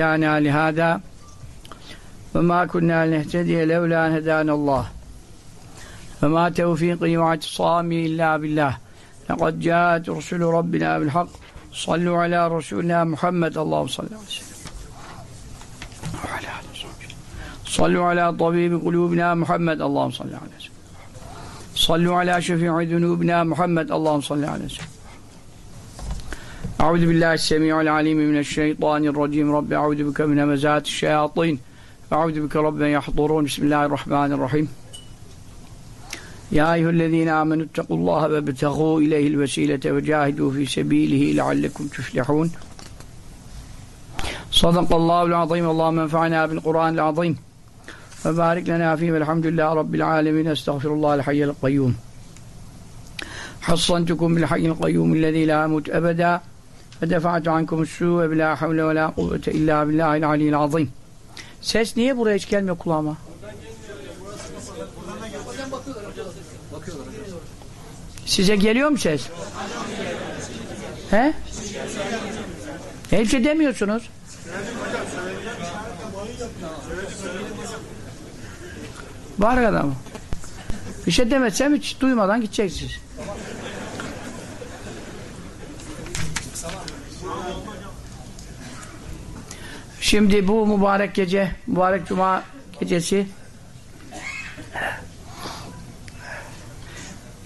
هدانا لهذا وما كنا لنهتدي لولا أن هدانا الله. فما توفيقي واعتصامي إلا بالله. لقد جاءت رسل ربنا بالحق. صلوا على رسولنا محمد اللهم صل على وسلم صلوا على طبيب قلوبنا محمد اللهم صل على وسلم صلوا على شفيع ذنوبنا محمد اللهم صل على وسلم أعوذ بالله السميع العليم من الشيطان الرجيم. رب أعوذ بك من همزات الشياطين. أعوذ بك رب يحضرون. بسم الله الرحمن الرحيم. يا أيها الذين آمنوا اتقوا الله وابتغوا إليه الوسيلة وجاهدوا في سبيله لعلكم تفلحون. صدق الله العظيم. اللهم انفعنا بالقرآن العظيم. وبارك لنا فيه. والحمد لله رب العالمين. أستغفر الله الحي القيوم. حصنتكم بالحي القيوم الذي لا يموت أبدا. ve defa'tu ankumussu ve bila havle ve la kuvvete illa billahil aliyyil azim. Ses niye buraya hiç gelmiyor kulağıma? Size geliyor mu ses? He? Hiçbir şey demiyorsunuz. Var adamı. Bir şey demezsem hiç duymadan gideceksiniz. Şimdi bu mübarek gece, mübarek cuma gecesi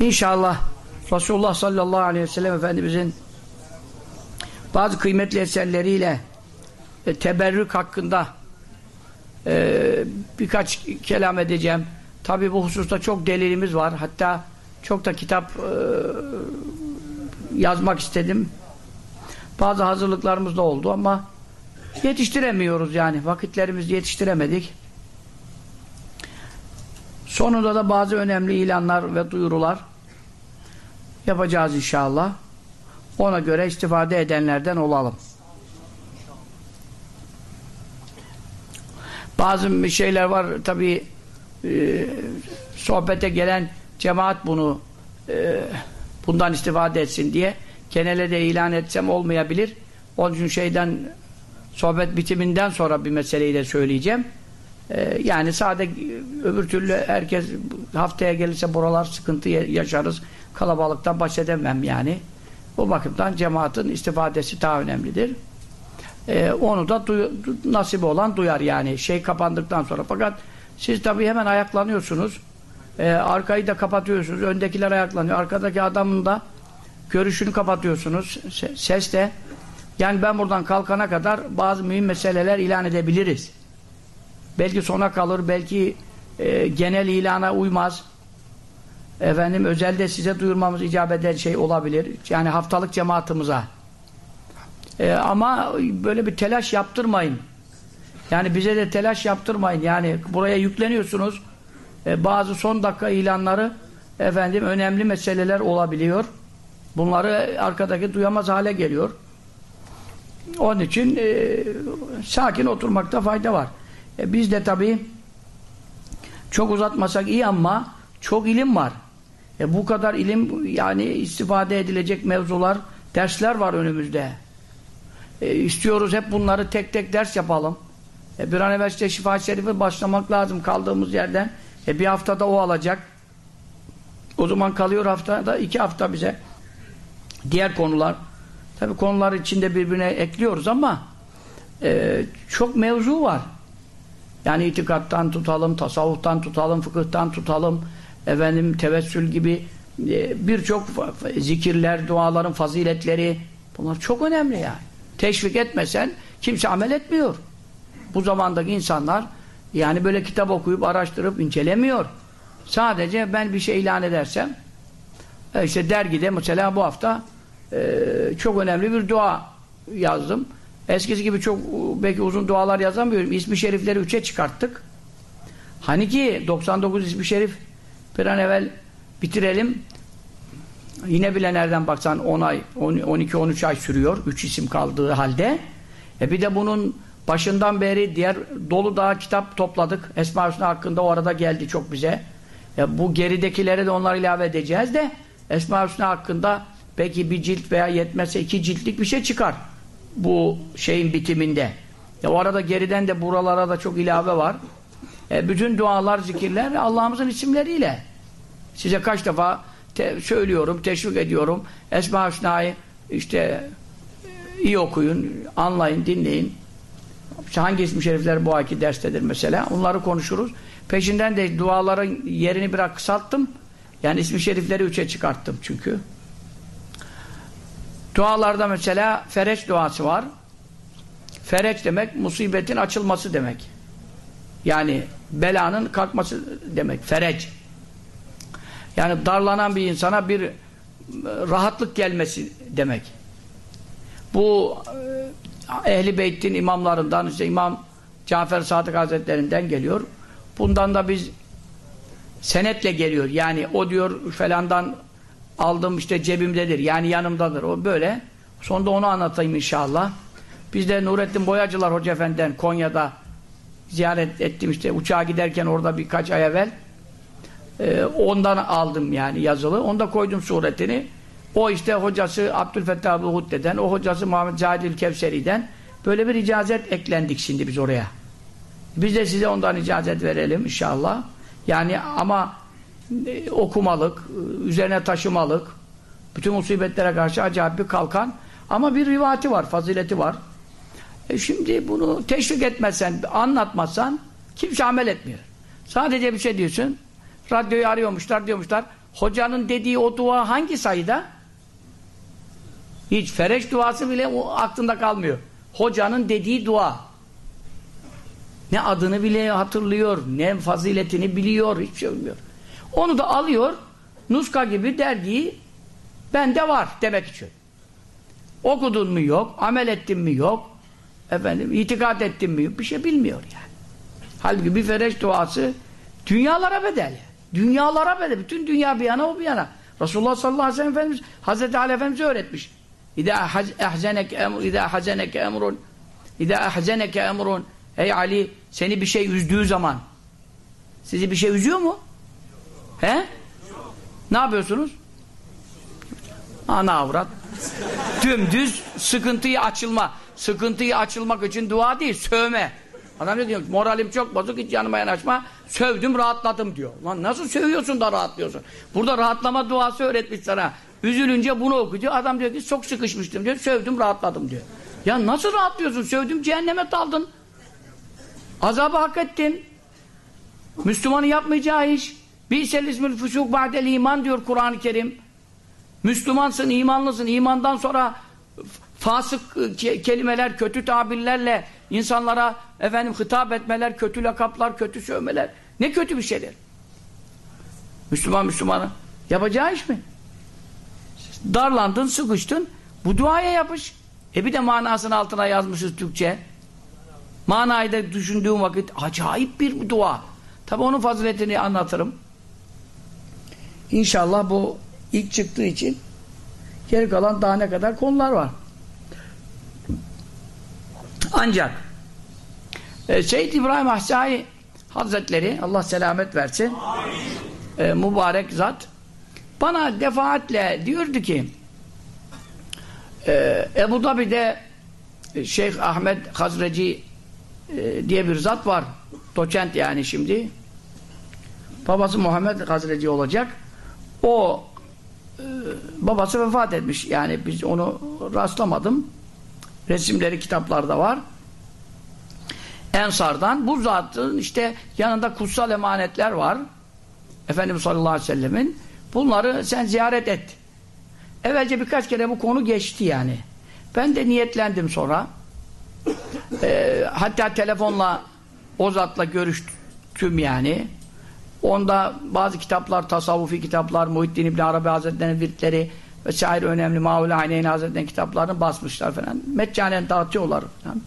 İnşallah Resulullah sallallahu aleyhi ve sellem Efendimizin bazı kıymetli eserleriyle e, teberrük hakkında e, birkaç kelam edeceğim. Tabi bu hususta çok delilimiz var. Hatta çok da kitap e, yazmak istedim. Bazı hazırlıklarımız da oldu ama yetiştiremiyoruz yani. Vakitlerimizi yetiştiremedik. Sonunda da bazı önemli ilanlar ve duyurular yapacağız inşallah. Ona göre istifade edenlerden olalım. Bazı şeyler var tabi e, sohbete gelen cemaat bunu e, bundan istifade etsin diye genele de ilan etsem olmayabilir. Onun için şeyden sohbet bitiminden sonra bir meseleyi de söyleyeceğim. Ee, yani sade öbür türlü herkes haftaya gelirse buralar sıkıntı yaşarız. Kalabalıktan baş edemem yani. O bakımdan cemaatin istifadesi daha önemlidir. Ee, onu da nasip olan duyar yani. Şey kapandıktan sonra. Fakat siz tabii hemen ayaklanıyorsunuz. Ee, arkayı da kapatıyorsunuz. Öndekiler ayaklanıyor. Arkadaki adamın da görüşünü kapatıyorsunuz. Ses de yani ben buradan kalkana kadar bazı mühim meseleler ilan edebiliriz. Belki sona kalır, belki e, genel ilana uymaz. Efendim özelde size duyurmamız icap eden şey olabilir. Yani haftalık cemaatimize. E, ama böyle bir telaş yaptırmayın. Yani bize de telaş yaptırmayın. Yani buraya yükleniyorsunuz. E, bazı son dakika ilanları efendim önemli meseleler olabiliyor. Bunları arkadaki duyamaz hale geliyor. Onun için e, sakin oturmakta fayda var. E, biz de tabii çok uzatmasak iyi ama çok ilim var. E, bu kadar ilim yani istifade edilecek mevzular, dersler var önümüzde. E, istiyoruz hep bunları tek tek ders yapalım. E, bir an evvel işte şifa şerifi başlamak lazım kaldığımız yerden. E, bir haftada o alacak. O zaman kalıyor haftada iki hafta bize. Diğer konular Tabi konular içinde birbirine ekliyoruz ama e, çok mevzu var. Yani itikattan tutalım, tasavvuftan tutalım, fıkıhtan tutalım, efendim tevessül gibi e, birçok zikirler, duaların faziletleri bunlar çok önemli yani. Teşvik etmesen kimse amel etmiyor. Bu zamandaki insanlar yani böyle kitap okuyup araştırıp incelemiyor. Sadece ben bir şey ilan edersem e, işte dergide mesela bu hafta ee, çok önemli bir dua yazdım. Eskisi gibi çok belki uzun dualar yazamıyorum. İsmi şerifleri üçe çıkarttık. Hani ki 99 ismi şerif bir an evvel bitirelim. Yine bile nereden baksan 10 ay, 12-13 ay sürüyor. 3 isim kaldığı halde. E bir de bunun başından beri diğer dolu daha kitap topladık. Esma Hüsna hakkında o arada geldi çok bize. E bu geridekilere de onlar ilave edeceğiz de Esma Hüsna hakkında Belki bir cilt veya yetmezse iki ciltlik bir şey çıkar. Bu şeyin bitiminde. E, o arada geriden de buralara da çok ilave var. E, bütün dualar, zikirler Allah'ımızın isimleriyle. Size kaç defa te söylüyorum, teşvik ediyorum. Esma-ı Hüsna'yı işte iyi okuyun, anlayın, dinleyin. İşte hangi isim şerifler bu ayki derstedir mesela. Onları konuşuruz. Peşinden de duaların yerini biraz kısalttım. Yani ismi şerifleri üçe çıkarttım çünkü. Dualarda mesela fereç duası var. Fereç demek musibetin açılması demek. Yani belanın kalkması demek. Fereç. Yani darlanan bir insana bir rahatlık gelmesi demek. Bu Ehli Beyt'in imamlarından işte İmam Cafer Sadık Hazretlerinden geliyor. Bundan da biz senetle geliyor. Yani o diyor falandan aldım işte cebimdedir. Yani yanımdadır. O böyle. Sonunda onu anlatayım inşallah. Biz de Nurettin Boyacılar Hoca Efendi'den Konya'da ziyaret ettim işte uçağa giderken orada birkaç ay evvel e, ondan aldım yani yazılı. Onda koydum suretini. O işte hocası Abdülfettah Abdülhudde'den, o hocası Muhammed Cahil Kevseri'den böyle bir icazet eklendik şimdi biz oraya. Biz de size ondan icazet verelim inşallah. Yani ama okumalık, e, üzerine taşımalık, bütün musibetlere karşı acayip bir kalkan ama bir rivati var, fazileti var. E şimdi bunu teşvik etmezsen, anlatmazsan kimse amel etmiyor. Sadece bir şey diyorsun, radyoyu arıyormuşlar, diyormuşlar, hocanın dediği o dua hangi sayıda? Hiç fereç duası bile o aklında kalmıyor. Hocanın dediği dua. Ne adını bile hatırlıyor, ne faziletini biliyor, hiç şey bilmiyor. Onu da alıyor, Nuska gibi dergiyi bende var demek için. Okudun mu yok, amel ettin mi yok, efendim itikat ettin mi yok, bir şey bilmiyor yani. Halbuki bir fereç duası dünyalara bedel. Dünyalara bedel. Bütün dünya bir yana o bir yana. Resulullah sallallahu aleyhi ve sellem Efendimiz Hazreti Ali Efendimiz öğretmiş. İzâ hazeneke emrun, izâ ahzeneke emrun. Ey Ali, seni bir şey üzdüğü zaman, sizi bir şey üzüyor mu? He? Ne yapıyorsunuz? Ana avrat. Dümdüz sıkıntıyı açılma. Sıkıntıyı açılmak için dua değil, sövme. Adam ne diyor? Moralim çok bozuk, hiç yanıma yanaşma. Sövdüm, rahatladım diyor. Lan nasıl sövüyorsun da rahatlıyorsun? Burada rahatlama duası öğretmiş sana. Üzülünce bunu okuyor. Adam diyor ki çok sıkışmıştım diyor. Sövdüm, rahatladım diyor. Ya nasıl rahatlıyorsun? Sövdüm, cehenneme daldın. Azabı hak ettin. Müslümanın yapmayacağı iş. Bi'sel ismül fusuk ba'del iman diyor Kur'an-ı Kerim. Müslümansın, imanlısın. İmandan sonra fasık kelimeler, kötü tabirlerle insanlara efendim hitap etmeler, kötü lakaplar, kötü sövmeler. Ne kötü bir şeyler. Müslüman Müslümanı yapacağı iş mi? Darlandın, sıkıştın. Bu duaya yapış. E bir de manasını altına yazmışız Türkçe. Manayı da düşündüğüm vakit acayip bir dua. Tabi onun faziletini anlatırım. İnşallah bu ilk çıktığı için geri kalan daha ne kadar konular var. Ancak e, Seyyid İbrahim Ahsai Hazretleri Allah selamet versin e, mübarek zat bana defaatle diyordu ki e, Ebu Dabi'de Şeyh Ahmet Hazreci e, diye bir zat var doçent yani şimdi babası Muhammed Hazreci olacak o e, babası vefat etmiş. Yani biz onu rastlamadım. Resimleri kitaplarda var. Ensardan. Bu zatın işte yanında kutsal emanetler var. Efendimiz sallallahu aleyhi ve sellemin. Bunları sen ziyaret et. Evvelce birkaç kere bu konu geçti yani. Ben de niyetlendim sonra. E, hatta telefonla o zatla görüştüm yani onda bazı kitaplar tasavvufi kitaplar Muhittin İbni Arabi Hazretleri'nin virtleri vesaire önemli Mağul-i Ayneyn Hazretleri'nin kitaplarını basmışlar falan meccanen dağıtıyorlar falan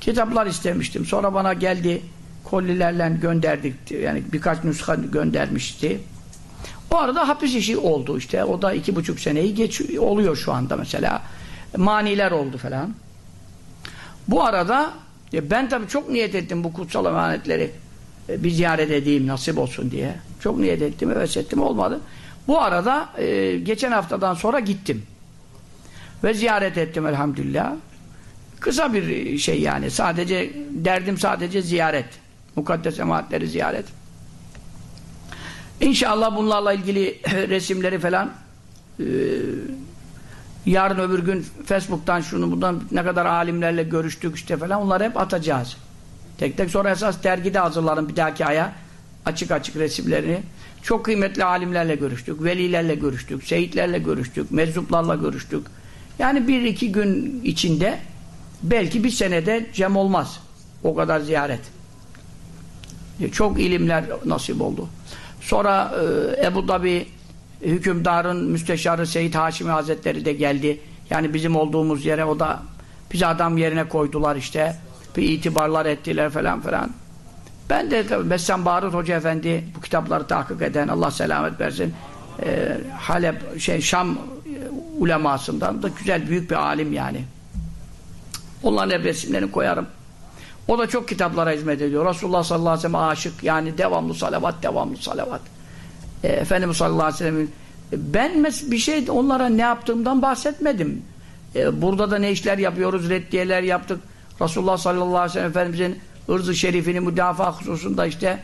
kitaplar istemiştim. Sonra bana geldi kollilerle gönderdik. Yani birkaç nüsha göndermişti. O arada hapis işi oldu işte. O da iki buçuk seneyi geç oluyor şu anda mesela. Maniler oldu falan. Bu arada ben tabii çok niyet ettim bu kutsal emanetleri bir ziyaret edeyim nasip olsun diye. Çok niyet ettim, evet ettim olmadı. Bu arada e, geçen haftadan sonra gittim. Ve ziyaret ettim elhamdülillah. Kısa bir şey yani. Sadece derdim sadece ziyaret. Mukaddes emaatleri ziyaret. İnşallah bunlarla ilgili resimleri falan e, yarın öbür gün Facebook'tan şunu bundan ne kadar alimlerle görüştük işte falan onları hep atacağız. Tek tek sonra esas dergide hazırlarım bir dahaki aya açık açık resimlerini. Çok kıymetli alimlerle görüştük, velilerle görüştük, şehitlerle görüştük, meczuplarla görüştük. Yani bir iki gün içinde belki bir senede cem olmaz. O kadar ziyaret. Çok ilimler nasip oldu. Sonra e, Ebu Dabi hükümdarın müsteşarı Seyyid Haşimi Hazretleri de geldi. Yani bizim olduğumuz yere o da bizi adam yerine koydular işte. Bir itibarlar ettiler falan falan. Ben de tabii Bessam Barut Hoca Efendi bu kitapları tahkik eden Allah selamet versin. E, Halep şey Şam e, ulemasından da güzel büyük bir alim yani. Onların hep resimlerini koyarım. O da çok kitaplara hizmet ediyor. Resulullah sallallahu aleyhi ve sellem aşık. Yani devamlı salavat, devamlı salavat. E, Efendimiz sallallahu aleyhi ve sellem'in ben bir şey onlara ne yaptığımdan bahsetmedim. E, burada da ne işler yapıyoruz, reddiyeler yaptık. Resulullah sallallahu aleyhi ve sellem Efendimizin ırzı şerifini müdafaa hususunda işte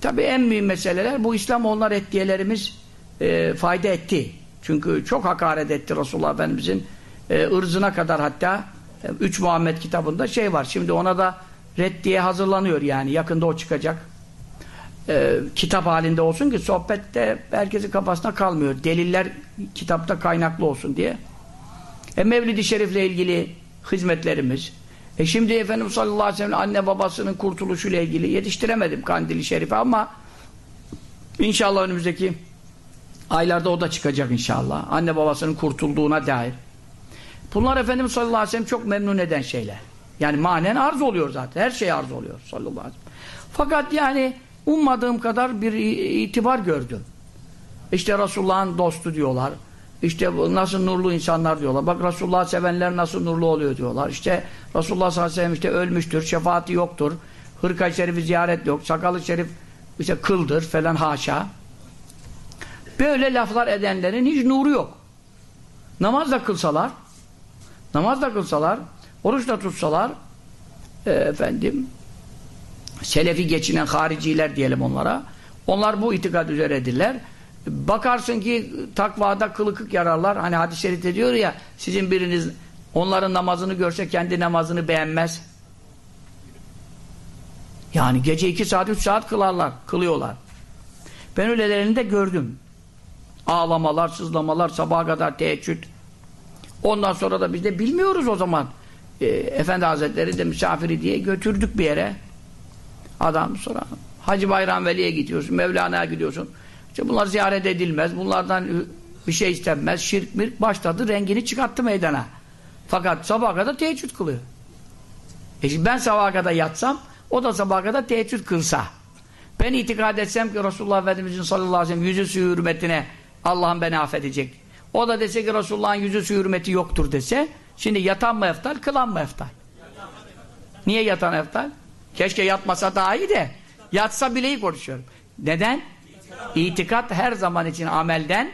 tabi en mühim meseleler bu İslam onlar reddiyelerimiz e, fayda etti. Çünkü çok hakaret etti Resulullah Efendimizin e, ırzına kadar hatta e, Üç Muhammed kitabında şey var. Şimdi ona da reddiye hazırlanıyor yani. Yakında o çıkacak. Ee, kitap halinde olsun ki sohbette herkesin kafasına kalmıyor. Deliller kitapta kaynaklı olsun diye. E Mevlid-i Şerif'le ilgili hizmetlerimiz. E şimdi Efendimiz sallallahu aleyhi ve sellem anne babasının kurtuluşuyla ilgili yetiştiremedim Kandili Şerif'i ama inşallah önümüzdeki aylarda o da çıkacak inşallah. Anne babasının kurtulduğuna dair. Bunlar Efendimiz sallallahu aleyhi ve sellem çok memnun eden şeyler. Yani manen arz oluyor zaten. Her şey arz oluyor sallallahu aleyhi ve sellem. Fakat yani ummadığım kadar bir itibar gördüm. İşte Resulullah'ın dostu diyorlar. İşte nasıl nurlu insanlar diyorlar. Bak Resulullah'ı sevenler nasıl nurlu oluyor diyorlar. İşte Resulullah sallallahu aleyhi ve sellem işte ölmüştür, şefaati yoktur. Hırka-i şerifi ziyaret yok. Sakalı şerif işte kıldır falan haşa. Böyle laflar edenlerin hiç nuru yok. Namaz da kılsalar namaz da kılsalar oruç da tutsalar e, efendim selefi geçinen hariciler diyelim onlara onlar bu itikad üzeredirler bakarsın ki takvada kılıkık yararlar. Hani hadis-i şerifte diyor ya sizin biriniz onların namazını görse kendi namazını beğenmez. Yani gece iki saat üç saat kılarlar kılıyorlar. Ben öylelerini de gördüm. Ağlamalar sızlamalar sabaha kadar teheccüd. Ondan sonra da biz de bilmiyoruz o zaman. E, Efendi Hazretleri de misafiri diye götürdük bir yere. Adam sonra Hacı Bayram Veli'ye gidiyorsun Mevlana'ya gidiyorsun işte bunlar ziyaret edilmez bunlardan bir şey istenmez. Şirk mirk başladı rengini çıkarttı meydana. Fakat sabaha kadar teheccüd kılıyor. E şimdi ben sabaha kadar yatsam o da sabaha kadar teheccüd kılsa. Ben itikad etsem ki Resulullah Efendimizin sallallahu aleyhi ve sellem yüzü suyu hürmetine Allah'ım beni affedecek. O da dese ki Resulullah'ın yüzü suyu hürmeti yoktur dese şimdi yatan mı eftal kılan mı eftal? Niye yatan eftal? Keşke yatmasa daha iyi de yatsa bile iyi konuşuyorum. Neden İtikat her zaman için amelden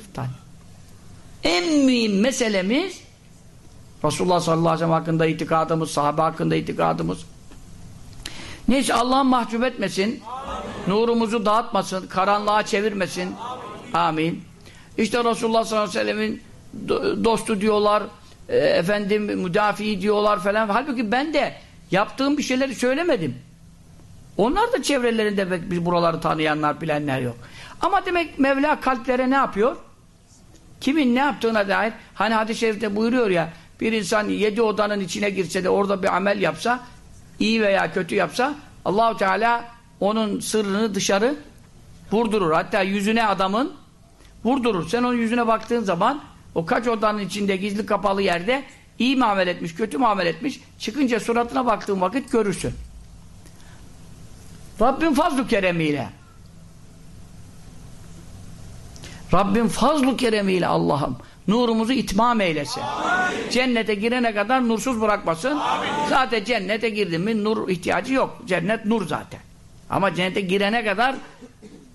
eftal. En mühim meselemiz Resulullah sallallahu aleyhi ve sellem hakkında itikadımız, sahabe hakkında itikadımız. Neyse Allah'ın mahcup etmesin. Amin. Nurumuzu dağıtmasın, karanlığa çevirmesin. Amin. Amin. İşte Resulullah sallallahu aleyhi ve sellemin dostu diyorlar, e, efendim müdafi diyorlar falan. Halbuki ben de yaptığım bir şeyleri söylemedim. Onlar da çevrelerinde biz buraları tanıyanlar, bilenler yok. Ama demek Mevla kalplere ne yapıyor? Kimin ne yaptığına dair hani hadis-i şerifte buyuruyor ya bir insan yedi odanın içine girse de orada bir amel yapsa iyi veya kötü yapsa Allahu Teala onun sırrını dışarı vurdurur. Hatta yüzüne adamın vurdurur. Sen onun yüzüne baktığın zaman o kaç odanın içinde gizli kapalı yerde iyi muamele etmiş, kötü muamele etmiş. Çıkınca suratına baktığın vakit görürsün. Rabbim fazlu keremiyle Rabbim fazlu keremiyle Allah'ım nurumuzu itmam eylesin. Amin. Cennete girene kadar nursuz bırakmasın. Amin. Zaten cennete girdin mi nur ihtiyacı yok. Cennet nur zaten. Ama cennete girene kadar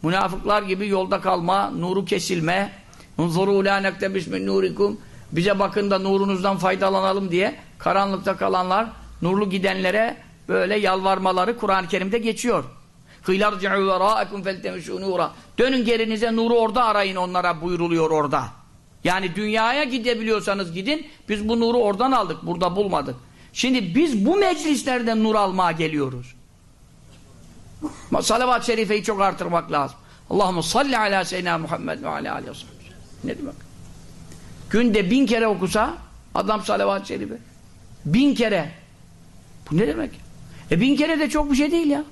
münafıklar gibi yolda kalma, nuru kesilme, unzuru la nektebis min nurikum bize bakın da nurunuzdan faydalanalım diye karanlıkta kalanlar nurlu gidenlere böyle yalvarmaları Kur'an-ı Kerim'de geçiyor. Dönün gerinize nuru orada arayın onlara buyruluyor orada. Yani dünyaya gidebiliyorsanız gidin. Biz bu nuru oradan aldık. Burada bulmadık. Şimdi biz bu meclislerden nur almaya geliyoruz. Salavat-ı şerifeyi çok artırmak lazım. Allahümme salli ala seyyidina Muhammed ve ala aleyhi Ne demek? Günde bin kere okusa adam salavat-ı şerife. Bin kere. Bu ne demek? E bin kere de çok bir şey değil ya.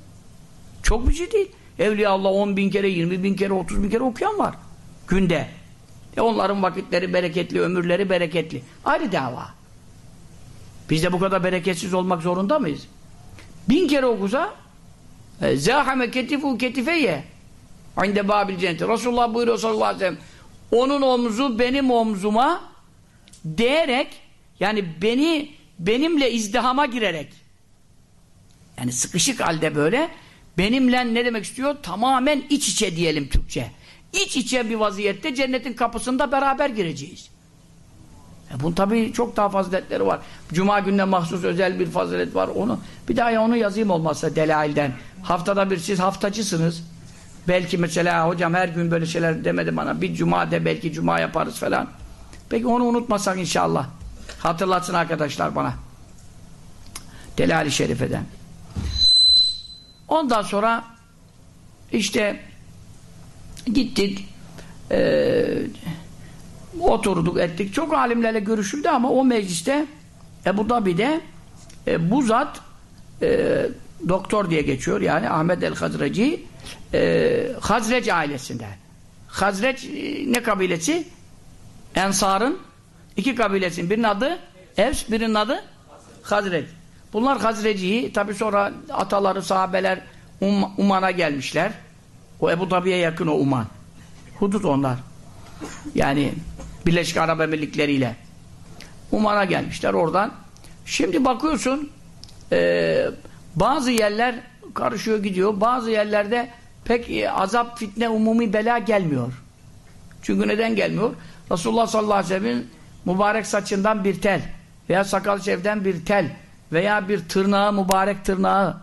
Çok bir şey değil. Evliya Allah on bin kere, yirmi bin kere, otuz bin kere okuyan var. Günde. E onların vakitleri bereketli, ömürleri bereketli. Ayrı dava. Biz de bu kadar bereketsiz olmak zorunda mıyız? Bin kere okusa e, zâhame ketifu ketifeye inde babil cenneti. Resulullah buyuruyor sallallahu aleyhi ve sellem onun omzu benim omzuma değerek yani beni benimle izdihama girerek yani sıkışık halde böyle benimle ne demek istiyor? Tamamen iç içe diyelim Türkçe. İç içe bir vaziyette cennetin kapısında beraber gireceğiz. E bunun tabii çok daha faziletleri var. Cuma gününe mahsus özel bir fazilet var. Onu bir daha ya onu yazayım olmazsa delailden. Haftada bir siz haftacısınız. Belki mesela hocam her gün böyle şeyler demedi bana. Bir cuma de belki cuma yaparız falan. Peki onu unutmasak inşallah. Hatırlatsın arkadaşlar bana. Delali Şerife'den. Ondan sonra işte gittik eee oturduk ettik. Çok alimlerle görüşüldü ama o mecliste Ebu Dabi'de e, bu zat e, doktor diye geçiyor yani Ahmet el-Hazreci e, Hazreç ailesinden. Hazreç e, ne kabilesi? Ensar'ın iki kabilesinin. Birinin adı Evs, birinin adı Hazreç. Bunlar Hazreci'yi tabi sonra ataları sahabeler um, Uman'a gelmişler. O Ebu Dabi'ye yakın o Uman. Hudut onlar. Yani Birleşik Arap Emirlikleri Uman'a gelmişler oradan. Şimdi bakıyorsun e, bazı yerler karışıyor gidiyor. Bazı yerlerde pek e, azap, fitne, umumi bela gelmiyor. Çünkü neden gelmiyor? Resulullah sallallahu aleyhi ve sellem'in mübarek saçından bir tel veya sakal şevden bir tel veya bir tırnağı, mübarek tırnağı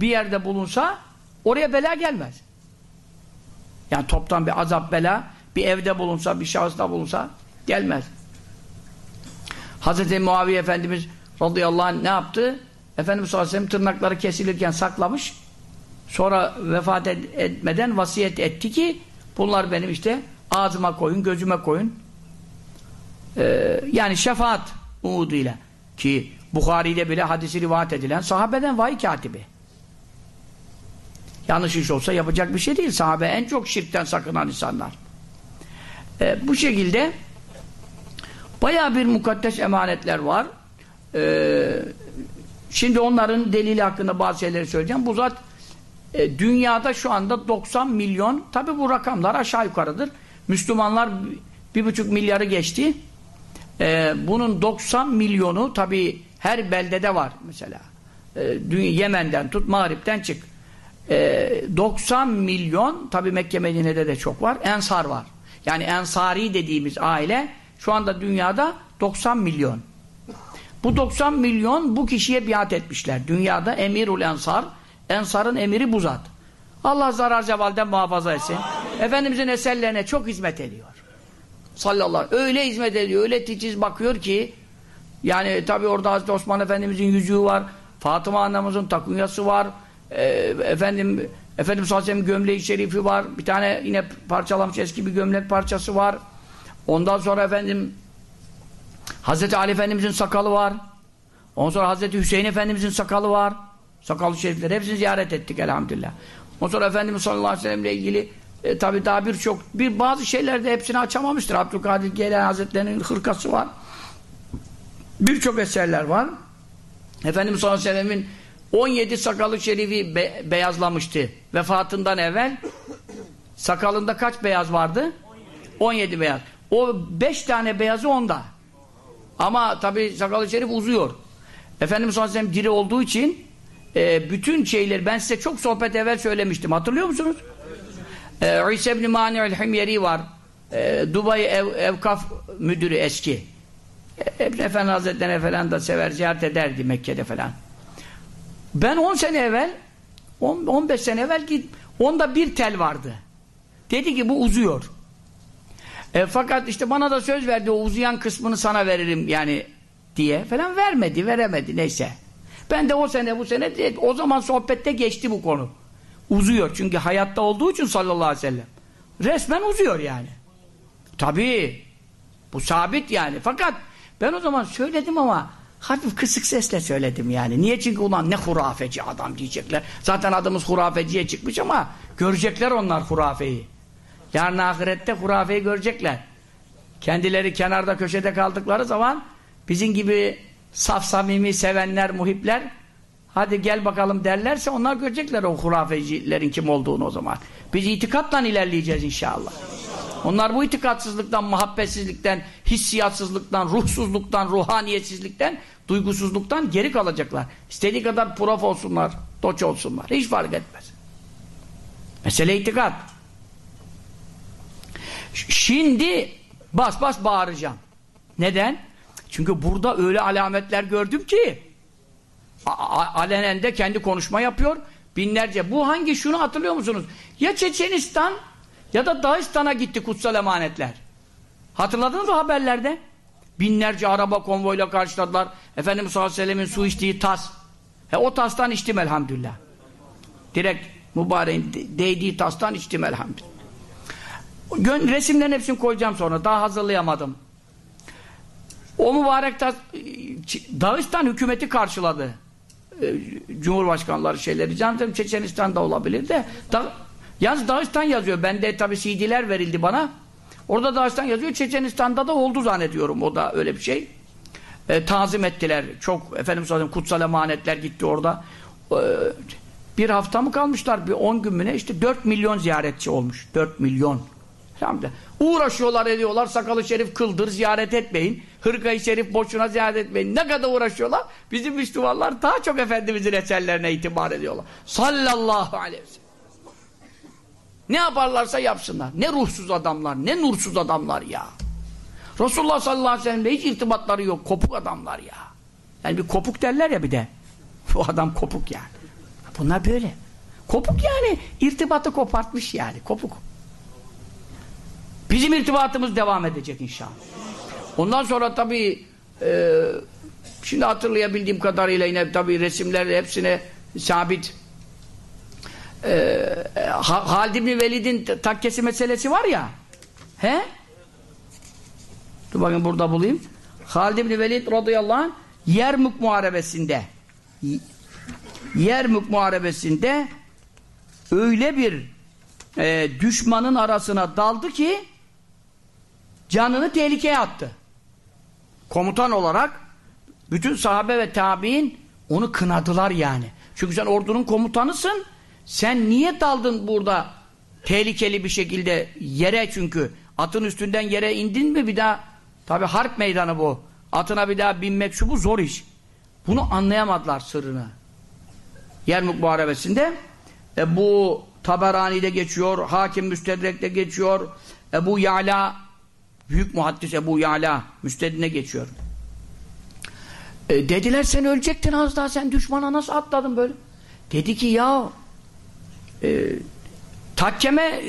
bir yerde bulunsa oraya bela gelmez. Yani toptan bir azap bela bir evde bulunsa, bir şahısta bulunsa gelmez. Hz. Muaviye Efendimiz radıyallahu anh ne yaptı? Efendimiz sallallahu aleyhi ve sellem tırnakları kesilirken saklamış. Sonra vefat etmeden vasiyet etti ki bunlar benim işte ağzıma koyun, gözüme koyun. Ee, yani şefaat umuduyla ki Bukhari'de bile hadisi rivayet edilen sahabeden vahiy katibi. Yanlış iş olsa yapacak bir şey değil. Sahabe en çok şirkten sakınan insanlar. E, bu şekilde baya bir mukaddes emanetler var. E, şimdi onların delili hakkında bazı şeyleri söyleyeceğim. Bu zat e, dünyada şu anda 90 milyon tabi bu rakamlar aşağı yukarıdır. Müslümanlar bir buçuk milyarı geçti. E, bunun 90 milyonu tabi her beldede var mesela. E, Yemen'den tut, Mağrip'ten çık. E, 90 milyon tabi Mekke Medine'de de çok var. Ensar var. Yani Ensari dediğimiz aile şu anda dünyada 90 milyon. Bu 90 milyon bu kişiye biat etmişler. Dünyada Emirul Ensar, Ensar'ın emiri bu zat. Allah zarar cevalden muhafaza etsin. Amin. Efendimizin eserlerine çok hizmet ediyor. Sallallahu Öyle hizmet ediyor, öyle titiz bakıyor ki yani tabi orada Hazreti Osman Efendimizin yüzüğü var, Fatıma annemizin takunyası var, e, efendim Efendimiz Aleyhisselam'ın gömleği şerifi var. Bir tane yine parçalamış eski bir gömlek parçası var. Ondan sonra efendim Hazreti Ali Efendimizin sakalı var. Ondan sonra Hazreti Hüseyin Efendimizin sakalı var. Sakalı şerifleri hepsini ziyaret ettik elhamdülillah. Ondan sonra Efendimiz sallallahu aleyhi ve sellem ile ilgili e, tabi daha birçok bir bazı şeylerde hepsini açamamıştır. Abdülkadir Gelen Hazretleri'nin hırkası var. Birçok eserler var. Efendimiz sallallahu aleyhi ve sellemin 17 sakalı şerifi be beyazlamıştı vefatından evvel. Sakalında kaç beyaz vardı? 17, 17 beyaz. O 5 tane beyazı onda. Ama tabi sakalı şerif uzuyor. Efendimiz sallallahu aleyhi ve sellem diri olduğu için e, bütün şeyleri ben size çok sohbet evvel söylemiştim. Hatırlıyor musunuz? E, İsa ibn Mani'ül Himyeri var. E, Dubai ev, Evkaf müdürü eski. E, Efendi Hazretleri falan da sever ziyaret ederdi Mekke'de falan. Ben 10 sene evvel 10, 15 sene evvel git onda bir tel vardı. Dedi ki bu uzuyor. E, fakat işte bana da söz verdi o uzayan kısmını sana veririm yani diye falan vermedi veremedi neyse. Ben de o sene bu sene o zaman sohbette geçti bu konu. Uzuyor çünkü hayatta olduğu için sallallahu aleyhi ve sellem. Resmen uzuyor yani. Tabii. Bu sabit yani. Fakat ben o zaman söyledim ama hafif kısık sesle söyledim yani. Niye? Çünkü ulan ne hurafeci adam diyecekler. Zaten adımız hurafeciye çıkmış ama görecekler onlar hurafeyi. Yarın ahirette hurafeyi görecekler. Kendileri kenarda köşede kaldıkları zaman bizim gibi saf samimi sevenler, muhipler hadi gel bakalım derlerse onlar görecekler o hurafecilerin kim olduğunu o zaman. Biz itikatla ilerleyeceğiz inşallah. Onlar bu itikatsızlıktan, muhabbetsizlikten, hissiyatsızlıktan, ruhsuzluktan, ruhaniyetsizlikten, duygusuzluktan geri kalacaklar. İstediği kadar prof olsunlar, doç olsunlar. Hiç fark etmez. Mesele itikat. Şimdi bas bas bağıracağım. Neden? Çünkü burada öyle alametler gördüm ki alenen de kendi konuşma yapıyor. Binlerce. Bu hangi şunu hatırlıyor musunuz? Ya Çeçenistan ya da Dağistan'a gitti kutsal emanetler. Hatırladınız mı haberlerde? Binlerce araba konvoyla karşıladılar. Efendimiz sallallahu aleyhi ve su içtiği tas. He, o tastan içtim elhamdülillah. Direkt mübareğin değdiği tastan içtim elhamdülillah. Resimlerin hepsini koyacağım sonra. Daha hazırlayamadım. O mübarek tas Dağıstan hükümeti karşıladı. Ee, Cumhurbaşkanları şeyleri. Canım Çeçenistan'da olabilir de. Da Yalnız Dağıstan yazıyor. Bende tabi CD'ler verildi bana. Orada Dağıstan yazıyor. Çeçenistan'da da oldu zannediyorum. O da öyle bir şey. E, tazim ettiler. Çok efendim söyleyeyim kutsal emanetler gitti orada. E, bir hafta mı kalmışlar? Bir on gün mü ne? İşte 4 milyon ziyaretçi olmuş. 4 milyon. Hamdülillah. Uğraşıyorlar ediyorlar. Sakalı şerif kıldır ziyaret etmeyin. Hırkayı şerif boşuna ziyaret etmeyin. Ne kadar uğraşıyorlar. Bizim Müslümanlar daha çok Efendimizin eserlerine itibar ediyorlar. Sallallahu aleyhi ve sellem. Ne yaparlarsa yapsınlar. Ne ruhsuz adamlar, ne nursuz adamlar ya. Resulullah sallallahu aleyhi ve sellem'le hiç irtibatları yok. Kopuk adamlar ya. Yani bir kopuk derler ya bir de. Bu adam kopuk yani. Bunlar böyle. Kopuk yani. irtibatı kopartmış yani. Kopuk. Bizim irtibatımız devam edecek inşallah. Ondan sonra tabii e, şimdi hatırlayabildiğim kadarıyla yine tabii resimler hepsine sabit e, Halid İbni Velid'in takkesi meselesi var ya he? dur bakın burada bulayım Halid İbni Velid radıyallahu anh Yermük muharebesinde Yermük muharebesinde öyle bir e, düşmanın arasına daldı ki canını tehlikeye attı. Komutan olarak bütün sahabe ve tabi'in onu kınadılar yani. Çünkü sen ordunun komutanısın sen niye daldın burada tehlikeli bir şekilde yere? Çünkü atın üstünden yere indin mi bir daha? Tabi harp meydanı bu. Atına bir daha binmek şu bu zor iş. Bunu anlayamadılar sırrını. Yermuk Muharebesi'nde e, bu Taberani'de geçiyor Hakim Müstedrek'te geçiyor Ebu Ya'la büyük muhaddis Ebu Ya'la Müstedine geçiyor. E, dediler sen ölecektin az daha sen düşmana nasıl atladın böyle? Dedi ki ya e, takkeme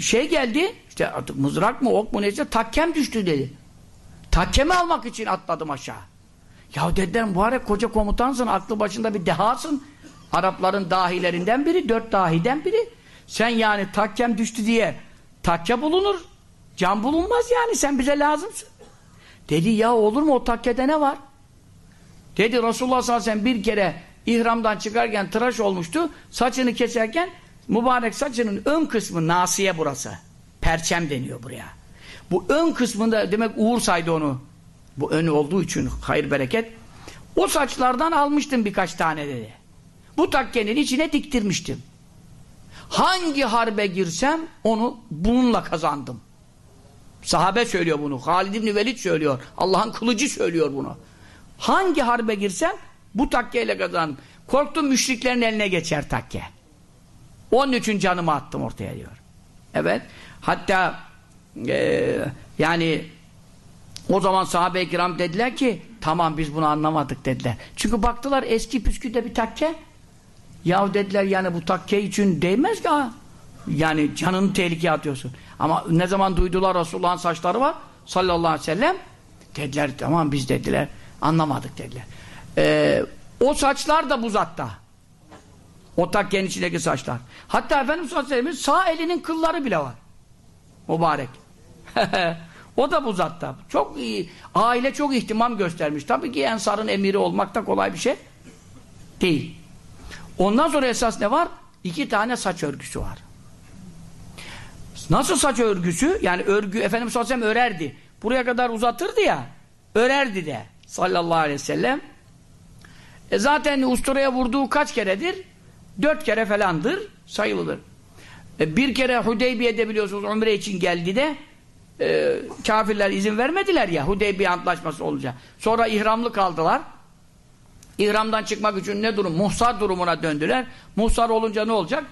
şey geldi işte mızrak mı ok mu neyse takkem düştü dedi. Takkemi almak için atladım aşağı. Ya dediler mübarek koca komutansın aklı başında bir dehasın. Arapların dahilerinden biri dört dahiden biri. Sen yani takkem düştü diye takke bulunur. Can bulunmaz yani sen bize lazımsın. Dedi ya olur mu o takkede ne var? Dedi Resulullah sallallahu aleyhi ve sellem bir kere ihramdan çıkarken tıraş olmuştu. Saçını keserken mübarek saçının ön kısmı nasiye burası. Perçem deniyor buraya. Bu ön kısmında demek Uğur saydı onu. Bu önü olduğu için hayır bereket. O saçlardan almıştım birkaç tane dedi. Bu takkenin içine diktirmiştim. Hangi harbe girsem onu bununla kazandım. Sahabe söylüyor bunu. Halid İbni Velid söylüyor. Allah'ın kılıcı söylüyor bunu. Hangi harbe girsem bu takkeyle kazandım. Korktum müşriklerin eline geçer takke. Onun için canımı attım ortaya diyor. Evet. Hatta e, yani O zaman sahabe-i kiram dediler ki tamam biz bunu anlamadık dediler. Çünkü baktılar eski püsküde bir takke. Yahu dediler yani bu takke için değmez ki ha. Yani canını tehlikeye atıyorsun. Ama ne zaman duydular Resulullah'ın saçları var sallallahu aleyhi ve sellem dediler tamam biz dediler anlamadık dediler. Ee, o saçlar da bu zatta. O takkenin içindeki saçlar. Hatta Efendimiz sallallahu sağ elinin kılları bile var. Mübarek. o da bu zatta. Çok iyi. Aile çok ihtimam göstermiş. Tabii ki Ensar'ın emiri olmak da kolay bir şey değil. Ondan sonra esas ne var? İki tane saç örgüsü var. Nasıl saç örgüsü? Yani örgü Efendimiz sallallahu örerdi. Buraya kadar uzatırdı ya. Örerdi de. Sallallahu aleyhi ve sellem. E zaten usturaya vurduğu kaç keredir? Dört kere falandır. Sayılıdır. E bir kere Hudeybiye'de biliyorsunuz umre için geldi de e, kafirler izin vermediler ya Hudeybiye antlaşması olunca. Sonra ihramlı kaldılar. İhramdan çıkmak için ne durum? Muhsar durumuna döndüler. Muhsar olunca ne olacak?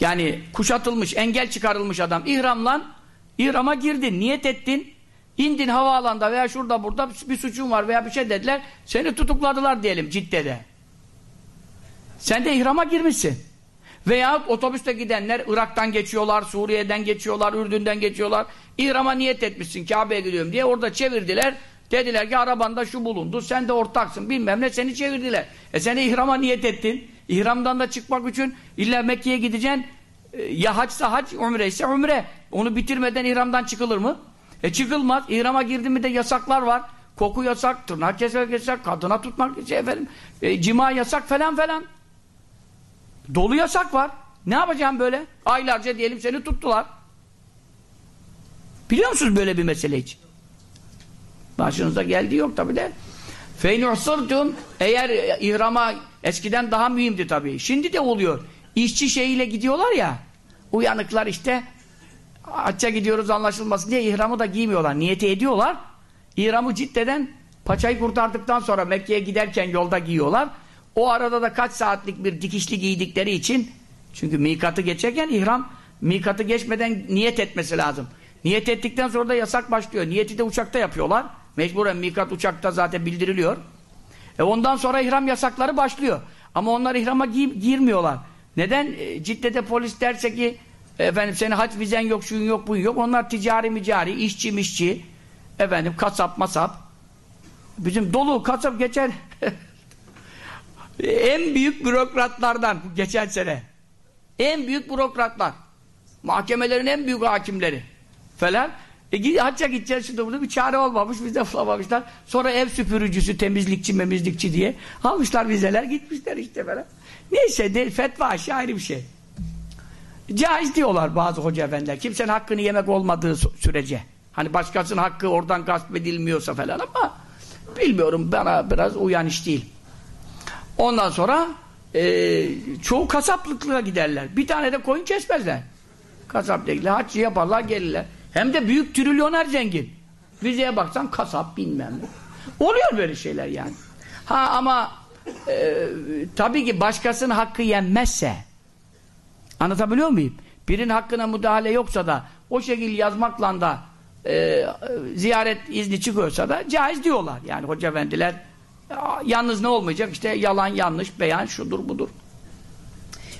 Yani kuşatılmış, engel çıkarılmış adam. İhramlan, ihrama girdin, niyet ettin. İndin havaalanında veya şurada burada bir suçun var veya bir şey dediler. Seni tutukladılar diyelim Cidde'de. Sen de ihrama girmişsin. Veya otobüste gidenler Irak'tan geçiyorlar, Suriye'den geçiyorlar, Ürdün'den geçiyorlar. İhrama niyet etmişsin, Kabe'ye gidiyorum diye orada çevirdiler. Dediler ki arabanda şu bulundu, sen de ortaksın bilmem ne seni çevirdiler. E sen ihrama niyet ettin. İhramdan da çıkmak için illa Mekke'ye gideceksin. E, ya haçsa hac, umre ise umre. Onu bitirmeden ihramdan çıkılır mı? E çıkılmaz. İhrama girdin mi de yasaklar var. Koku yasak, tırnak kesmek yasak, kadına tutmak şey efendim, e, cima yasak falan falan. Dolu yasak var. Ne yapacağım böyle? Aylarca diyelim seni tuttular. Biliyor musunuz böyle bir mesele hiç? Başınıza geldi yok tabi de. Feynuhsırtum eğer ihrama eskiden daha mühimdi tabi. Şimdi de oluyor. İşçi şeyiyle gidiyorlar ya uyanıklar işte hacca gidiyoruz anlaşılmasın diye ihramı da giymiyorlar. Niyeti ediyorlar. İhramı ciddeden paçayı kurtardıktan sonra Mekke'ye giderken yolda giyiyorlar. O arada da kaç saatlik bir dikişli giydikleri için çünkü mikatı geçerken ihram mikatı geçmeden niyet etmesi lazım. Niyet ettikten sonra da yasak başlıyor. Niyeti de uçakta yapıyorlar. Mecburen mikat uçakta zaten bildiriliyor. E ondan sonra ihram yasakları başlıyor. Ama onlar ihrama gi girmiyorlar. Neden? E, Cidde'de polis derse ki efendim senin hac vizen yok, şuyun yok, buyun yok. Onlar ticari micari, işçi mişçi. Efendim kasap masap. Bizim dolu kasap geçer en büyük bürokratlardan geçen sene. En büyük bürokratlar. Mahkemelerin en büyük hakimleri falan. E, hacca gideceğiz şimdi burada bir çare olmamış vize bulamamışlar. Sonra ev süpürücüsü temizlikçi memizlikçi diye. Almışlar vizeler gitmişler işte falan. Neyse de, fetva aşağı ayrı bir şey caiz diyorlar bazı hoca efendiler kimsenin hakkını yemek olmadığı sürece hani başkasının hakkı oradan gasp edilmiyorsa falan ama bilmiyorum bana biraz uyan iş değil Ondan sonra e, çoğu kasaplıklara giderler. Bir tane de koyun kesmezler. Kasaplıkla haccı yaparlar gelirler. Hem de büyük trilyoner zengin. Vizeye baksan kasap bilmem. Oluyor böyle şeyler yani. Ha ama e, tabii ki başkasının hakkı yenmezse anlatabiliyor muyum? Birinin hakkına müdahale yoksa da o şekilde yazmakla da e, ziyaret izni çıkıyorsa da caiz diyorlar. Yani hoca efendiler Yalnız ne olmayacak? İşte yalan, yanlış, beyan, şudur, budur.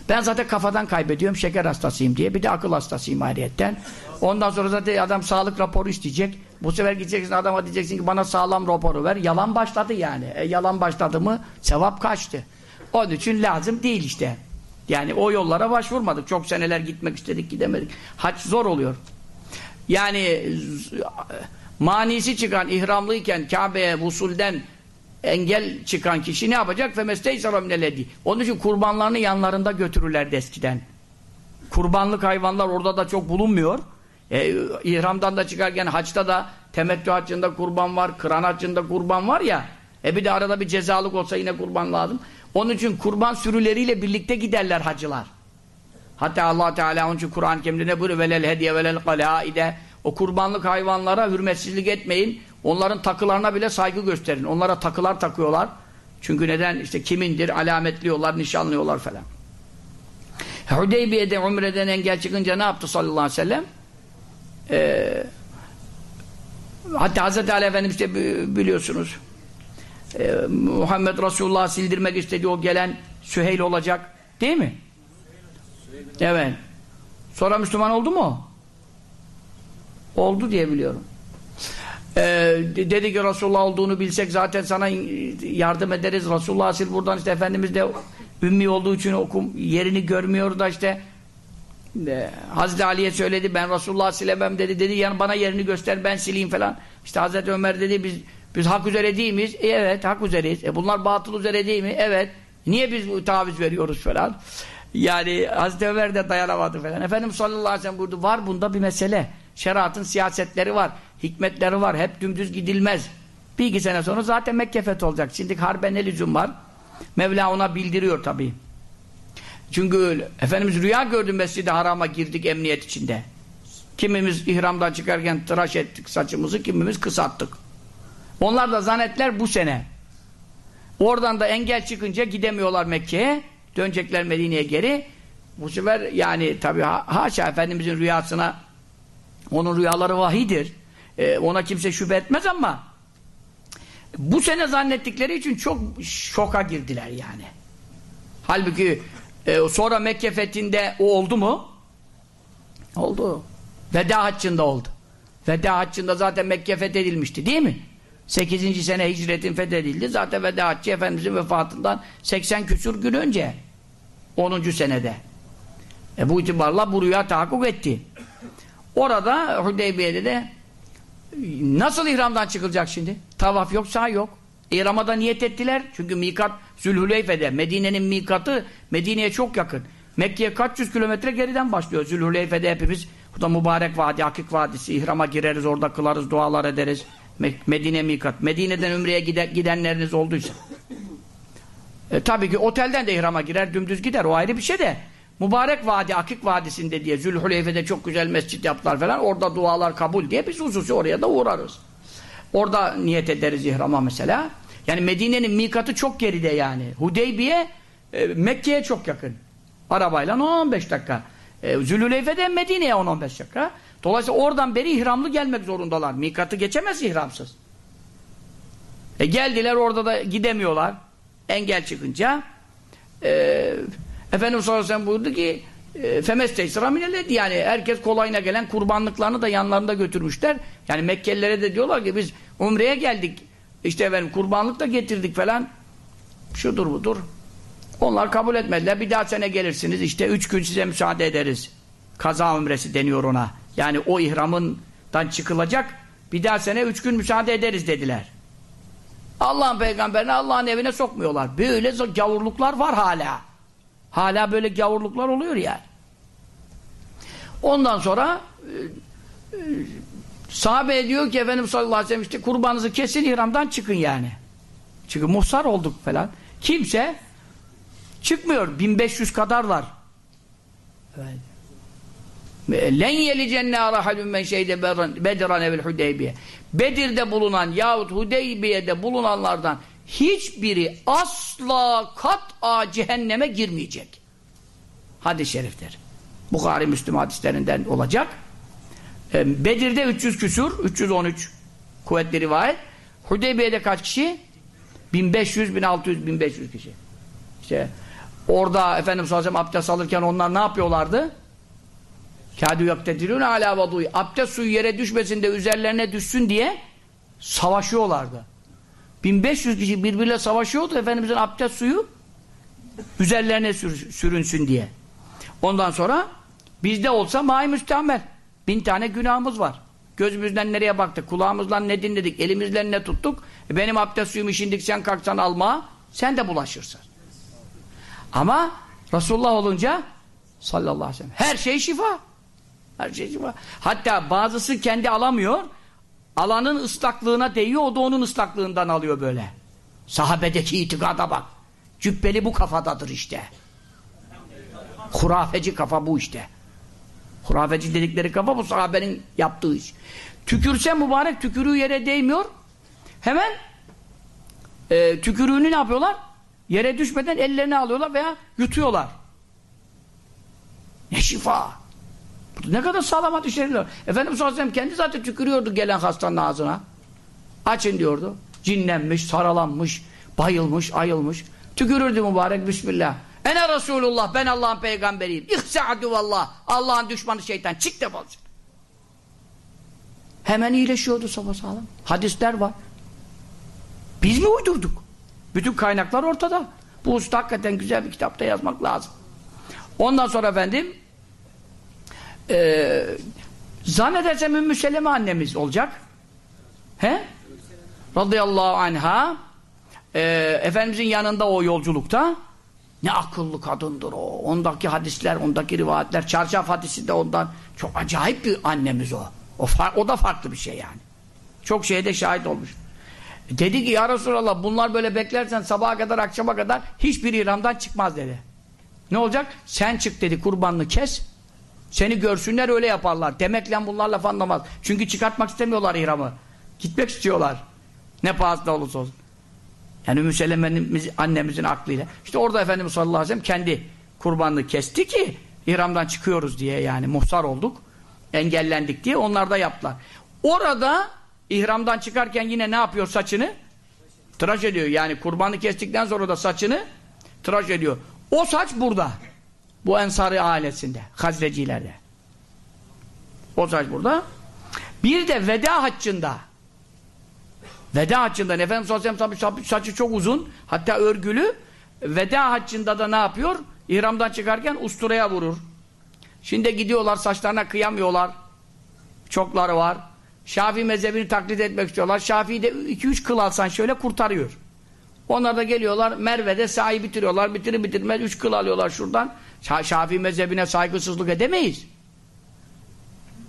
Ben zaten kafadan kaybediyorum, şeker hastasıyım diye. Bir de akıl hastasıyım ayrıyetten. Ondan sonra zaten adam sağlık raporu isteyecek. Bu sefer gideceksin adama diyeceksin ki bana sağlam raporu ver. Yalan başladı yani. E, yalan başladı mı sevap kaçtı. Onun için lazım değil işte. Yani o yollara başvurmadık. Çok seneler gitmek istedik gidemedik. Hac zor oluyor. Yani manisi çıkan ihramlıyken Kabe'ye vusulden engel çıkan kişi ne yapacak? Onun için kurbanlarını yanlarında götürürlerdi eskiden. Kurbanlık hayvanlar orada da çok bulunmuyor. E, ihramdan da çıkarken haçta da temettü haccında kurban var, kıran haccında kurban var ya. E bir de arada bir cezalık olsa yine kurban lazım. Onun için kurban sürüleriyle birlikte giderler hacılar. Hatta Allah Teala onun için Kur'an-ı Kerim'de ne buyuruyor? Velel hediye velel kalaide. O kurbanlık hayvanlara hürmetsizlik etmeyin. Onların takılarına bile saygı gösterin. Onlara takılar takıyorlar. Çünkü neden? İşte kimindir? Alametliyorlar, nişanlıyorlar falan. Hudeybiye'de Umre'den engel çıkınca ne yaptı sallallahu aleyhi ve sellem? Ee, hatta Hz. Ali Efendimiz de biliyorsunuz e, Muhammed Resulullah sildirmek istediği o gelen Süheyl olacak değil mi? Evet. Sonra Müslüman oldu mu? Oldu diye biliyorum. Ee, dedi ki Resulullah olduğunu bilsek zaten sana yardım ederiz. Resulullah asil buradan işte Efendimiz de ümmi olduğu için okum yerini görmüyor da işte e, Hazreti Ali'ye söyledi ben Resulullah silemem dedi. Dedi yani bana yerini göster ben sileyim falan. İşte Hazreti Ömer dedi biz biz hak üzere değil miyiz? E, evet hak üzereyiz. E, bunlar batıl üzere değil mi? Evet. Niye biz bu taviz veriyoruz falan. Yani Hazreti Ömer de dayanamadı falan. Efendimiz sallallahu aleyhi ve sellem buyurdu. Var bunda bir mesele. Şeriatın siyasetleri var. Hikmetleri var. Hep dümdüz gidilmez. Bir iki sene sonra zaten Mekke fethi olacak. Şimdi harbe ne var? Mevla ona bildiriyor tabii. Çünkü Efendimiz rüya gördü Mescid-i Haram'a girdik emniyet içinde. Kimimiz ihramdan çıkarken tıraş ettik saçımızı, kimimiz kısalttık. Onlar da zannetler bu sene. Oradan da engel çıkınca gidemiyorlar Mekke'ye. Dönecekler Medine'ye geri. Bu sefer yani tabii ha haşa Efendimizin rüyasına onun rüyaları vahidir. Ee, ona kimse şüphe etmez ama bu sene zannettikleri için çok şoka girdiler yani. Halbuki e, sonra Mekke fethinde o oldu mu? Oldu. Veda haccında oldu. Veda haccında zaten Mekke fethedilmişti değil mi? 8. sene hicretin fethedildi. Zaten veda haccı Efendimizin vefatından 80 küsur gün önce. 10. senede. E bu itibarla bu rüya tahakkuk etti. Orada Hudeybiye'de de nasıl ihramdan çıkılacak şimdi? Tavaf yok, sağ yok. İhrama da niyet ettiler. Çünkü mikat Zülhüleyfe'de. Medine'nin mikatı Medine'ye çok yakın. Mekke'ye kaç yüz kilometre geriden başlıyor. Zülhüleyfe'de hepimiz bu da mübarek vadi, Akik Vadisi. İhrama gireriz, orada kılarız, dualar ederiz. Medine mikat. Medine'den Ümre'ye gidenleriniz olduysa. E, tabii ki otelden de ihrama girer, dümdüz gider. O ayrı bir şey de. Mübarek Vadi, Akik Vadisi'nde diye Zülhüleyfe'de çok güzel mescit yaptılar falan. Orada dualar kabul diye biz hususi oraya da uğrarız. Orada niyet ederiz ihrama mesela. Yani Medine'nin mikatı çok geride yani. Hudeybiye e, Mekke'ye çok yakın. Arabayla 10-15 dakika. E, Zülhüleyfe'den Medine'ye 10-15 dakika. Dolayısıyla oradan beri ihramlı gelmek zorundalar. Mikatı geçemez ihramsız. E geldiler orada da gidemiyorlar. Engel çıkınca e, Efendimiz sallallahu aleyhi buyurdu ki femesteysra minelledi yani herkes kolayına gelen kurbanlıklarını da yanlarında götürmüşler. Yani Mekkelilere de diyorlar ki biz umreye geldik işte efendim kurbanlık da getirdik falan. Şudur budur. Onlar kabul etmediler. Bir daha sene gelirsiniz işte üç gün size müsaade ederiz. Kaza umresi deniyor ona. Yani o ihramından çıkılacak bir daha sene üç gün müsaade ederiz dediler. Allah'ın peygamberini Allah'ın evine sokmuyorlar. Böyle gavurluklar var hala. Hala böyle gavurluklar oluyor yani. Ondan sonra e, e, sahabe diyor ki Efendimiz sallallahu aleyhi ve sellem işte kurbanınızı kesin ihramdan çıkın yani. Çünkü muhsar olduk falan. Kimse çıkmıyor. 1500 kadarlar. Evet. Len yelicenne arahalun men şeyde bedran evvel Hudeybiye. Bedir'de bulunan yahut Hudeybiye'de bulunanlardan hiçbiri asla kat'a cehenneme girmeyecek. Hadis-i şerifler. Bukhari Müslüm hadislerinden olacak. Bedir'de 300 küsur, 313 kuvvetli rivayet. Hudeybiye'de kaç kişi? 1500, 1600, 1500 kişi. İşte orada Efendimiz sallallahu aleyhi ve sellem abdest alırken onlar ne yapıyorlardı? Kâdü yaktedirûne alâ vadûi. Abdest suyu yere düşmesin de üzerlerine düşsün diye savaşıyorlardı. 1500 kişi birbiriyle savaşıyordu. Efendimizin abdest suyu üzerlerine sür, sürünsün diye. Ondan sonra bizde olsa mahi müstemel. Bin tane günahımız var. Gözümüzden nereye baktık, kulağımızla ne dinledik, elimizle ne tuttuk. E benim abdest suyumu şimdi sen kalksan alma, sen de bulaşırsın. Ama Resulullah olunca sallallahu aleyhi ve sellem her şey şifa. Her şey şifa. Hatta bazısı kendi alamıyor, alanın ıslaklığına değiyor, o da onun ıslaklığından alıyor böyle. Sahabedeki itikada bak. Cübbeli bu kafadadır işte. Hurafeci kafa bu işte. Hurafeci dedikleri kafa bu sahabenin yaptığı iş. Tükürse mübarek tükürüğü yere değmiyor. Hemen e, tükürüğünü ne yapıyorlar? Yere düşmeden ellerini alıyorlar veya yutuyorlar. Ne şifa. Ne kadar sağlam hadis-i şerifler. Efendimiz sallallahu kendi zaten tükürüyordu gelen hastanın ağzına. Açın diyordu. Cinlenmiş, saralanmış, bayılmış, ayılmış. Tükürürdü mübarek Bismillah. Ene Resulullah, ben Allah'ın peygamberiyim. İhsa'adu vallah. Allah'ın düşmanı şeytan. Çık defol. Hemen iyileşiyordu sapasağlam. Hadisler var. Biz mi uydurduk? Bütün kaynaklar ortada. Bu usta hakikaten güzel bir kitapta yazmak lazım. Ondan sonra efendim e, zannedersem Ümmü Seleme annemiz olacak. He? Radıyallahu anha e, Efendimizin yanında o yolculukta ne akıllı kadındır o. Ondaki hadisler, ondaki rivayetler, çarşaf hadisi de ondan çok acayip bir annemiz o. O, o da farklı bir şey yani. Çok şeyde şahit olmuş. Dedi ki ya Resulallah bunlar böyle beklersen sabaha kadar akşama kadar hiçbir İran'dan çıkmaz dedi. Ne olacak? Sen çık dedi kurbanını kes. Seni görsünler öyle yaparlar. Demekle bunlar laf anlamaz. Çünkü çıkartmak istemiyorlar İram'ı. Gitmek istiyorlar. Ne pahasına olursa olsun. Yani Ümmü annemizin aklıyla. İşte orada Efendimiz sallallahu aleyhi ve sellem kendi kurbanını kesti ki İram'dan çıkıyoruz diye yani muhsar olduk. Engellendik diye onlar da yaptılar. Orada İhramdan çıkarken yine ne yapıyor saçını? Tıraş ediyor. Yani kurbanı kestikten sonra da saçını tıraş ediyor. O saç burada. Bu Ensari ailesinde. Hazrecilerde. O saç burada. Bir de veda haccında veda haccında Efendimiz Aleyhisselam tabi saçı çok uzun hatta örgülü veda haccında da ne yapıyor? İhramdan çıkarken usturaya vurur. Şimdi gidiyorlar saçlarına kıyamıyorlar. Çokları var. Şafii mezhebini taklit etmek istiyorlar. Şafii'de 2-3 kıl alsan şöyle kurtarıyor. Onlar da geliyorlar Merve'de sahi bitiriyorlar. Bitirir bitirmez 3 kıl alıyorlar şuradan. Şafii mezhebine saygısızlık edemeyiz.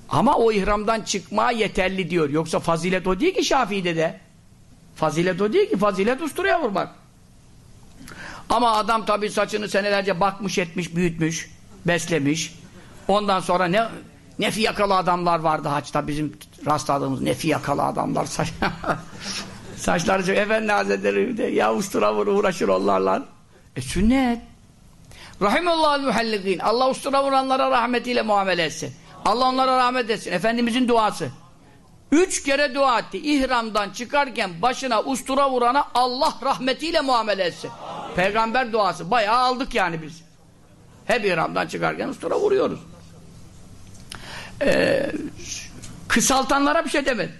Ama o ihramdan çıkma yeterli diyor. Yoksa fazilet o değil ki Şafii'de de. Fazilet o değil ki. Fazilet usturaya vurmak. Ama adam tabii saçını senelerce bakmış etmiş, büyütmüş, beslemiş. Ondan sonra ne ne fiyakalı adamlar vardı haçta bizim rastladığımız ne fiyakalı adamlar saç saçları çok efendi hazretleri de ya ustura vur uğraşır onlarla e sünnet Rahimullahal muhallikin Allah ustura vuranlara rahmetiyle muamele etsin. Allah onlara rahmet etsin. Efendimizin duası. Üç kere dua etti. İhramdan çıkarken başına ustura vurana Allah rahmetiyle muamele etsin. Peygamber duası. Bayağı aldık yani biz. Hep ihramdan çıkarken ustura vuruyoruz. E, kısaltanlara bir şey demedi.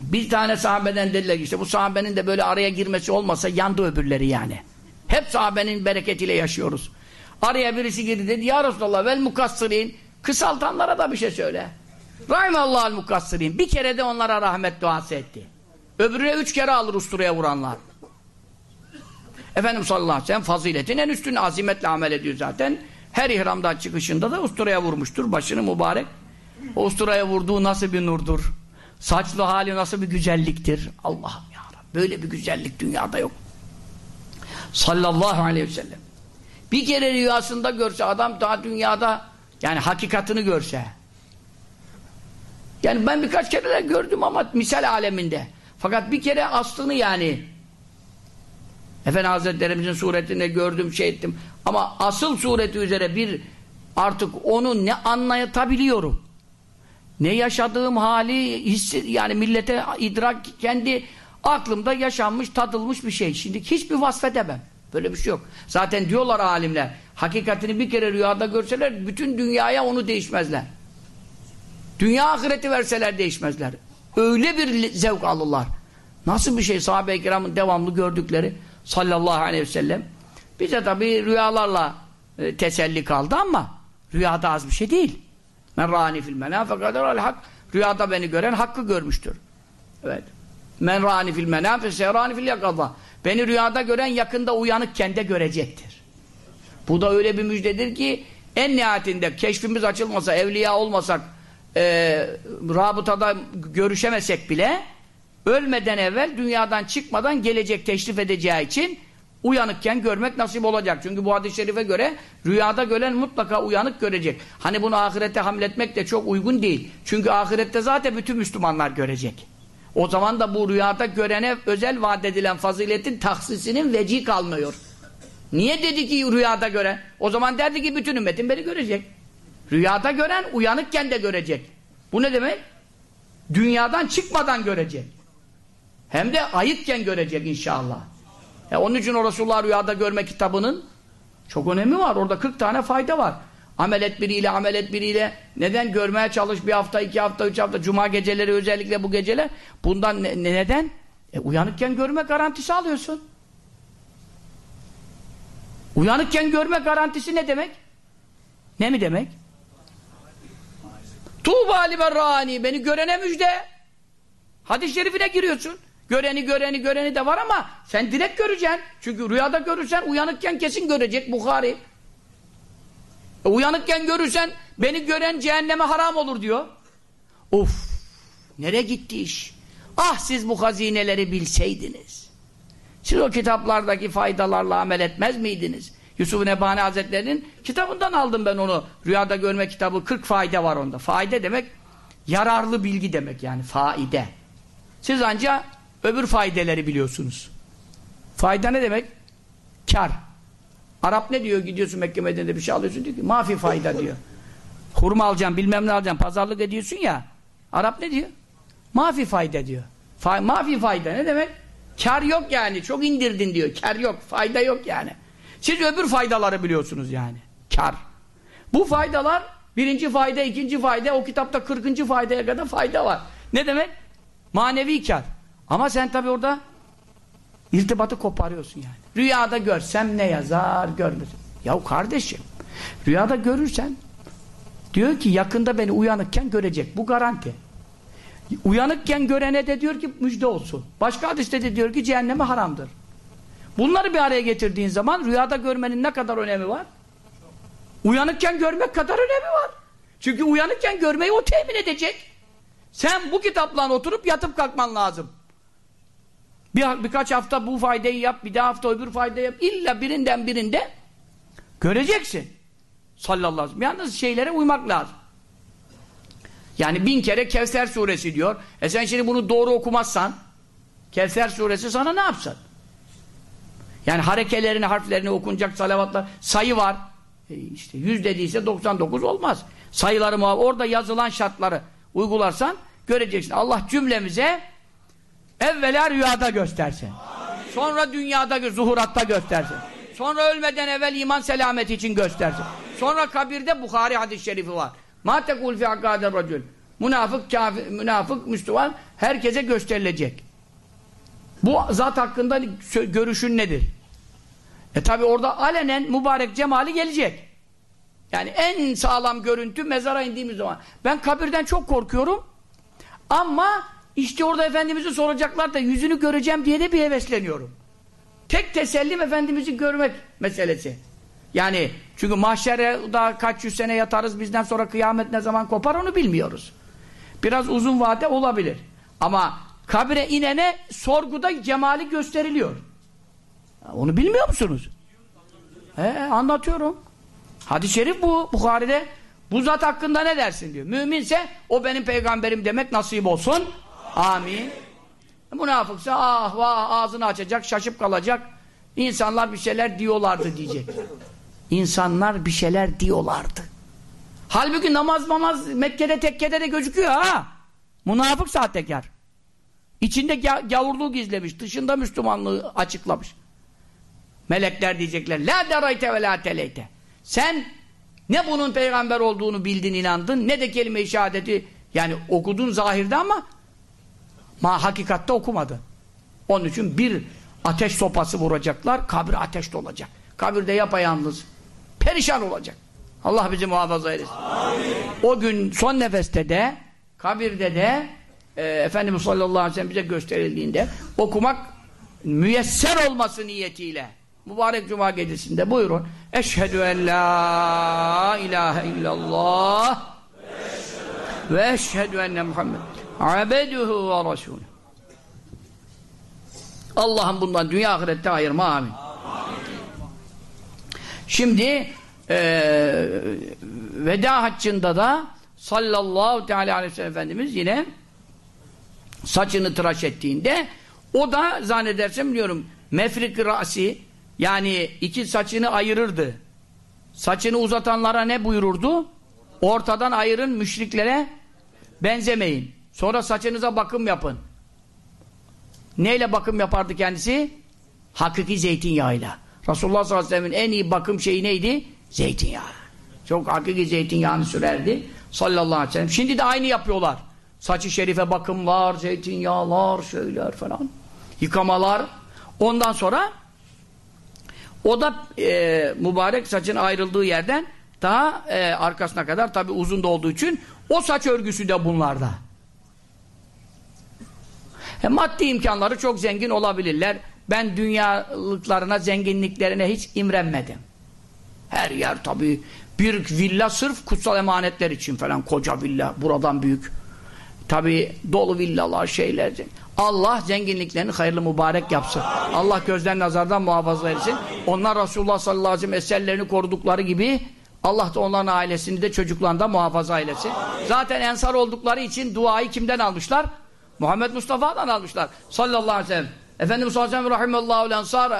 Bir tane sahabeden dediler işte bu sahabenin de böyle araya girmesi olmasa yandı öbürleri yani. Hep sahabenin bereketiyle yaşıyoruz. Araya birisi girdi dedi ya Resulallah vel mukassirin kısaltanlara da bir şey söyle. Rahimallahal mukassirin bir kere de onlara rahmet duası etti. Öbürüne üç kere alır usturaya vuranlar. Efendimiz sallallahu aleyhi ve sellem faziletin en üstünü azimetle amel ediyor zaten. Her ihramdan çıkışında da usturaya vurmuştur başını mübarek. O usturaya vurduğu nasıl bir nurdur. Saçlı hali nasıl bir güzelliktir. Allah'ım ya Rabbi. Böyle bir güzellik dünyada yok. Sallallahu aleyhi ve sellem. Bir kere rüyasında görse adam daha dünyada yani hakikatını görse. Yani ben birkaç kere gördüm ama misal aleminde. Fakat bir kere aslını yani Efendi Hazretlerimizin suretinde gördüm şey ettim. Ama asıl sureti üzere bir artık onu ne anlayatabiliyorum. Ne yaşadığım hali hissi, yani millete idrak kendi aklımda yaşanmış, tadılmış bir şey. Şimdi hiçbir vasfedemem. Böyle bir şey yok. Zaten diyorlar alimler, hakikatini bir kere rüyada görseler bütün dünyaya onu değişmezler. Dünya ahireti verseler değişmezler. Öyle bir zevk alırlar. Nasıl bir şey sahabe-i kiramın devamlı gördükleri sallallahu aleyhi ve sellem. Bize tabi rüyalarla e, teselli kaldı ama rüyada az bir şey değil. Men rani fil menâ fekader hak. Rüyada beni gören hakkı görmüştür. Evet. Men rani fil menâ feseyrani fil yakadâ. Beni rüyada gören yakında uyanıkken de görecektir. Bu da öyle bir müjdedir ki en nihayetinde keşfimiz açılmasa, evliya olmasak, e, rabıtada görüşemesek bile ölmeden evvel dünyadan çıkmadan gelecek teşrif edeceği için uyanıkken görmek nasip olacak. Çünkü bu hadis-i şerife göre rüyada gören mutlaka uyanık görecek. Hani bunu ahirette hamletmek de çok uygun değil. Çünkü ahirette zaten bütün Müslümanlar görecek. O zaman da bu rüyada görene özel vaat edilen faziletin tahsisinin veci kalmıyor. Niye dedi ki rüyada gören? O zaman derdi ki bütün ümmetin beni görecek. Rüyada gören uyanıkken de görecek. Bu ne demek? Dünyadan çıkmadan görecek. Hem de ayıkken görecek inşallah. E onun için o Resulullah Rüyada Görme kitabının çok önemi var. Orada 40 tane fayda var. Amel et biriyle, amel et biriyle. Neden? Görmeye çalış bir hafta, iki hafta, üç hafta. Cuma geceleri özellikle bu geceler. Bundan ne, neden? E, uyanıkken görme garantisi alıyorsun. Uyanıkken görme garantisi ne demek? Ne mi demek? Tuğba liberrani beni görene müjde. Hadis-i şerifine giriyorsun. Göreni göreni göreni de var ama sen direkt göreceksin. Çünkü rüyada görürsen uyanıkken kesin görecek Bukhari. E, uyanıkken görürsen beni gören cehenneme haram olur diyor. Of! Nereye gitti iş? Ah siz bu hazineleri bilseydiniz. Siz o kitaplardaki faydalarla amel etmez miydiniz? Yusuf Nebani Hazretleri'nin kitabından aldım ben onu. Rüyada görme kitabı 40 fayda var onda. Faide demek yararlı bilgi demek yani faide. Siz ancak öbür faydeleri biliyorsunuz. Fayda ne demek? Kar. Arap ne diyor? Gidiyorsun Mekke Medine'de bir şey alıyorsun diyor ki mafi fayda diyor. Hurma alacaksın bilmem ne alacaksın pazarlık ediyorsun ya. Arap ne diyor? Mafi fayda diyor. Fa mafi fayda ne demek? Kar yok yani. Çok indirdin diyor. Kar yok. Fayda yok yani. Siz öbür faydaları biliyorsunuz yani. Kar. Bu faydalar birinci fayda, ikinci fayda, o kitapta kırkıncı faydaya kadar fayda var. Ne demek? Manevi kar. Ama sen tabi orada irtibatı koparıyorsun yani. Rüyada görsem ne yazar, görmedim. Yahu kardeşim, rüyada görürsen diyor ki yakında beni uyanıkken görecek. Bu garanti. Uyanıkken görene de diyor ki müjde olsun. Başka hadiste de diyor ki cehenneme haramdır. Bunları bir araya getirdiğin zaman rüyada görmenin ne kadar önemi var? Uyanıkken görmek kadar önemi var. Çünkü uyanıkken görmeyi o temin edecek. Sen bu kitapla oturup yatıp kalkman lazım. Bir, birkaç hafta bu faydayı yap, bir daha hafta öbür faydayı yap. İlla birinden birinde göreceksin. Sallallahu aleyhi ve sellem. Yalnız şeylere uymak lazım. Yani bin kere Kevser suresi diyor. E sen şimdi bunu doğru okumazsan Kevser suresi sana ne yapsın? Yani harekelerini, harflerini okunacak salavatlar sayı var. E işte 100 dediyse 99 olmaz. Sayıları muhaf orada yazılan şartları uygularsan göreceksin. Allah cümlemize evvela rüyada göstersin. Amin. Sonra dünyada, zuhuratta göstersin. Sonra ölmeden evvel iman selameti için göstersin. Sonra kabirde Bukhari hadis-i şerifi var. Ma tekul fi hakkader racül. Münafık, kafir, münafık, Müslüman herkese gösterilecek. Bu zat hakkında görüşün nedir? E tabi orada alenen mübarek cemali gelecek. Yani en sağlam görüntü mezara indiğimiz zaman. Ben kabirden çok korkuyorum. Ama işte orada Efendimiz'i soracaklar da yüzünü göreceğim diye de bir hevesleniyorum. Tek tesellim Efendimiz'i görmek meselesi. Yani çünkü mahşere daha kaç yüz sene yatarız bizden sonra kıyamet ne zaman kopar onu bilmiyoruz. Biraz uzun vade olabilir. Ama kabire inene sorguda cemali gösteriliyor. Onu bilmiyor musunuz? He, anlatıyorum. Hadis-i şerif bu. Bukhari'de bu zat hakkında ne dersin diyor. Müminse o benim peygamberim demek nasip olsun. Amin. Münafıksa ah vah ağzını açacak, şaşıp kalacak. İnsanlar bir şeyler diyorlardı diyecek. İnsanlar bir şeyler diyorlardı. Halbuki namaz mamaz Mekke'de tekkede de gözüküyor ha. Münafık sahtekar. İçinde gavurluğu gizlemiş. Dışında Müslümanlığı açıklamış. Melekler diyecekler. La derayte ve la teleyte. Sen ne bunun peygamber olduğunu bildin, inandın, ne de kelime-i şehadeti yani okudun zahirde ama ma hakikatte okumadı. Onun için bir ateş sopası vuracaklar, kabir ateşte olacak. Kabirde yapayalnız, perişan olacak. Allah bizi muhafaza eylesin. Amin. O gün son nefeste de, kabirde de e, Efendimiz sallallahu aleyhi ve sellem bize gösterildiğinde okumak müyesser olması niyetiyle mübarek cuma gecesinde buyurun. Eşhedü en la ilahe illallah ve eşhedü enne Muhammed abeduhu ve rasulü. Allah'ım bundan dünya ahirette ayırma amin. Şimdi e, veda haccında da sallallahu teala aleyhi ve Efendimiz yine saçını tıraş ettiğinde o da zannedersem biliyorum mefrik rasi yani iki saçını ayırırdı. Saçını uzatanlara ne buyururdu? Ortadan ayırın müşriklere benzemeyin. Sonra saçınıza bakım yapın. Neyle bakım yapardı kendisi? Hakiki zeytinyağıyla. Resulullah sallallahu aleyhi ve sellem'in en iyi bakım şeyi neydi? Zeytinyağı. Çok hakiki zeytinyağını sürerdi. Sallallahu aleyhi ve sellem. Şimdi de aynı yapıyorlar. Saçı şerife bakımlar, zeytinyağlar, şeyler falan. Yıkamalar. Ondan sonra o da e, mübarek saçın ayrıldığı yerden daha e, arkasına kadar tabi uzun da olduğu için o saç örgüsü de bunlarda. E, maddi imkanları çok zengin olabilirler. Ben dünyalıklarına, zenginliklerine hiç imrenmedim. Her yer tabi bir villa sırf kutsal emanetler için falan. Koca villa, buradan büyük. Tabi dolu villalar, şeyler. Allah zenginliklerini hayırlı mübarek yapsın. Allah gözden nazardan muhafaza etsin. Onlar Resulullah sallallahu aleyhi ve sellem eserlerini korudukları gibi Allah da onların ailesini de çocuklarını da muhafaza eylesin. Zaten ensar oldukları için duayı kimden almışlar? Muhammed Mustafa'dan almışlar. Sallallahu aleyhi ve sellem. Efendimiz sallallahu aleyhi ve sellem rahimallahu ensar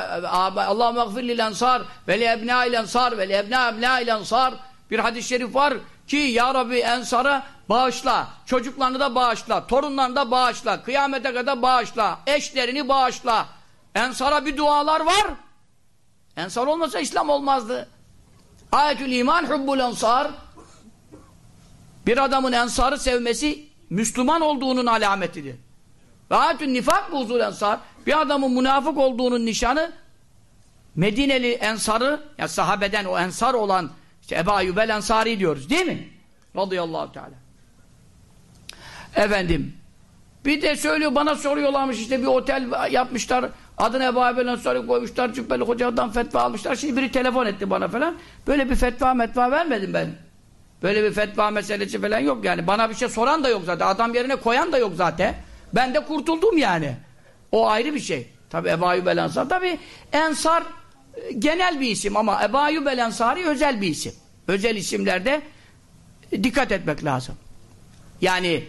Allahümme gfir lil ensar ve li ebnâil ensar ve li ebnâil ensar bir hadis-i şerif var ki Ya Rabbi ensara bağışla, çocuklarını da bağışla, torunlarını da bağışla, kıyamete kadar bağışla, eşlerini bağışla. Ensara bir dualar var. Ensar olmasa İslam olmazdı. Ayetül iman hubbul ensar bir adamın ensarı sevmesi Müslüman olduğunun alametidir. Ve ayetül nifak buzul ensar bir adamın münafık olduğunun nişanı Medineli ensarı ya sahabeden o ensar olan işte Ebu Ayyubel Ensari diyoruz değil mi? Radıyallahu teala. Efendim bir de söylüyor bana soruyorlarmış işte bir otel yapmışlar adını Ebu Ayyubel Ensari koymuşlar cübbeli hocadan fetva almışlar şimdi biri telefon etti bana falan böyle bir fetva metva vermedim ben böyle bir fetva meselesi falan yok yani bana bir şey soran da yok zaten adam yerine koyan da yok zaten ben de kurtuldum yani o ayrı bir şey tabi Ebu Ayyubel Ensari tabi Ensar genel bir isim ama Ebu Ayyub el Ensari özel bir isim. Özel isimlerde dikkat etmek lazım. Yani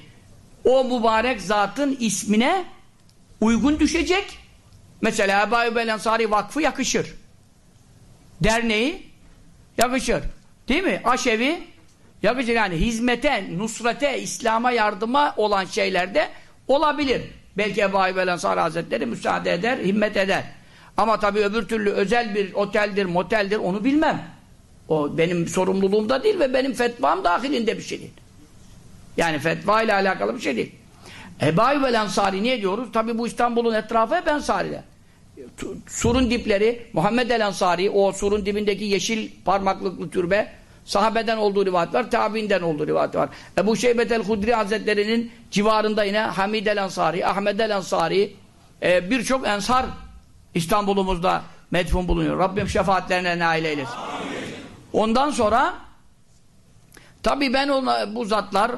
o mübarek zatın ismine uygun düşecek. Mesela Ebu Ayyub el Ensari Vakfı yakışır. Derneği yakışır. Değil mi? Aşevi yakışır. Yani hizmete, nusrete, İslam'a yardıma olan şeylerde olabilir. Belki Ebu Ayyub el Hazretleri müsaade eder, himmet eder. Ama tabii öbür türlü özel bir oteldir, moteldir onu bilmem. O benim sorumluluğumda değil ve benim fetvam dahilinde bir şey değil. Yani fetva ile alakalı bir şey değil. Ebu ve Ensari niye diyoruz? Tabii bu İstanbul'un etrafı hep Ensari'de. Surun dipleri, Muhammed el Ensari, o surun dibindeki yeşil parmaklıklı türbe, sahabeden olduğu rivayet var, tabiinden olduğu rivayet var. Ebu Şeybet el-Hudri Hazretleri'nin civarında yine Hamid el Ensari, Ahmed el Ensari, e, birçok ensar İstanbul'umuzda medfun bulunuyor. Rabbim şefaatlerine nail eylesin. Ondan sonra tabi ben ona, bu zatlar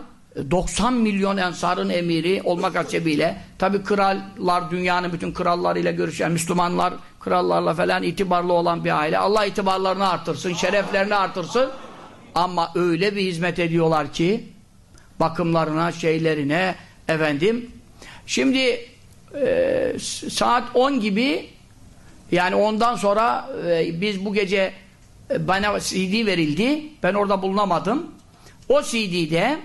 90 milyon ensarın emiri olmak hasebiyle tabi krallar dünyanın bütün krallarıyla görüşen Müslümanlar krallarla falan itibarlı olan bir aile. Allah itibarlarını artırsın, şereflerini artırsın. Ama öyle bir hizmet ediyorlar ki bakımlarına, şeylerine efendim. Şimdi e, saat 10 gibi yani ondan sonra e, biz bu gece e, bana CD verildi. Ben orada bulunamadım. O CD'de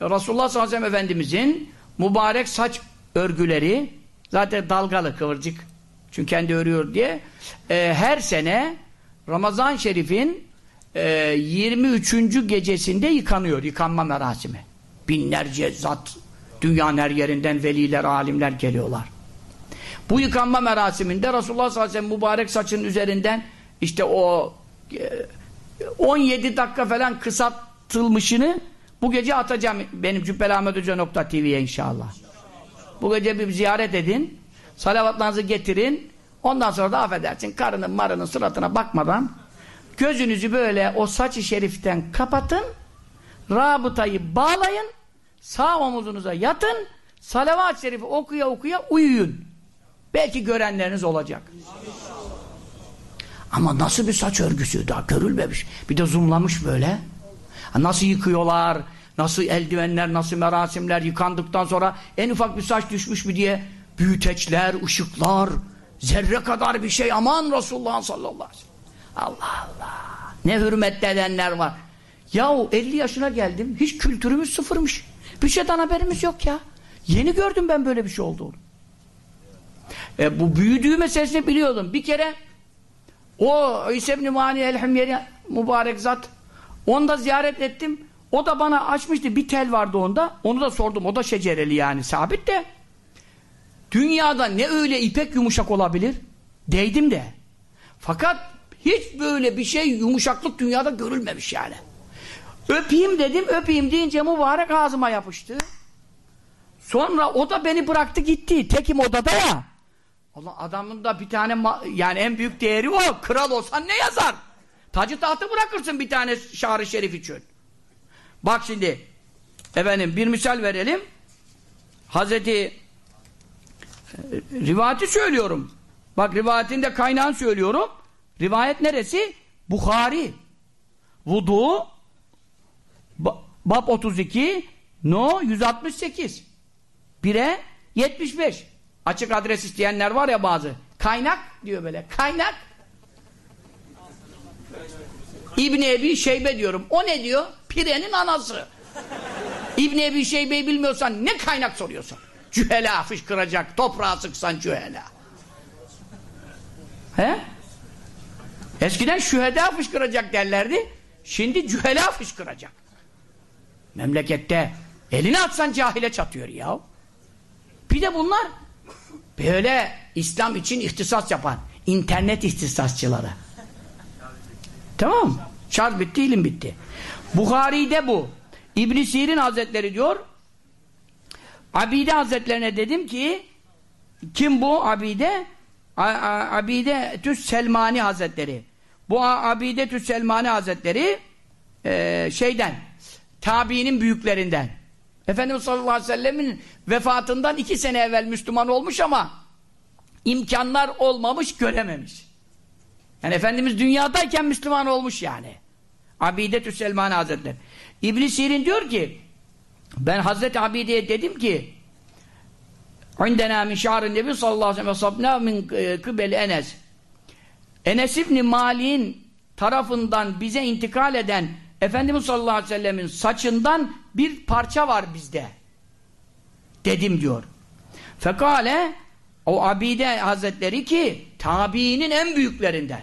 Resulullah sallallahu aleyhi ve sellem Efendimizin mübarek saç örgüleri zaten dalgalı kıvırcık çünkü kendi örüyor diye e, her sene Ramazan Şerif'in e, 23. gecesinde yıkanıyor. Yıkanma merasimi. Binlerce zat dünyanın her yerinden veliler, alimler geliyorlar. Bu yıkanma merasiminde Resulullah sallallahu aleyhi ve sellem mübarek saçın üzerinden işte o 17 e, dakika falan kısaltılmışını bu gece atacağım benim cübbelahmethoca.tv'ye inşallah. Bu gece bir ziyaret edin. Salavatlarınızı getirin. Ondan sonra da affedersin karının marının suratına bakmadan gözünüzü böyle o saçı şeriften kapatın. Rabıtayı bağlayın. Sağ omuzunuza yatın. Salavat-ı şerifi okuya okuya uyuyun. Belki görenleriniz olacak. Ama nasıl bir saç örgüsü daha görülmemiş. Bir de zoomlamış böyle. Nasıl yıkıyorlar, nasıl eldivenler, nasıl merasimler yıkandıktan sonra en ufak bir saç düşmüş mü diye büyüteçler, ışıklar, zerre kadar bir şey aman Resulullah sallallahu aleyhi ve sellem. Allah Allah. Ne hürmetli edenler var. Yahu 50 yaşına geldim. Hiç kültürümüz sıfırmış. Bir şeyden haberimiz yok ya. Yeni gördüm ben böyle bir şey olduğunu. E, bu büyüdüğü meselesini biliyordum. Bir kere o İsa ibn Mani el-Himyeri mübarek zat onu da ziyaret ettim. O da bana açmıştı. Bir tel vardı onda. Onu da sordum. O da şecereli yani. Sabit de. Dünyada ne öyle ipek yumuşak olabilir? Değdim de. Fakat hiç böyle bir şey yumuşaklık dünyada görülmemiş yani. Öpeyim dedim. Öpeyim deyince mübarek ağzıma yapıştı. Sonra o da beni bıraktı gitti. Tekim odada ya. Allah adamın da bir tane yani en büyük değeri o. Kral olsan ne yazar? Tacı tahtı bırakırsın bir tane şahri şerif için. Bak şimdi efendim bir misal verelim. Hazreti e, rivayeti söylüyorum. Bak rivayetinde kaynağını söylüyorum. Rivayet neresi? Bukhari. Vudu Bab 32 No 168 1'e 75 Açık adres isteyenler var ya bazı. Kaynak diyor böyle. Kaynak. İbni Ebi Şeybe diyorum. O ne diyor? Pirenin anası. İbni Ebi Şeybe'yi bilmiyorsan ne kaynak soruyorsun? Cühela fışkıracak. Toprağa sıksan cühela. He? Eskiden şüheda fışkıracak derlerdi. Şimdi cühela fışkıracak. Memlekette elini atsan cahile çatıyor ya. Bir de bunlar böyle İslam için ihtisas yapan internet ihtisasçıları. Tamam Şarj bitti, ilim bitti. Bukhari'de bu. İbn Sirin Hazretleri diyor Abide Hazretlerine dedim ki kim bu Abide? A A Abide Tüs Selmani Hazretleri. Bu Abide Tüs Selmani Hazretleri e, şeyden tabiinin büyüklerinden. Efendimiz sallallahu aleyhi ve sellemin vefatından iki sene evvel Müslüman olmuş ama imkanlar olmamış, görememiş. Yani Efendimiz dünyadayken Müslüman olmuş yani. Abidetü Selman Hazretleri. ibn Sirin diyor ki ben Hazreti Abide'ye dedim ki indena min şa'rin nebi sallallahu aleyhi ve sellem min e, kıbeli Enes Enes İbni Malik'in tarafından bize intikal eden Efendimiz sallallahu aleyhi ve sellemin saçından bir parça var bizde. Dedim diyor. Fekale o Abide Hazretleri ki tabiinin en büyüklerinden.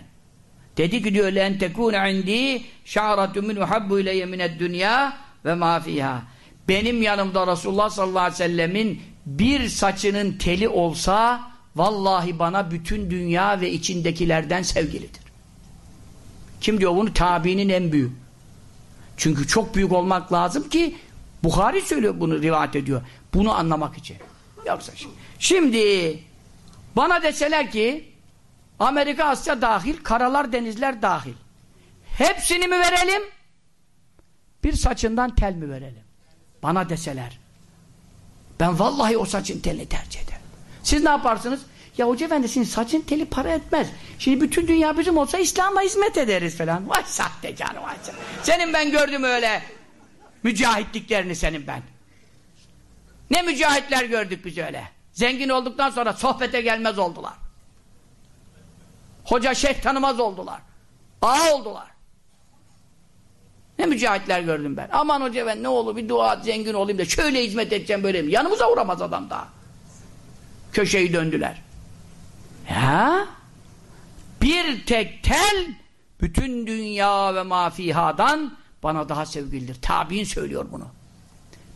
Dedi ki diyor len tekune indi şa'ratu min habbu ileyye mined dünya ve ma fiha. Benim yanımda Resulullah sallallahu aleyhi ve sellemin bir saçının teli olsa vallahi bana bütün dünya ve içindekilerden sevgilidir. Kim diyor bunu? Tabiinin en büyük. Çünkü çok büyük olmak lazım ki Bukhari söylüyor bunu rivayet ediyor. Bunu anlamak için. Yoksa şimdi. Şimdi bana deseler ki Amerika, Asya dahil, karalar, denizler dahil. Hepsini mi verelim? Bir saçından tel mi verelim? Bana deseler. Ben vallahi o saçın telini tercih ederim. Siz ne yaparsınız? Ya hoca efendi senin saçın teli para etmez. Şimdi bütün dünya bizim olsa İslam'a hizmet ederiz falan. Vay sahtekar vay Senin ben gördüm öyle mücahitliklerini senin ben. Ne mücahitler gördük biz öyle. Zengin olduktan sonra sohbete gelmez oldular. Hoca şeyh tanımaz oldular. Ağa oldular. Ne mücahitler gördüm ben. Aman hoca ben ne olur bir dua zengin olayım da şöyle hizmet edeceğim böyle mi? Yanımıza uğramaz adam daha. Köşeyi döndüler. Ya bir tek tel bütün dünya ve mafihadan bana daha sevgilidir. Tabi'in söylüyor bunu.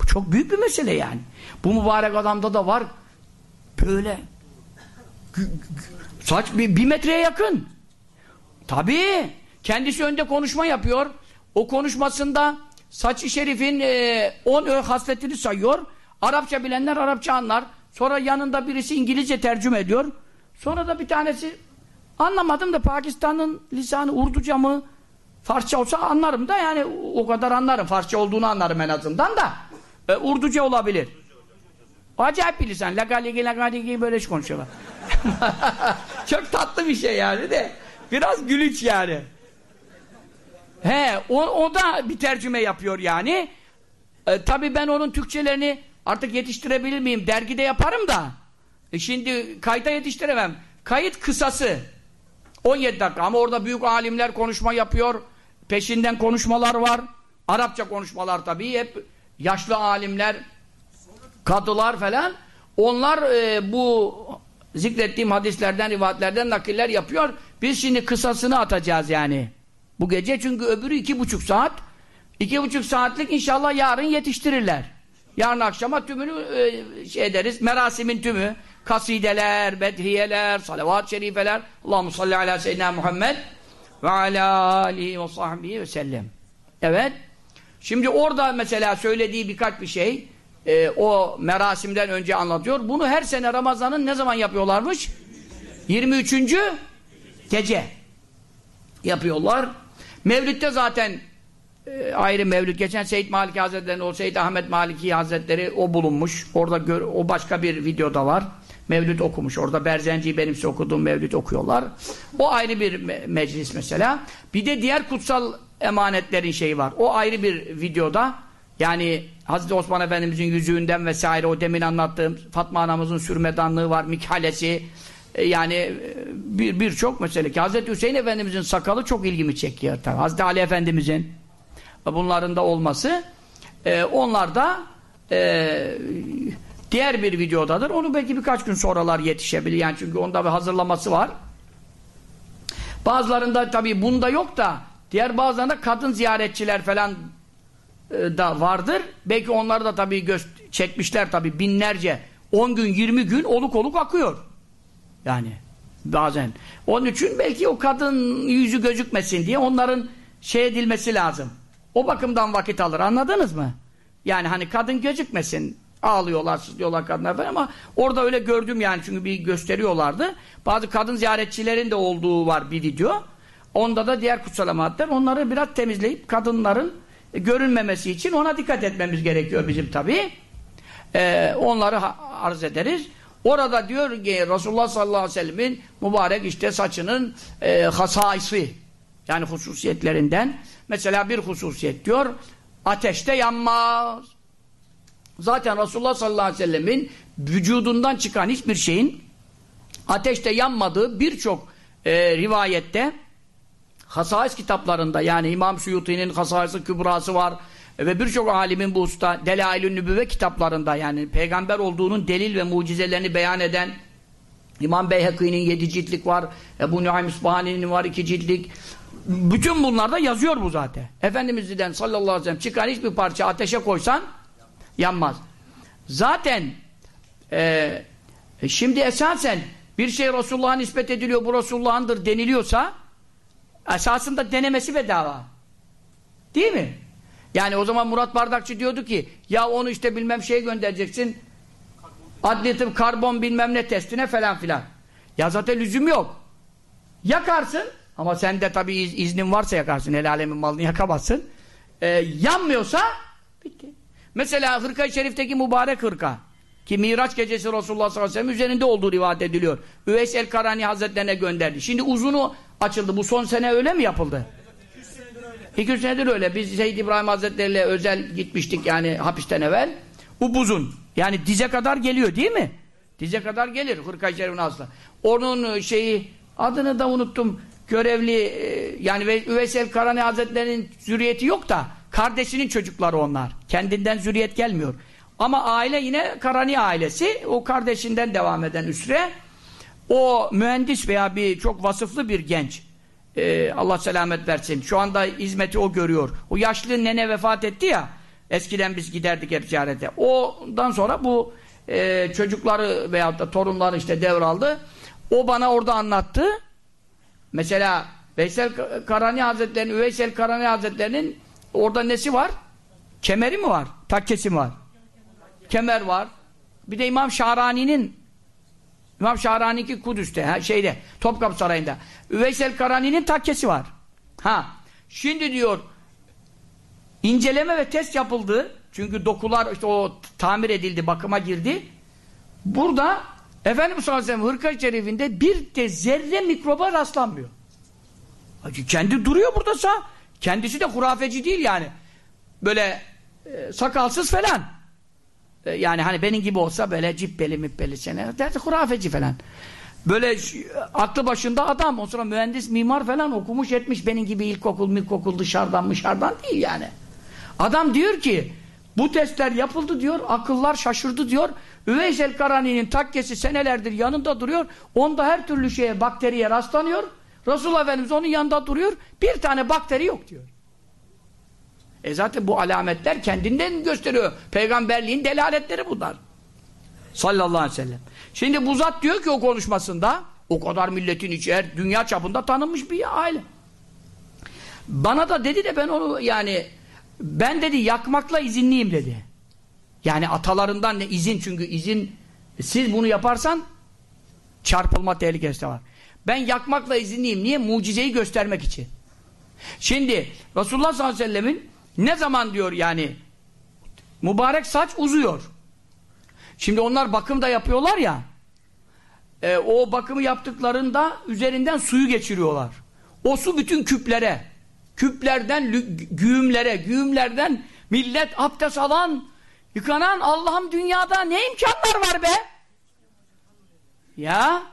Bu çok büyük bir mesele yani. Bu mübarek adamda da var böyle saç bir, bir metreye yakın. Tabii. Kendisi önde konuşma yapıyor. O konuşmasında saç-ı şerifin 10 e, hasletini sayıyor. Arapça bilenler Arapça anlar. Sonra yanında birisi İngilizce tercüme ediyor. Sonra da bir tanesi anlamadım da Pakistan'ın lisanı Urduca mı Farsça olsa anlarım da yani o kadar anlarım. Farsça olduğunu anlarım en azından da. E, Urduca olabilir. Acayip bir lisan. Lagaligi lagaligi böyle konuşuyorlar. Çok tatlı bir şey yani de. Biraz gülüç yani. He, o, o da bir tercüme yapıyor yani. E, tabii ben onun Türkçelerini artık yetiştirebilir miyim? Dergide yaparım da. E şimdi kayıta yetiştiremem. Kayıt kısası. 17 dakika ama orada büyük alimler konuşma yapıyor. Peşinden konuşmalar var. Arapça konuşmalar tabii hep yaşlı alimler, kadılar falan. Onlar e, bu zikrettiğim hadislerden, rivayetlerden nakiller yapıyor. Biz şimdi kısasını atacağız yani. Bu gece çünkü öbürü iki buçuk saat. iki buçuk saatlik inşallah yarın yetiştirirler. Yarın akşama tümünü e, şey ederiz. Merasimin tümü. Kasideler, bedhiyeler, salavat-ı şerifeler. Allahu salli ala seyyidina Muhammed ve ala alihi ve sahbihi ve sellem. Evet. Şimdi orada mesela söylediği birkaç bir şey e, o merasimden önce anlatıyor. Bunu her sene Ramazan'ın ne zaman yapıyorlarmış? 23. gece yapıyorlar. Mevlid'de zaten e, ayrı mevlid. Geçen Seyyid Maliki Hazretleri'nin o Seyyid Ahmet Maliki Hazretleri o bulunmuş. Orada gör, o başka bir videoda var. Mevlid okumuş. Orada Berzenci'yi benimse okuduğum Mevlid okuyorlar. O ayrı bir me meclis mesela. Bir de diğer kutsal emanetlerin şeyi var. O ayrı bir videoda yani Hazreti Osman Efendimizin yüzüğünden vesaire o demin anlattığım Fatma anamızın sürmedanlığı var, mikhalesi e, yani birçok bir, çok mesele ki Hazreti Hüseyin Efendimizin sakalı çok ilgimi çekiyor tabii. Hazreti Ali Efendimizin bunların da olması e, onlar da e, diğer bir videodadır. Onu belki birkaç gün sonralar yetişebilir. Yani çünkü onda bir hazırlaması var. Bazılarında tabii bunda yok da diğer bazılarında kadın ziyaretçiler falan e, da vardır. Belki onları da tabii çekmişler tabii binlerce. 10 gün 20 gün oluk oluk akıyor. Yani bazen. Onun için belki o kadın yüzü gözükmesin diye onların şey edilmesi lazım. O bakımdan vakit alır. Anladınız mı? Yani hani kadın gözükmesin. Ağlıyorlar, sızlıyorlar kadınlar falan ama orada öyle gördüm yani çünkü bir gösteriyorlardı. Bazı kadın ziyaretçilerin de olduğu var bir video. Onda da diğer kutsal emanetler. Onları biraz temizleyip kadınların görünmemesi için ona dikkat etmemiz gerekiyor bizim tabi. Ee, onları arz ederiz. Orada diyor ki Resulullah sallallahu aleyhi ve sellemin mübarek işte saçının e, hasaisi yani hususiyetlerinden mesela bir hususiyet diyor ateşte yanmaz. Zaten Resulullah sallallahu aleyhi ve sellemin vücudundan çıkan hiçbir şeyin ateşte yanmadığı birçok e, rivayette Hasais kitaplarında yani İmam Suyuti'nin Hasais-ı Kübrası var ve birçok alimin bu usta Delail-ü Nübüvve kitaplarında yani peygamber olduğunun delil ve mucizelerini beyan eden İmam Beyhaki'nin yedi ciltlik var Ebu Nuaym İsbahani'nin var iki ciltlik bütün bunlarda yazıyor bu zaten. Efendimiz'den sallallahu aleyhi ve sellem çıkan hiçbir parça ateşe koysan yanmaz. Zaten e, şimdi esasen bir şey Resulullah'a nispet ediliyor bu Resulullah'ındır deniliyorsa Esasında denemesi bedava. Değil mi? Yani o zaman Murat Bardakçı diyordu ki ya onu işte bilmem şeye göndereceksin adli tıp karbon bilmem ne testine falan filan. Ya zaten lüzum yok. Yakarsın ama sen de tabii iz, iznin varsa yakarsın. El alemin malını yakamazsın. Ee, yanmıyorsa bitti. Mesela hırka-i şerifteki mübarek hırka ki Miraç gecesi Resulullah sallallahu aleyhi ve sellem üzerinde olduğu rivayet ediliyor. Üveys el-Karani Hazretlerine gönderdi. Şimdi uzunu açıldı. Bu son sene öyle mi yapıldı? 200 senedir öyle. Biz Seyyid İbrahim Hazretleri ile özel gitmiştik yani hapisten evvel. Ubuzun. Yani dize kadar geliyor değil mi? Dize kadar gelir. Hırkay Şerif'in aslı. Onun şeyi adını da unuttum. Görevli e, yani Üveysel Karani Hazretleri'nin zürriyeti yok da kardeşinin çocukları onlar. Kendinden zürriyet gelmiyor. Ama aile yine Karani ailesi. O kardeşinden devam eden üsre. O mühendis veya bir çok vasıflı bir genç e, Allah selamet versin. Şu anda hizmeti o görüyor. O yaşlı nene vefat etti ya eskiden biz giderdik hep ziyarete. Ondan sonra bu e, çocukları veyahut da torunları işte devraldı. O bana orada anlattı. Mesela Veysel Karani Hazretleri'nin, Üveysel Karani Hazretleri'nin orada nesi var? Kemeri mi var? Takkesi mi var? Kemer var. Bir de İmam Şahrani'nin İmam Şahrani'ki Kudüs'te, ha, şeyde, Topkapı Sarayı'nda. Üveysel Karani'nin takkesi var. Ha, şimdi diyor inceleme ve test yapıldı. Çünkü dokular işte o tamir edildi, bakıma girdi. Burada Efendimiz sallallahu aleyhi ve sellem hırka şerifinde bir de zerre mikroba rastlanmıyor. Kendi duruyor burada sağ. Kendisi de hurafeci değil yani. Böyle e, sakalsız falan. E, yani hani benim gibi olsa böyle cibbeli mibbeli sene derdi hurafeci falan. Böyle aklı başında adam o sonra mühendis mimar falan okumuş etmiş benim gibi ilkokul milkokul dışarıdan dışarıdan değil yani. Adam diyor ki bu testler yapıldı diyor, akıllar şaşırdı diyor. Üveysel Karani'nin takkesi senelerdir yanında duruyor. Onda her türlü şeye, bakteriye rastlanıyor. Resulullah Efendimiz onun yanında duruyor. Bir tane bakteri yok diyor. E zaten bu alametler kendinden gösteriyor. Peygamberliğin delaletleri bunlar. Sallallahu aleyhi ve sellem. Şimdi bu zat diyor ki o konuşmasında o kadar milletin içi dünya çapında tanınmış bir aile. Bana da dedi de ben onu yani ben dedi yakmakla izinliyim dedi. Yani atalarından ne izin çünkü izin siz bunu yaparsan çarpılma tehlikesi de var. Ben yakmakla izinliyim. Niye? Mucizeyi göstermek için. Şimdi Resulullah sallallahu aleyhi ve sellemin ne zaman diyor yani mübarek saç uzuyor. Şimdi onlar bakım da yapıyorlar ya e, o bakımı yaptıklarında üzerinden suyu geçiriyorlar. O su bütün küplere küplerden güğümlere güğümlerden millet abdest alan yıkanan Allah'ım dünyada ne imkanlar var be? Ya?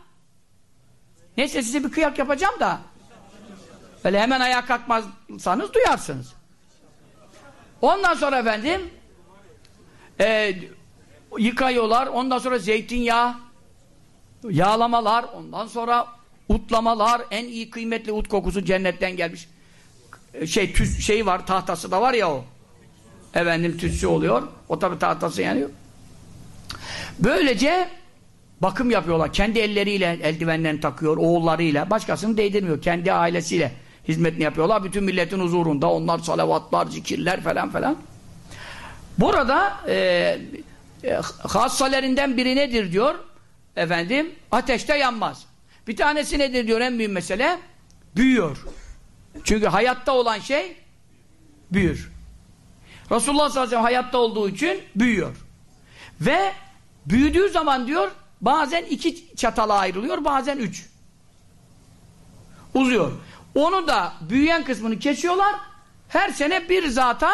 Neyse size bir kıyak yapacağım da. Öyle hemen ayağa kalkmazsanız duyarsınız. Ondan sonra efendim e, yıkayıyorlar ondan sonra zeytinyağı yağlamalar ondan sonra utlamalar en iyi kıymetli ut kokusu cennetten gelmiş. Şey tüs şey var tahtası da var ya o efendim tütsü oluyor. O tabi tahtası yanıyor. Böylece bakım yapıyorlar. Kendi elleriyle eldivenlerini takıyor oğullarıyla. Başkasını değdirmiyor. Kendi ailesiyle hizmetini yapıyorlar. Bütün milletin huzurunda onlar salavatlar zikirler falan falan burada e, e, hassalerinden biri nedir diyor? Efendim ateşte yanmaz. Bir tanesi nedir diyor? En büyük mesele büyüyor. Çünkü hayatta olan şey büyür. Resulullah sallallahu aleyhi ve sellem hayatta olduğu için büyüyor. Ve büyüdüğü zaman diyor bazen iki çatala ayrılıyor bazen üç. Uzuyor. Onu da büyüyen kısmını kesiyorlar. Her sene bir zata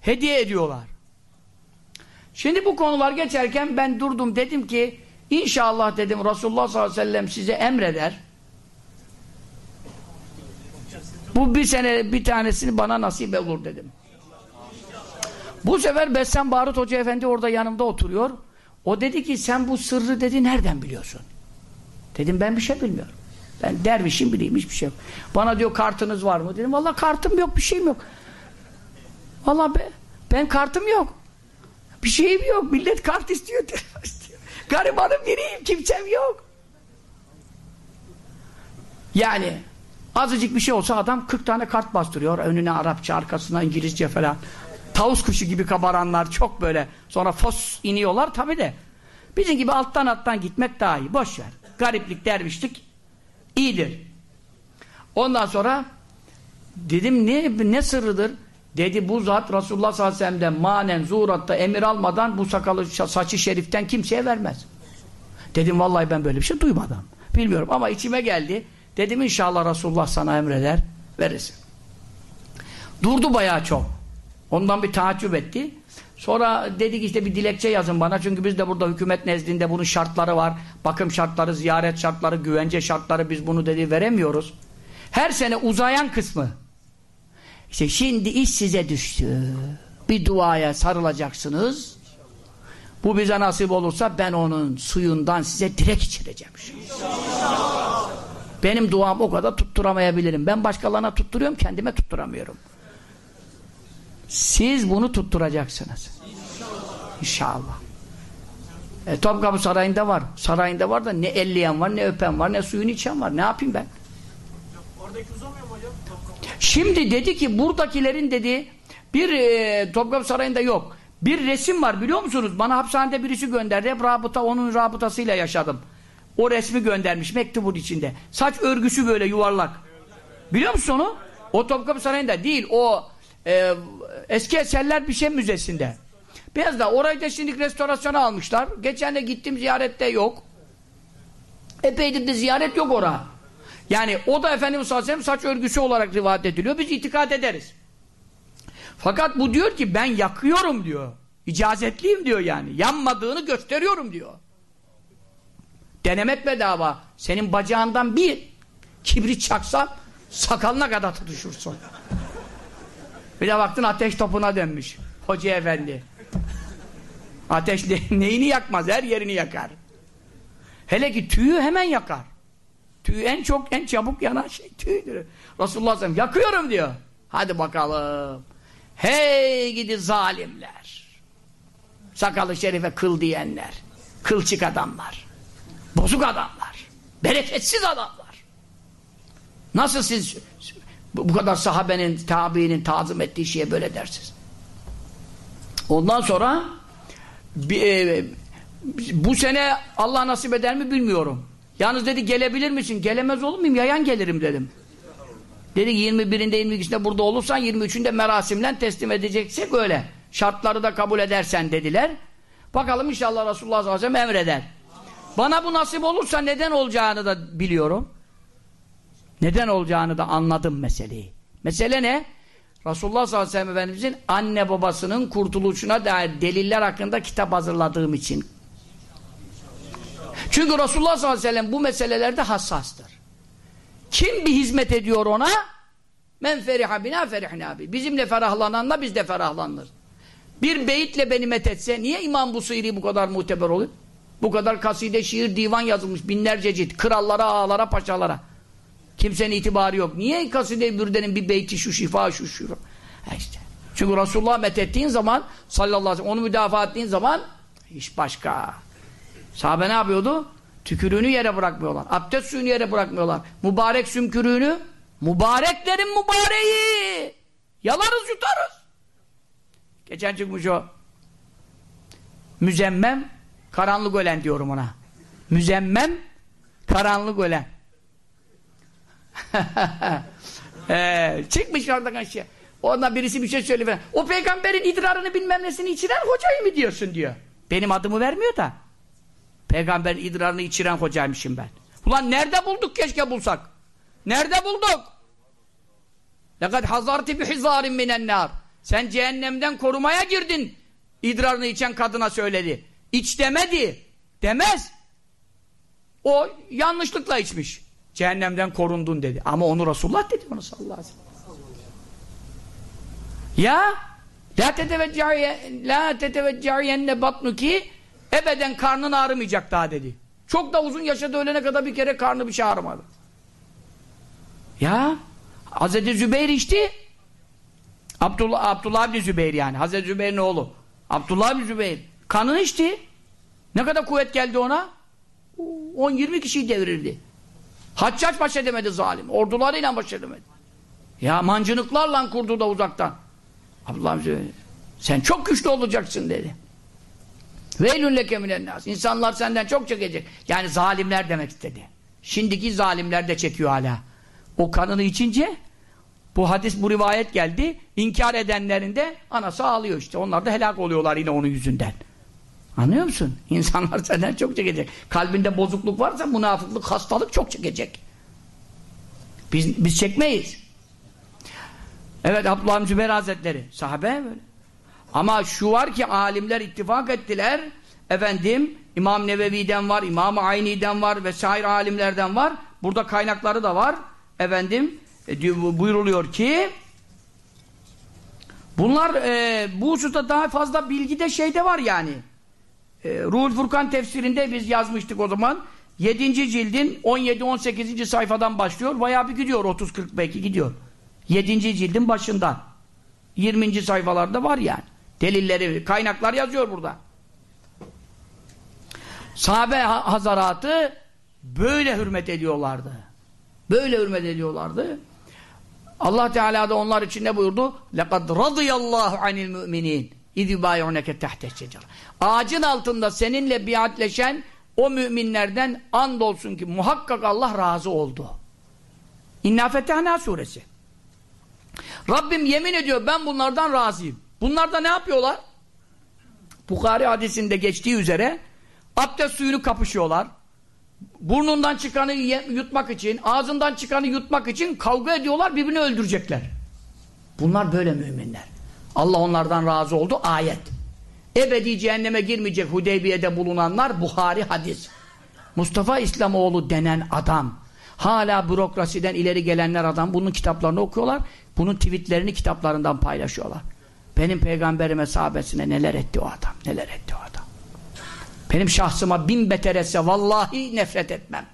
hediye ediyorlar. Şimdi bu konular geçerken ben durdum dedim ki inşallah dedim Resulullah sallallahu aleyhi ve sellem size emreder Bu bir sene bir tanesini bana nasip olur dedim. Bu sefer Bessem Barut Hoca Efendi orada yanımda oturuyor. O dedi ki sen bu sırrı dedi nereden biliyorsun? Dedim ben bir şey bilmiyorum. Ben dervişim bileyim hiçbir şey yok. Bana diyor kartınız var mı? Dedim valla kartım yok bir şeyim yok. Valla be, ben kartım yok. Bir şeyim yok. Millet kart istiyor. Garibanım biriyim. Kimsem yok. Yani Azıcık bir şey olsa adam 40 tane kart bastırıyor. Önüne Arapça, arkasına İngilizce falan. Tavus kuşu gibi kabaranlar çok böyle. Sonra fos iniyorlar tabi de. Bizim gibi alttan alttan gitmek daha iyi. Boş ver. Gariplik, dervişlik iyidir. Ondan sonra dedim ne ne sırrıdır? Dedi bu zat Resulullah sallallahu aleyhi ve sellem'den manen zuratta emir almadan bu sakalı saçı şeriften kimseye vermez. Dedim vallahi ben böyle bir şey duymadım. Bilmiyorum ama içime geldi. Dedim inşallah Resulullah sana emreder, verirsin. Durdu bayağı çok. Ondan bir taaccüp etti. Sonra dedik işte bir dilekçe yazın bana çünkü biz de burada hükümet nezdinde bunun şartları var. Bakım şartları, ziyaret şartları, güvence şartları biz bunu dedi veremiyoruz. Her sene uzayan kısmı. İşte şimdi iş size düştü. Bir duaya sarılacaksınız. Bu bize nasip olursa ben onun suyundan size direk içireceğim. Benim duam o kadar tutturamayabilirim. Ben başkalarına tutturuyorum, kendime tutturamıyorum. Siz bunu tutturacaksınız. İnşallah. E, Topkapı Sarayı'nda var. Sarayında var da ne elleyen var, ne öpen var, ne suyunu içen var. Ne yapayım ben? Oradaki uzamıyor mu hocam? Şimdi dedi ki buradakilerin dedi bir e, Topkapı Sarayı'nda yok. Bir resim var biliyor musunuz? Bana hapishanede birisi gönderdi. Hep rabıta, onun rabıtasıyla yaşadım. O resmi göndermiş mektubun içinde. Saç örgüsü böyle yuvarlak. Biliyor musun onu? O Topkapı Sarayı'nda değil. O e, eski eserler bir şey müzesinde. Biraz da orayı da şimdi restorasyona almışlar. Geçen de gittim ziyarette yok. Epeydir de ziyaret yok ora. Yani o da Efendimiz sallallahu saç örgüsü olarak rivayet ediliyor. Biz itikad ederiz. Fakat bu diyor ki ben yakıyorum diyor. İcazetliyim diyor yani. Yanmadığını gösteriyorum diyor. Denemek bedava. Senin bacağından bir kibrit çaksa sakalına kadar tutuşursun. Bir de baktın ateş topuna dönmüş. Hoca efendi. Ateş ne, neyini yakmaz? Her yerini yakar. Hele ki tüyü hemen yakar. Tüy en çok, en çabuk yanan şey tüydür. Resulullah sallallahu yakıyorum diyor. Hadi bakalım. Hey gidi zalimler. Sakalı şerife kıl diyenler. Kılçık adamlar. Bozuk adamlar. Bereketsiz adamlar. Nasıl siz bu kadar sahabenin, tabiinin tazım ettiği şeye böyle dersiniz? Ondan sonra e, bu sene Allah nasip eder mi bilmiyorum. Yalnız dedi gelebilir misin? Gelemez olur muyum? Yayan gelirim dedim. Dedi ki 21'inde 22'sinde burada olursan 23'ünde merasimle teslim edeceksek öyle. Şartları da kabul edersen dediler. Bakalım inşallah Resulullah sallallahu ve sellem emreder. Bana bu nasip olursa neden olacağını da biliyorum. Neden olacağını da anladım meseleyi. Mesele ne? Resulullah sallallahu aleyhi ve sellem Efendimizin anne babasının kurtuluşuna dair deliller hakkında kitap hazırladığım için. Çünkü Resulullah sallallahu aleyhi ve sellem bu meselelerde hassastır. Kim bir hizmet ediyor ona? Men feriha bina ferihna bi. Bizimle ferahlananla biz de ferahlanır. Bir beyitle beni methetse niye İmam Busiri bu kadar muteber oluyor? Bu kadar kaside, şiir, divan yazılmış binlerce cilt. Krallara, ağalara, paşalara. Kimsenin itibarı yok. Niye kaside-i bürdenin bir beyti şu şifa, şu şifa? Ha işte. Çünkü Resulullah methettiğin zaman sallallahu aleyhi ve sellem onu müdafaa ettiğin zaman iş başka. Sahabe ne yapıyordu? Tükürüğünü yere bırakmıyorlar. Abdest suyunu yere bırakmıyorlar. Mübarek sümkürüğünü mübareklerin mübareği yalarız yutarız. Geçen çıkmış o müzemmem karanlık ölen diyorum ona. Müzemmem karanlık ölen. ee, çıkmış yandan aşağı. Ondan birisi bir şey söylüyor. O peygamberin idrarını bilmem nesini içiren hocayı mı diyorsun diyor. Benim adımı vermiyor da. Peygamberin idrarını içiren hocaymışım ben. Ulan nerede bulduk keşke bulsak. Nerede bulduk? Lekad hazarti bi hizarin minen. Sen cehennemden korumaya girdin. İdrarını içen kadına söyledi. İç demedi. Demez. O yanlışlıkla içmiş. Cehennemden korundun dedi. Ama onu Resulullah dedi ona sallallahu aleyhi ve sellem. Ya la teteveccahi la teteveccahienne batnuki ebeden karnın ağrımayacak daha dedi. Çok da uzun yaşadı ölene kadar bir kere karnı bir şey ağrımadı. Ya Hazreti Zübeyir içti. Abdullah, Abdullah bin Zübeyir yani. Hazreti Zübeyir'in oğlu. Abdullah bin Zübeyir. Kanını içti. Ne kadar kuvvet geldi ona? 10-20 kişiyi devirirdi. Haccaç baş edemedi zalim. Ordularıyla baş edemedi. Ya mancınıklarla kurdu da uzaktan. Abdullah. Sen çok güçlü olacaksın dedi. Veylün leke minennâs. İnsanlar senden çok çekecek. Yani zalimler demek istedi. Şimdiki zalimler de çekiyor hala. O kanını içince bu hadis, bu rivayet geldi. İnkar edenlerin de anası ağlıyor işte. Onlar da helak oluyorlar yine onun yüzünden. Anlıyor musun? İnsanlar senden çok çekecek. Kalbinde bozukluk varsa münafıklık, hastalık çok çekecek. Biz, biz çekmeyiz. Evet Abdullah Zübeyir Hazretleri sahabe böyle. Ama şu var ki alimler ittifak ettiler. Efendim İmam Nevevi'den var, İmam Ayni'den var vesaire alimlerden var. Burada kaynakları da var. Efendim e, buyuruluyor ki bunlar e, bu hususta daha fazla bilgi de şeyde var yani. E, Ruhul Furkan tefsirinde biz yazmıştık o zaman. 7. cildin 17-18. sayfadan başlıyor. Bayağı bir gidiyor. 30-40 belki gidiyor. 7. cildin başından. 20. sayfalarda var yani. Delilleri, kaynaklar yazıyor burada. Sahabe hazaratı böyle hürmet ediyorlardı. Böyle hürmet ediyorlardı. Allah Teala da onlar için ne buyurdu? لَقَدْ رَضِيَ اللّٰهُ عَنِ الْمُؤْمِنِينَ اِذْ يُبَايُعُنَكَ تَحْتَ الشَّجَرَ Ağacın altında seninle biatleşen o müminlerden andolsun ki muhakkak Allah razı oldu. İnna Fetihna suresi. Rabbim yemin ediyor ben bunlardan razıyım. Bunlar da ne yapıyorlar? Bukhari hadisinde geçtiği üzere abdest suyunu kapışıyorlar. Burnundan çıkanı yutmak için, ağzından çıkanı yutmak için kavga ediyorlar, birbirini öldürecekler. Bunlar böyle müminler. Allah onlardan razı oldu. Ayet. Ebedi cehenneme girmeyecek Hudeybiye'de bulunanlar Buhari hadis. Mustafa İslamoğlu denen adam. Hala bürokrasiden ileri gelenler adam bunun kitaplarını okuyorlar. Bunun tweetlerini kitaplarından paylaşıyorlar. Benim peygamberime sahabesine neler etti o adam, neler etti o adam. Benim şahsıma bin beter etse vallahi nefret etmem.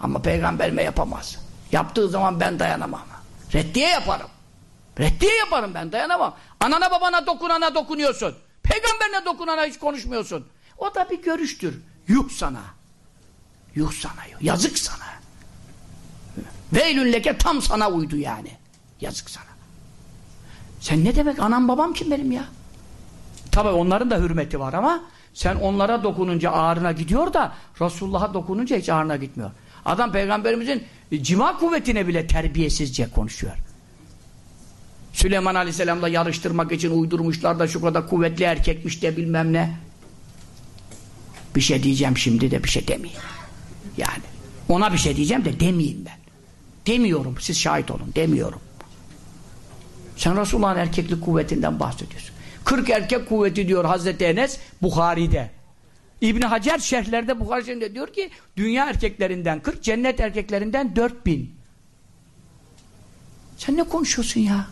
Ama peygamberime yapamaz. Yaptığı zaman ben dayanamam. Reddiye yaparım. Reddiye yaparım ben dayanamam. Anana babana dokunana dokunuyorsun. Peygamberine dokunana hiç konuşmuyorsun. O da bir görüştür. Yuh sana. Yuh sana. Yuh. Yazık sana. Veylün leke tam sana uydu yani. Yazık sana. Sen ne demek anam babam kim benim ya? Tabi onların da hürmeti var ama sen onlara dokununca ağrına gidiyor da Resulullah'a dokununca hiç ağrına gitmiyor. Adam peygamberimizin cima kuvvetine bile terbiyesizce konuşuyor. Süleyman Aleyhisselam'la yarıştırmak için uydurmuşlar da şu kadar kuvvetli erkekmiş de bilmem ne. Bir şey diyeceğim şimdi de bir şey demeyeyim. Yani ona bir şey diyeceğim de demeyeyim ben. Demiyorum siz şahit olun demiyorum. Sen Resulullah'ın erkeklik kuvvetinden bahsediyorsun. 40 erkek kuvveti diyor Hazreti Enes Bukhari'de. İbn Hacer şerhlerde Bukhari şerhlerde diyor ki dünya erkeklerinden 40 cennet erkeklerinden 4000. Sen ne konuşuyorsun ya?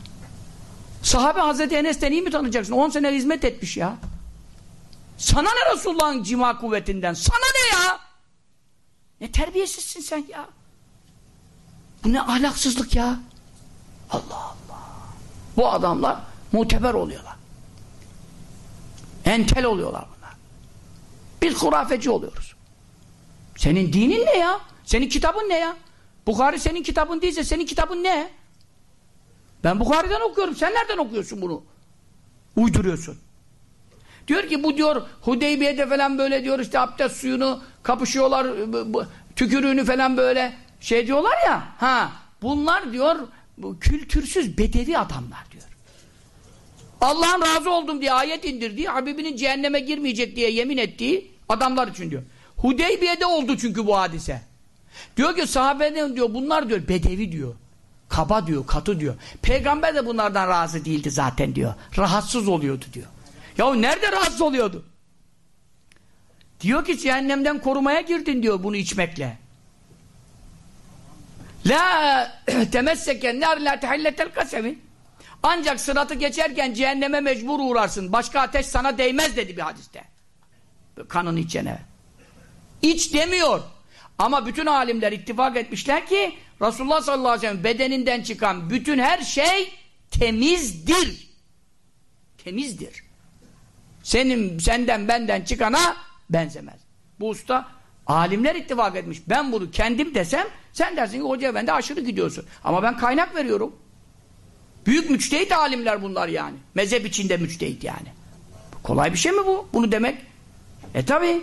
Sahabe Hazreti Enes'ten iyi mi tanıyacaksın? 10 sene hizmet etmiş ya. Sana ne Resulullah'ın cima kuvvetinden? Sana ne ya? Ne terbiyesizsin sen ya? Bu ne ahlaksızlık ya? Allah Allah. Bu adamlar muteber oluyorlar. Entel oluyorlar bunlar. Biz hurafeci oluyoruz. Senin dinin ne ya? Senin kitabın ne ya? Bukhari senin kitabın değilse senin kitabın ne? Ben Bukhari'den okuyorum. Sen nereden okuyorsun bunu? Uyduruyorsun. Diyor ki bu diyor Hudeybiye'de falan böyle diyor işte abdest suyunu kapışıyorlar tükürüğünü falan böyle şey diyorlar ya ha bunlar diyor kültürsüz bedevi adamlar diyor. Allah'ın razı oldum diye ayet indirdiği Habibinin cehenneme girmeyecek diye yemin ettiği adamlar için diyor. Hudeybiye'de oldu çünkü bu hadise. Diyor ki sahabeden diyor bunlar diyor bedevi diyor. Kaba diyor, katı diyor. Peygamber de bunlardan razı değildi zaten diyor. Rahatsız oluyordu diyor. Ya nerede rahatsız oluyordu? Diyor ki cehennemden korumaya girdin diyor bunu içmekle. La temesseken nar la tehilletel kasemi. Ancak sıratı geçerken cehenneme mecbur uğrarsın. Başka ateş sana değmez dedi bir hadiste. Kanın içene. İç demiyor. Ama bütün alimler ittifak etmişler ki Resulullah sallallahu aleyhi ve sellem bedeninden çıkan bütün her şey temizdir. Temizdir. Senin, senden, benden çıkana benzemez. Bu usta alimler ittifak etmiş. Ben bunu kendim desem sen dersin ki hoca efendi aşırı gidiyorsun. Ama ben kaynak veriyorum. Büyük müçtehit alimler bunlar yani. Mezhep içinde müçtehit yani. Kolay bir şey mi bu? Bunu demek. E tabi.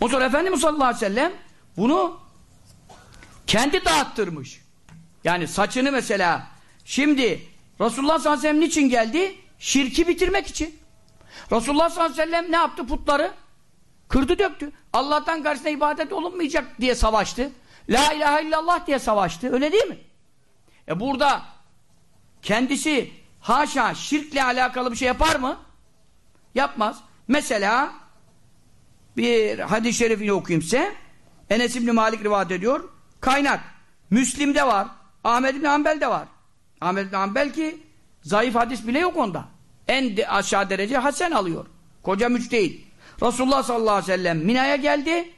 O sonra Efendimiz sallallahu aleyhi ve sellem bunu kendi dağıttırmış. Yani saçını mesela şimdi Resulullah sallallahu aleyhi ve sellem niçin geldi? Şirki bitirmek için. Resulullah sallallahu aleyhi ve sellem ne yaptı putları? Kırdı döktü. Allah'tan karşısına ibadet olunmayacak diye savaştı. La ilahe illallah diye savaştı. Öyle değil mi? E burada kendisi haşa şirkle alakalı bir şey yapar mı? Yapmaz. Mesela bir hadis-i şerifini okuyayım size. Enes İbni Malik rivayet ediyor. Kaynak. Müslim'de var. Ahmed İbni Hanbel'de var. Ahmed İbni Hanbel ki zayıf hadis bile yok onda. En aşağı derece Hasan alıyor. Koca müçtehit. Resulullah sallallahu aleyhi ve sellem Mina'ya geldi.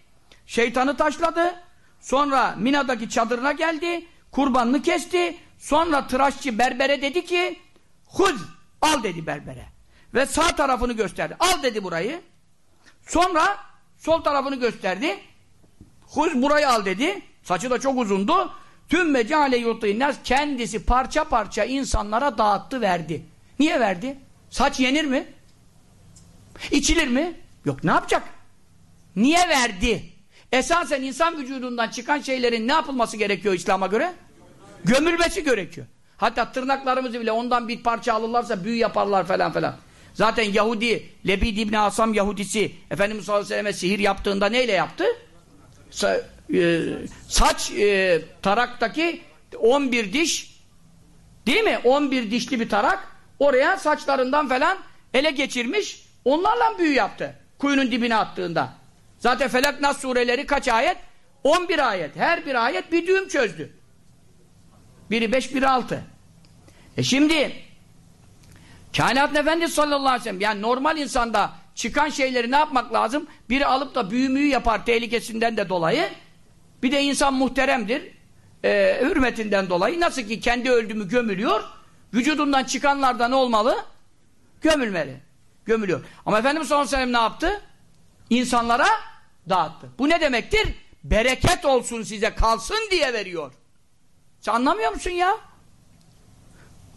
Şeytanı taşladı. Sonra Mina'daki çadırına geldi. Kurbanını kesti. Sonra tıraşçı berbere dedi ki Huz al dedi berbere. Ve sağ tarafını gösterdi. Al dedi burayı. Sonra sol tarafını gösterdi. Huz burayı al dedi. Saçı da çok uzundu. Tüm mecale yurtayınlar kendisi parça parça insanlara dağıttı verdi. Niye verdi? Saç yenir mi? İçilir mi? Yok ne yapacak? Niye verdi? Esasen insan vücudundan çıkan şeylerin ne yapılması gerekiyor İslam'a göre? Gömülmesi gerekiyor. Hatta tırnaklarımızı bile ondan bir parça alırlarsa büyü yaparlar falan falan. Zaten Yahudi, Lebid İbni Asam Yahudisi Efendimiz sallallahu aleyhi ve sihir yaptığında neyle yaptı? E, saç e, taraktaki 11 diş değil mi? 11 dişli bir tarak oraya saçlarından falan ele geçirmiş onlarla büyü yaptı. Kuyunun dibine attığında. Zaten Felak Nas sureleri kaç ayet? 11 ayet. Her bir ayet bir düğüm çözdü. Biri 5, biri 6. E şimdi Kainat Efendisi sallallahu aleyhi ve sellem yani normal insanda çıkan şeyleri ne yapmak lazım? Biri alıp da büyümüyü yapar tehlikesinden de dolayı. Bir de insan muhteremdir. E, hürmetinden dolayı. Nasıl ki kendi öldüğümü gömülüyor. Vücudundan çıkanlarda ne olmalı? Gömülmeli. Gömülüyor. Ama Efendimiz sallallahu aleyhi ne yaptı? İnsanlara dağıttı. Bu ne demektir? Bereket olsun size kalsın diye veriyor. Sen anlamıyor musun ya?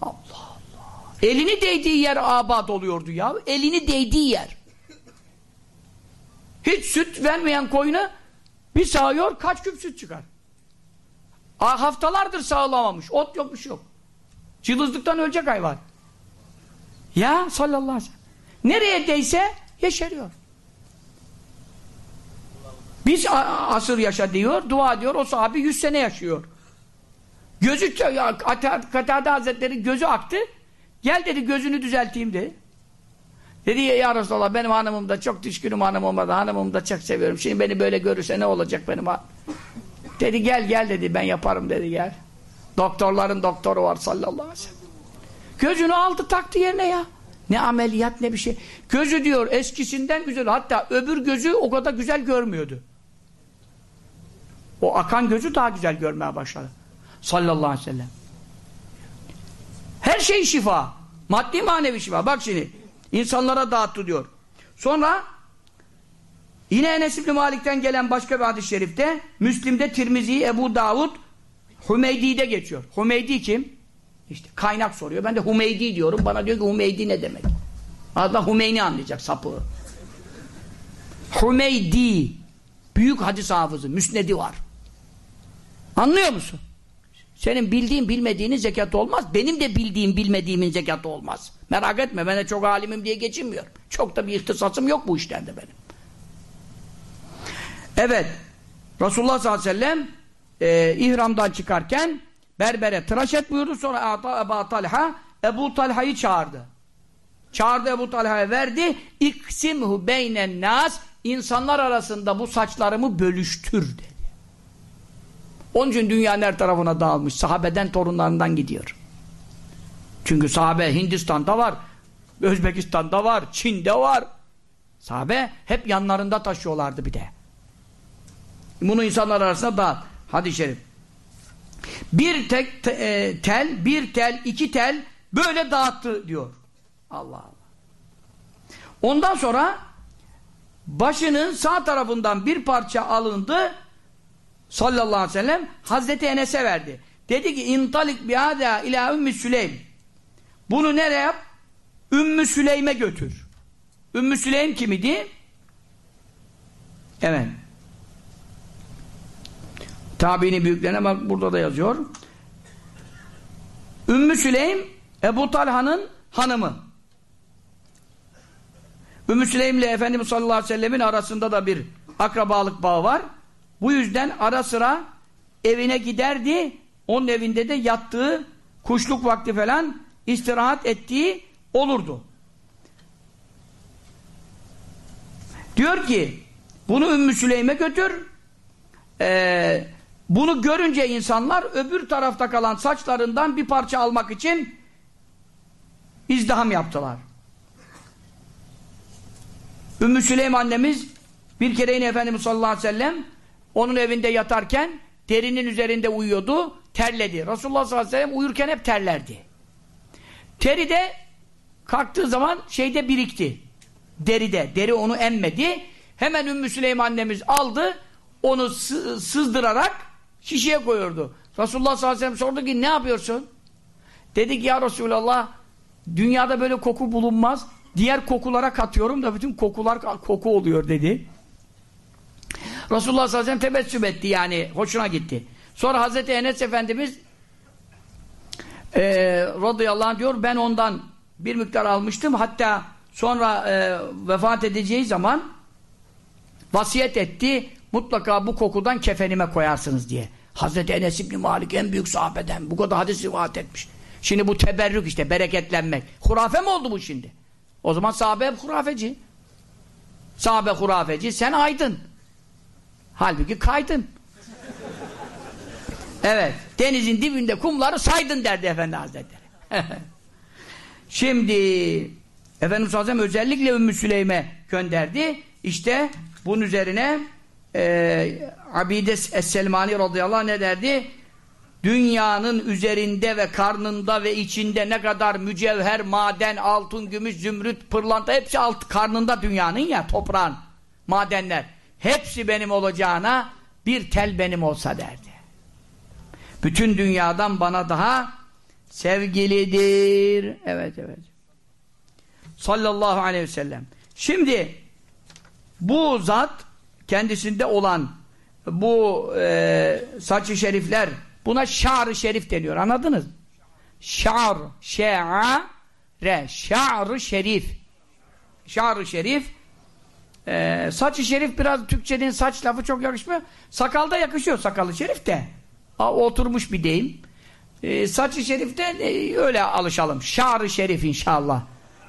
Allah Allah. Elini değdiği yer abad oluyordu ya. Elini değdiği yer. Hiç süt vermeyen koyunu bir sağıyor kaç küp süt çıkar. Haftalardır sağlamamış. Ot yok bir şey yok. Cılızlıktan ölecek hayvan. Ya sallallahu aleyhi ve sellem. Nereye değse yeşeriyor. Biz asır yaşa diyor, dua diyor, o sahabi yüz sene yaşıyor. Gözü, Katade Hazretleri gözü aktı. Gel dedi gözünü düzelteyim dedi. Dedi ya Resulallah benim hanımım da çok düşkünüm hanımıma da hanımımı da çok seviyorum. Şimdi beni böyle görürse ne olacak benim Dedi gel gel dedi ben yaparım dedi gel. Doktorların doktoru var sallallahu aleyhi ve sellem. Gözünü aldı taktı yerine ya. Ne ameliyat ne bir şey. Gözü diyor eskisinden güzel. Hatta öbür gözü o kadar güzel görmüyordu. O akan gözü daha güzel görmeye başladı. Sallallahu aleyhi ve sellem. Her şey şifa. Maddi manevi şifa. Bak şimdi. İnsanlara dağıttı diyor. Sonra yine Enes İbni Malik'ten gelen başka bir hadis-i şerifte Müslim'de Tirmizi, Ebu Davud Hümeydi'de geçiyor. Hümeydi kim? İşte kaynak soruyor. Ben de Hümeydi diyorum. Bana diyor ki Hümeydi ne demek? Adam Hümeyni anlayacak sapığı. Hümeydi büyük hadis hafızı, müsnedi var. Anlıyor musun? Senin bildiğin bilmediğinin zekatı olmaz. Benim de bildiğim bilmediğimin zekatı olmaz. Merak etme ben de çok alimim diye geçinmiyorum. Çok da bir ihtisasım yok bu işten de benim. Evet. Resulullah sallallahu aleyhi ve sellem e, ihramdan çıkarken berbere tıraş et buyurdu. Sonra Ebu Talha Ebu Talha'yı çağırdı. Çağırdı Ebu Talha'ya verdi. İksimhu beynen nas insanlar arasında bu saçlarımı bölüştür dedi. Onun için dünyanın her tarafına dağılmış. Sahabeden torunlarından gidiyor. Çünkü sahabe Hindistan'da var. Özbekistan'da var. Çin'de var. Sahabe hep yanlarında taşıyorlardı bir de. Bunu insanlar arasında dağıt. Hadi şerif. Bir tek te, e, tel, bir tel, iki tel böyle dağıttı diyor. Allah Allah. Ondan sonra başının sağ tarafından bir parça alındı sallallahu aleyhi ve sellem Hazreti Enes'e verdi. Dedi ki intalik biada ila Ümmü Süleym. Bunu nereye yap? Ümmü Süleym'e götür. Ümmü Süleym kim idi? Evet. Tabiini büyüklerine bak burada da yazıyor. Ümmü Süleym Ebu Talha'nın hanımı. Ümmü Süleym ile Efendimiz sallallahu aleyhi ve sellemin arasında da bir akrabalık bağı var. Bu yüzden ara sıra evine giderdi. Onun evinde de yattığı kuşluk vakti falan istirahat ettiği olurdu. Diyor ki bunu Ümmü Süleym'e götür. Ee, bunu görünce insanlar öbür tarafta kalan saçlarından bir parça almak için izdiham yaptılar. Ümmü Süleym annemiz bir kere yine Efendimiz sallallahu aleyhi ve sellem onun evinde yatarken derinin üzerinde uyuyordu, terledi. Resulullah sallallahu aleyhi ve sellem uyurken hep terlerdi. Teri de kalktığı zaman şeyde birikti. Deride. Deri onu emmedi. Hemen Ümmü Süleyman annemiz aldı, onu sızdırarak şişeye koyurdu. Resulullah sallallahu aleyhi ve sellem sordu ki ne yapıyorsun? Dedi ki ya Resulallah dünyada böyle koku bulunmaz. Diğer kokulara katıyorum da bütün kokular koku oluyor dedi. Resulullah sallallahu aleyhi ve sellem tebessüm etti yani hoşuna gitti. Sonra Hazreti Enes Efendimiz e, radıyallahu anh diyor ben ondan bir miktar almıştım hatta sonra e, vefat edeceği zaman vasiyet etti mutlaka bu kokudan kefenime koyarsınız diye. Hazreti Enes İbni Malik en büyük sahabeden bu kadar hadis rivayet etmiş. Şimdi bu teberrük işte bereketlenmek. Hurafe mi oldu bu şimdi? O zaman sahabe hep hurafeci. Sahabe hurafeci sen aydın. Halbuki kaydın. Evet. Denizin dibinde kumları saydın derdi Efendi Hazretleri. Şimdi Efendimiz Aleyhisselam özellikle Ümmü Süleym'e gönderdi. İşte bunun üzerine e, Abides Es-Selmani radıyallahu anh ne derdi? Dünyanın üzerinde ve karnında ve içinde ne kadar mücevher, maden, altın, gümüş, zümrüt, pırlanta hepsi alt karnında dünyanın ya toprağın, madenler. Hepsi benim olacağına bir tel benim olsa derdi. Bütün dünyadan bana daha sevgilidir. Evet evet. Sallallahu aleyhi ve sellem. Şimdi bu zat kendisinde olan bu e, saçı şerifler buna şar-ı şerif deniyor. Anladınız mı? Şar, şe'a, re, şar-ı şerif. Şar-ı şerif e, saçı şerif biraz Türkçenin saç lafı çok yakışmıyor. Sakalda yakışıyor sakalı şerif de. A, oturmuş bir deyim. E, saçı şeriften e, öyle alışalım. Şar-ı şerif inşallah.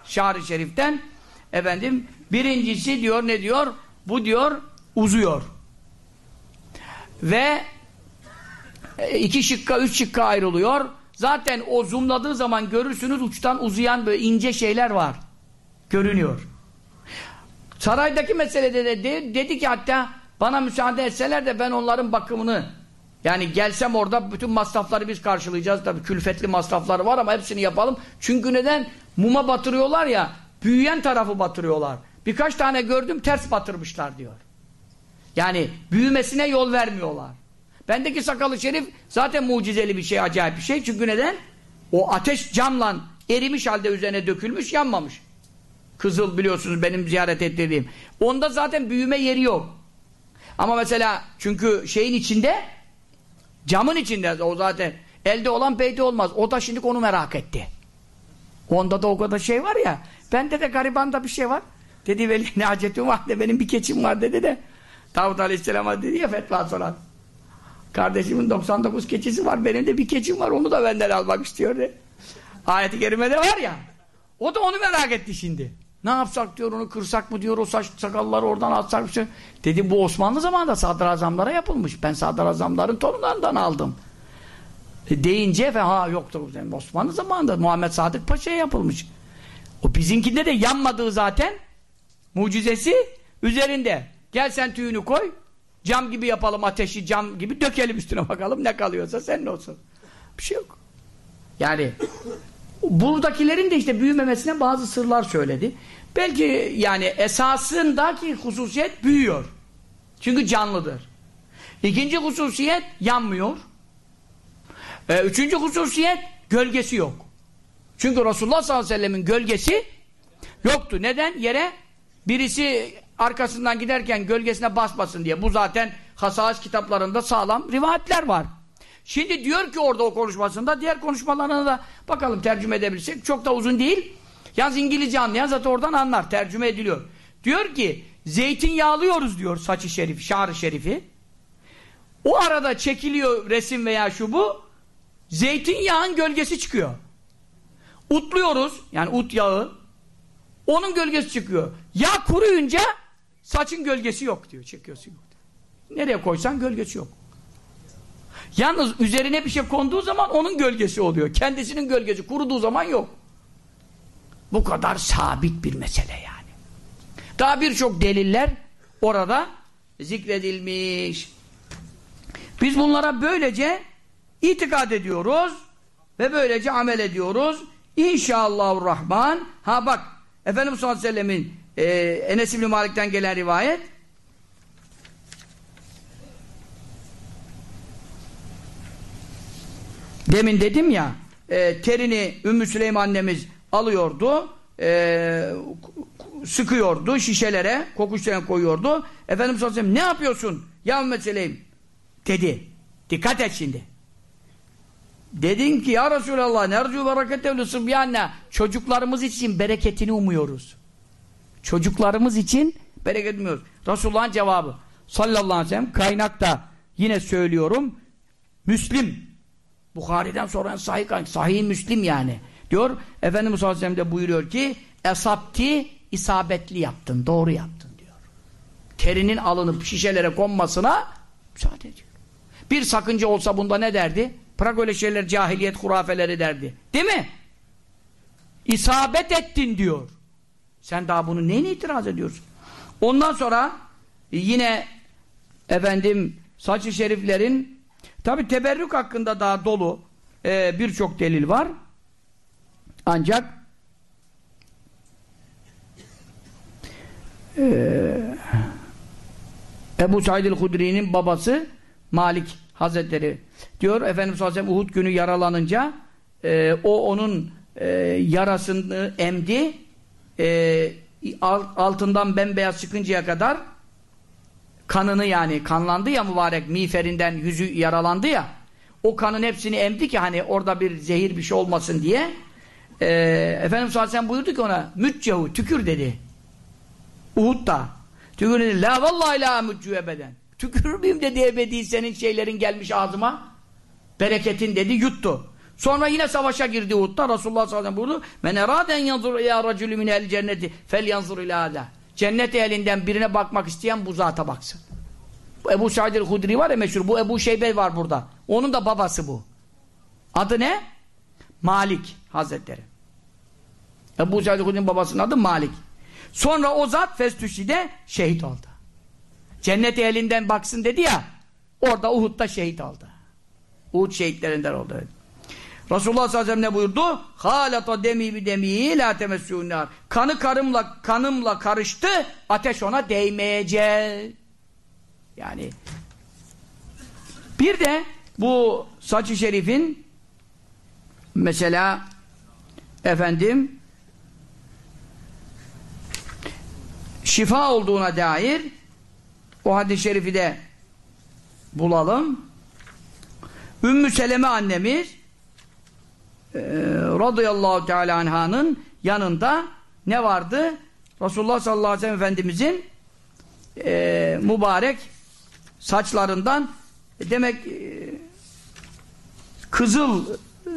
Şar-ı şeriften efendim birincisi diyor ne diyor? Bu diyor uzuyor. Ve e, iki şıkka, üç şıkka ayrılıyor. Zaten o zoomladığı zaman görürsünüz uçtan uzayan böyle ince şeyler var. Görünüyor. Saraydaki meselede de dedi ki hatta bana müsaade etseler de ben onların bakımını yani gelsem orada bütün masrafları biz karşılayacağız tabii külfetli masrafları var ama hepsini yapalım. Çünkü neden? Muma batırıyorlar ya büyüyen tarafı batırıyorlar. Birkaç tane gördüm ters batırmışlar diyor. Yani büyümesine yol vermiyorlar. Bendeki sakalı şerif zaten mucizeli bir şey, acayip bir şey. Çünkü neden? O ateş camla erimiş halde üzerine dökülmüş, yanmamış. Kızıl biliyorsunuz benim ziyaret ettirdiğim. Onda zaten büyüme yeri yok. Ama mesela çünkü şeyin içinde camın içinde o zaten elde olan peyde olmaz. O da şimdi onu merak etti. Onda da o kadar şey var ya. Bende de garibanda bir şey var. Dedi veli ne acetim var de benim bir keçim var dedi de. Davut Aleyhisselam'a dedi ya fetva soran. Kardeşimin 99 keçisi var. Benim de bir keçim var. Onu da benden almak istiyor de. Ayet-i kerimede var ya. O da onu merak etti şimdi. Ne yapsak diyor onu kırsak mı diyor o saç sakalları oradan atsak mı? Şey. Dedi bu Osmanlı zamanında sadrazamlara yapılmış. Ben sadrazamların torunlarından aldım. E deyince ve ha yoktur Osmanlı zamanında Muhammed Sadık Paşa'ya yapılmış. O bizimkinde de yanmadığı zaten mucizesi üzerinde. Gel sen tüyünü koy. Cam gibi yapalım ateşi cam gibi dökelim üstüne bakalım ne kalıyorsa senin olsun. Bir şey yok. Yani buradakilerin de işte büyümemesine bazı sırlar söyledi. Belki yani esasındaki hususiyet büyüyor. Çünkü canlıdır. İkinci hususiyet yanmıyor. Ee, üçüncü hususiyet gölgesi yok. Çünkü Resulullah sallallahu aleyhi ve sellemin gölgesi yoktu. Neden? Yere birisi arkasından giderken gölgesine basmasın diye. Bu zaten hasais kitaplarında sağlam rivayetler var. Şimdi diyor ki orada o konuşmasında diğer konuşmalarına da bakalım tercüme edebilirsek. Çok da uzun değil. Yalnız İngilizce anlayan zaten oradan anlar. Tercüme ediliyor. Diyor ki zeytin yağlıyoruz diyor saçı şerif, şarı şerifi. O arada çekiliyor resim veya şu bu. Zeytinyağın gölgesi çıkıyor. Utluyoruz. Yani ut yağı. Onun gölgesi çıkıyor. Yağ kuruyunca saçın gölgesi yok diyor. Çekiyorsun. Nereye koysan gölgesi yok. Yalnız üzerine bir şey konduğu zaman onun gölgesi oluyor. Kendisinin gölgesi kuruduğu zaman yok. Bu kadar sabit bir mesele yani. Daha birçok deliller orada zikredilmiş. Biz bunlara böylece itikad ediyoruz ve böylece amel ediyoruz. İnşallahurrahman. Ha bak Efendimiz sallallahu aleyhi ve sellemin e, Enes İbni Malik'ten gelen rivayet demin dedim ya e, terini Ümmü Süleyman annemiz alıyordu e, sıkıyordu şişelere kokuşlarına koyuyordu. Efendimiz sallallahu ne yapıyorsun? Ya Ümmü Süleyman dedi. Dikkat et şimdi. Dedim ki ya Resulallah nercu bereketevlü sıbyanna çocuklarımız için bereketini umuyoruz. Çocuklarımız için bereket umuyoruz. Resulullah'ın cevabı. Sallallahu aleyhi ve sellem kaynakta yine söylüyorum Müslim Bukhari'den sonra sahih, sahih Müslim yani diyor Efendimiz sallallahu aleyhi ve sellem de buyuruyor ki esapti isabetli yaptın doğru yaptın diyor. Terinin alınıp şişelere konmasına müsaade ediyor. Bir sakınca olsa bunda ne derdi? Bırak öyle şeyler cahiliyet hurafeleri derdi. Değil mi? isabet ettin diyor. Sen daha bunu neyine itiraz ediyorsun? Ondan sonra yine efendim saç-ı şeriflerin tabi teberrük hakkında daha dolu e, birçok delil var. Ancak e, Ebu Said el-Hudri'nin babası Malik Hazretleri diyor Efendimiz sallallahu aleyhi Uhud günü yaralanınca e, o onun e, yarasını emdi e, altından bembeyaz çıkıncaya kadar kanını yani kanlandı ya mübarek miğferinden yüzü yaralandı ya o kanın hepsini emdi ki hani orada bir zehir bir şey olmasın diye e, Efendimiz sallallahu buyurdu ki ona müccehu tükür dedi Uhud'da tükür dedi la vallahi la müccü ebeden tükürür müyüm dedi ebedi senin şeylerin gelmiş ağzıma bereketin dedi yuttu Sonra yine savaşa girdi Uhud'da. Resulullah sallallahu aleyhi ve sellem buyurdu. Men eraden yanzur ila raculü minel cenneti fel yanzur ila ala. Cennet elinden birine bakmak isteyen bu zata baksın. Bu Ebu Said el-Hudri var ya meşhur. Bu Ebu Şeybe var burada. Onun da babası bu. Adı ne? Malik Hazretleri. Ebu Said el-Hudri'nin babasının adı Malik. Sonra o zat Festüşi'de şehit oldu. Cennet elinden baksın dedi ya. Orada Uhud'da şehit oldu. Uhud şehitlerinden oldu. Resulullah sallallahu aleyhi ve sellem ne buyurdu? Halata demi bi demi la temessûnâr. Kanı karımla kanımla karıştı, ateş ona değmeyecek. Yani bir de bu saç-ı şerifin mesela efendim şifa olduğuna dair o hadis-i şerifi de bulalım. Ümmü Seleme annemiz e, radıyallahu teala anhanın yanında ne vardı? Resulullah sallallahu aleyhi ve sellem Efendimizin e, mübarek saçlarından e, demek e, kızıl e,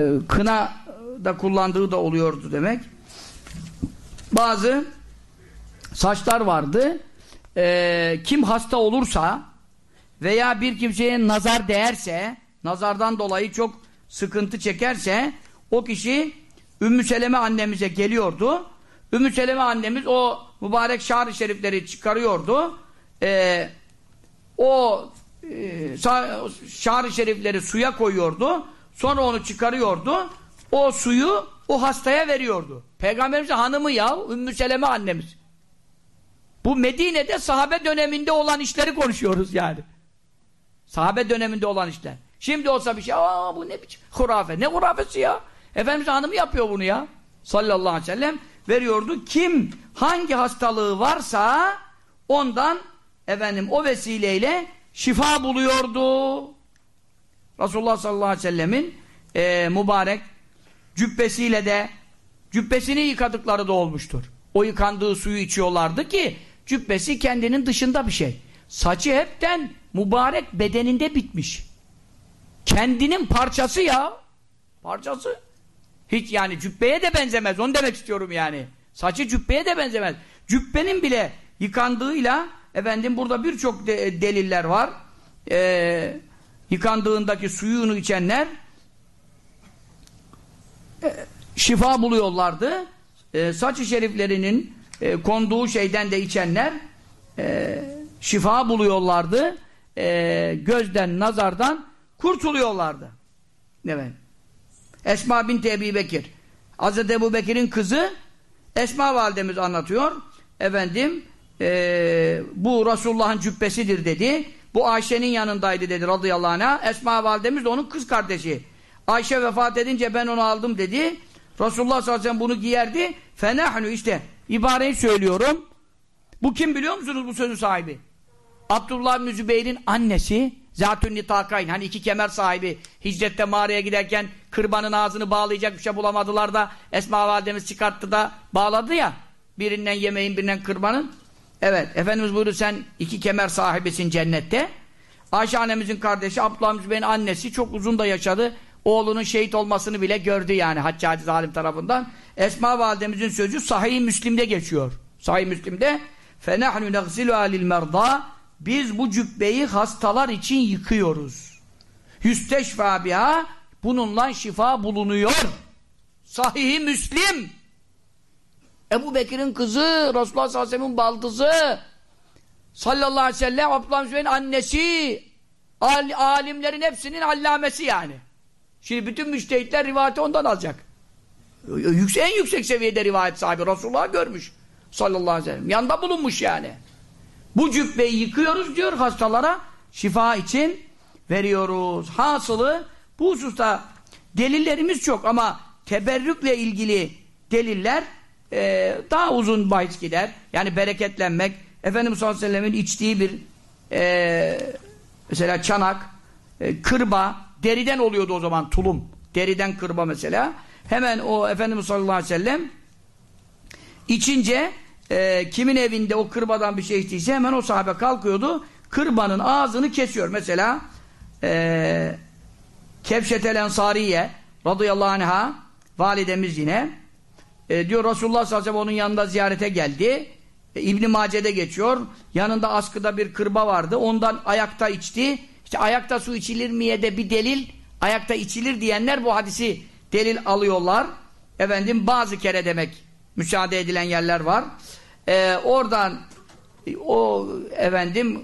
e, kına da kullandığı da oluyordu demek. Bazı saçlar vardı. E, kim hasta olursa veya bir kimseye nazar değerse nazardan dolayı çok sıkıntı çekerse o kişi Ümmü Seleme annemize geliyordu. Ümmü Seleme annemiz o mübarek şar şerifleri çıkarıyordu. Ee, o e, şar şerifleri suya koyuyordu. Sonra onu çıkarıyordu. O suyu o hastaya veriyordu. Peygamberimizin hanımı ya Ümmü Seleme annemiz. Bu Medine'de sahabe döneminde olan işleri konuşuyoruz yani. Sahabe döneminde olan işler. Şimdi olsa bir şey, aa bu ne biçim hurafe. Ne hurafesi ya? Efendimiz hanımı yapıyor bunu ya. Sallallahu aleyhi ve sellem veriyordu. Kim hangi hastalığı varsa ondan efendim o vesileyle şifa buluyordu. Resulullah sallallahu aleyhi ve sellemin e, mübarek cübbesiyle de cübbesini yıkadıkları da olmuştur. O yıkandığı suyu içiyorlardı ki cübbesi kendinin dışında bir şey. Saçı hepten mübarek bedeninde bitmiş. Kendinin parçası ya. Parçası. Hiç yani cübbeye de benzemez. Onu demek istiyorum yani. Saçı cübbeye de benzemez. Cübbenin bile yıkandığıyla efendim burada birçok de, deliller var. Ee, yıkandığındaki suyunu içenler e, şifa buluyorlardı. E, saç-ı şeriflerinin e, konduğu şeyden de içenler e, şifa buluyorlardı. E, gözden, nazardan kurtuluyorlardı. Evet. Esma binti Ebi Bekir. Hazreti Ebu Bekir'in kızı Esma validemiz anlatıyor. Efendim e, bu Resulullah'ın cübbesidir dedi. Bu Ayşe'nin yanındaydı dedi radıyallahu anh'a. Esma validemiz de onun kız kardeşi. Ayşe vefat edince ben onu aldım dedi. Resulullah sallallahu aleyhi ve sellem bunu giyerdi. Fenahnu işte ibareyi söylüyorum. Bu kim biliyor musunuz bu sözün sahibi? Abdullah bin Zübeyir'in annesi Zatün nitakayn hani iki kemer sahibi hicrette mağaraya giderken kırbanın ağzını bağlayacak bir şey bulamadılar da Esma validemiz çıkarttı da bağladı ya birinden yemeğin birinden kırbanın evet Efendimiz buyurdu sen iki kemer sahibisin cennette Ayşe annemizin kardeşi Abdullah bin annesi çok uzun da yaşadı oğlunun şehit olmasını bile gördü yani Haccacı zalim tarafından Esma validemizin sözü Sahih-i Müslim'de geçiyor Sahih-i Müslim'de فَنَحْنُ نَغْسِلُهَا لِلْمَرْضَى biz bu cübbeyi hastalar için yıkıyoruz. Yüsteşfa biha bununla şifa bulunuyor. Sahih-i Müslim. Ebu Bekir'in kızı, Resulullah sallallahu aleyhi ve sellem'in baldızı, sallallahu aleyhi ve sellem, Abdullah Müslüman'ın annesi, al, alimlerin hepsinin allamesi yani. Şimdi bütün müştehitler rivayeti ondan alacak. En yüksek seviyede rivayet sahibi Resulullah görmüş. Sallallahu aleyhi ve sellem. Yanında bulunmuş yani. Bu cübbeyi yıkıyoruz diyor hastalara. Şifa için veriyoruz. Hasılı bu hususta delillerimiz çok ama teberrükle ilgili deliller e, daha uzun bahis gider. Yani bereketlenmek. Efendimiz sallallahu aleyhi ve sellem'in içtiği bir e, mesela çanak, e, kırba, deriden oluyordu o zaman tulum. Deriden kırba mesela. Hemen o Efendimiz sallallahu aleyhi ve sellem içince e, kimin evinde o kırbadan bir şey içtiyse hemen o sahabe kalkıyordu. Kırbanın ağzını kesiyor. Mesela e, Kevşetel Ensariye radıyallahu anha validemiz yine e, diyor Resulullah sallallahu aleyhi ve sellem onun yanında ziyarete geldi. E, İbn-i Mace'de geçiyor. Yanında askıda bir kırba vardı. Ondan ayakta içti. İşte ayakta su içilir miye de bir delil. Ayakta içilir diyenler bu hadisi delil alıyorlar. Efendim bazı kere demek müsaade edilen yerler var. Ee, oradan o efendim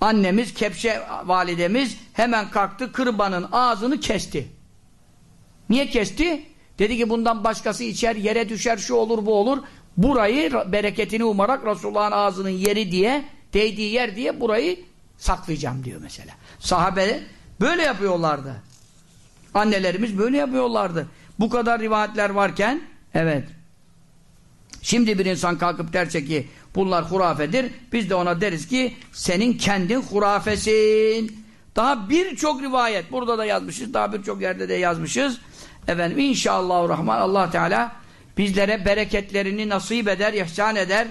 annemiz, kepçe validemiz hemen kalktı kırbanın ağzını kesti. Niye kesti? Dedi ki bundan başkası içer, yere düşer, şu olur, bu olur. Burayı bereketini umarak Resulullah'ın ağzının yeri diye, değdiği yer diye burayı saklayacağım diyor mesela. Sahabe böyle yapıyorlardı. Annelerimiz böyle yapıyorlardı. Bu kadar rivayetler varken evet. Şimdi bir insan kalkıp derse ki bunlar hurafedir. Biz de ona deriz ki senin kendin hurafesin. Daha birçok rivayet burada da yazmışız. Daha birçok yerde de yazmışız. Efendim inşallah rahman Allah Teala bizlere bereketlerini nasip eder, ihsan eder.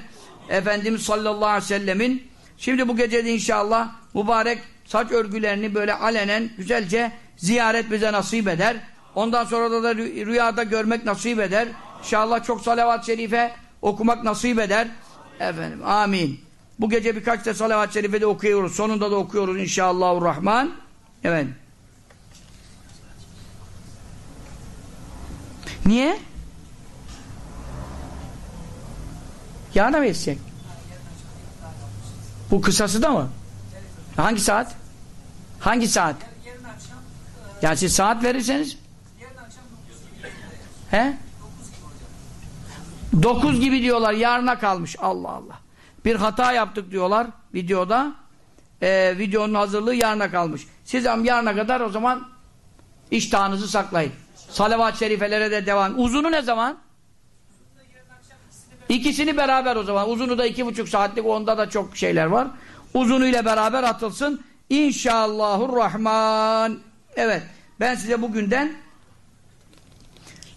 Efendimiz sallallahu aleyhi ve sellemin şimdi bu gece de inşallah mübarek saç örgülerini böyle alenen güzelce ziyaret bize nasip eder. Ondan sonra da, da rüyada görmek nasip eder. İnşallah çok salavat-ı şerife okumak nasip eder. Efendim amin. Bu gece birkaç da salavat-ı şerife de okuyoruz. Sonunda da okuyoruz inşallahurrahman. Evet. Niye? Yarına mı yetişecek? Bu kısası da mı? Hangi saat? Hangi saat? Yani siz saat verirseniz He? 9 gibi diyorlar yarına kalmış Allah Allah. Bir hata yaptık diyorlar videoda. Ee, videonun hazırlığı yarına kalmış. Siz am yarına kadar o zaman iştahınızı saklayın. Salavat-ı şerifelere de devam. Uzunu ne zaman? İkisini beraber o zaman. Uzunu da iki buçuk saatlik. Onda da çok şeyler var. Uzunuyla beraber atılsın. İnşallahurrahman. Evet. Ben size bugünden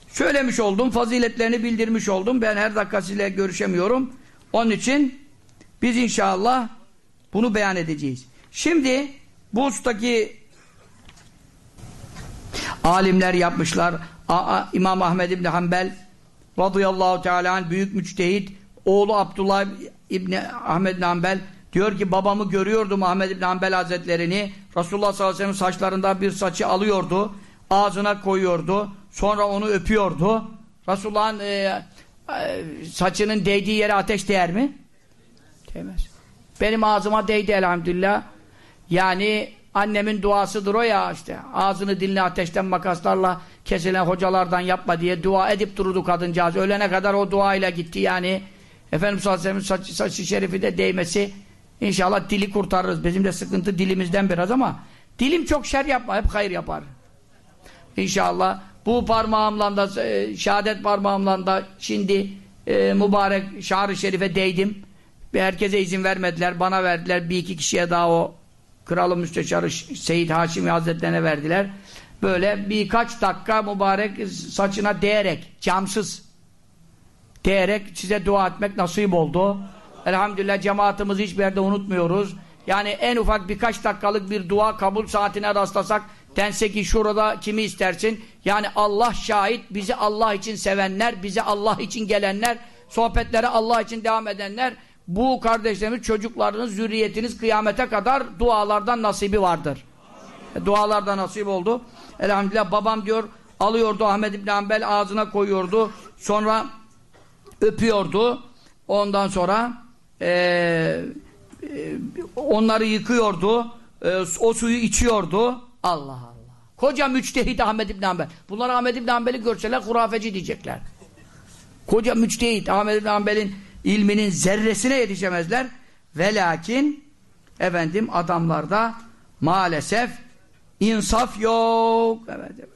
söylemiş oldum. Faziletlerini bildirmiş oldum. Ben her dakika sizinle görüşemiyorum. Onun için biz inşallah bunu beyan edeceğiz. Şimdi bu ustaki alimler yapmışlar. A İmam Ahmed İbni Hanbel radıyallahu teala büyük müçtehit oğlu Abdullah İbni Ahmed İbni Hanbel diyor ki babamı görüyordum Ahmed İbni Hanbel Hazretlerini Resulullah sallallahu aleyhi ve sellem saçlarından bir saçı alıyordu ağzına koyuyordu sonra onu öpüyordu Resulullah'ın e, e, saçının değdiği yere ateş değer mi? Değmez. Benim ağzıma değdi elhamdülillah yani annemin duasıdır o ya işte ağzını dilini ateşten makaslarla kesilen hocalardan yapma diye dua edip dururdu kadıncağız. Ölene kadar o duayla gitti yani. Efendimiz sallallahu saçı, saçı şerifi de değmesi inşallah dili kurtarırız. Bizim de sıkıntı dilimizden biraz ama dilim çok şer yapma hep hayır yapar. İnşallah bu parmağımla da e, şehadet parmağımla da şimdi e, mübarek şahı şerife değdim. Herkese izin vermediler. Bana verdiler. Bir iki kişiye daha o Kralın Müsteşarı Seyyid Haşimi Hazretlerine verdiler. Böyle birkaç dakika mübarek saçına değerek, camsız değerek size dua etmek nasip oldu. Elhamdülillah cemaatimizi hiçbir yerde unutmuyoruz. Yani en ufak birkaç dakikalık bir dua kabul saatine rastlasak dense ki şurada kimi istersin? Yani Allah şahit, bizi Allah için sevenler, bizi Allah için gelenler, sohbetlere Allah için devam edenler bu kardeşlerimiz, çocuklarınız, zürriyetiniz kıyamete kadar dualardan nasibi vardır. E, dualardan nasip oldu. Elhamdülillah babam diyor alıyordu Ahmed İbn Hanbel ağzına koyuyordu. Sonra öpüyordu. Ondan sonra e, e, onları yıkıyordu. E, o suyu içiyordu. Allah Allah. Koca müçtehit Ahmed İbn Hanbel. Bunlar Ahmed İbn Hanbel'i görseler hurafeci diyecekler. Koca müçtehit Ahmed İbn Hanbel'in ilminin zerresine yetişemezler. Ve lakin efendim adamlarda maalesef insaf yok. Evet evet.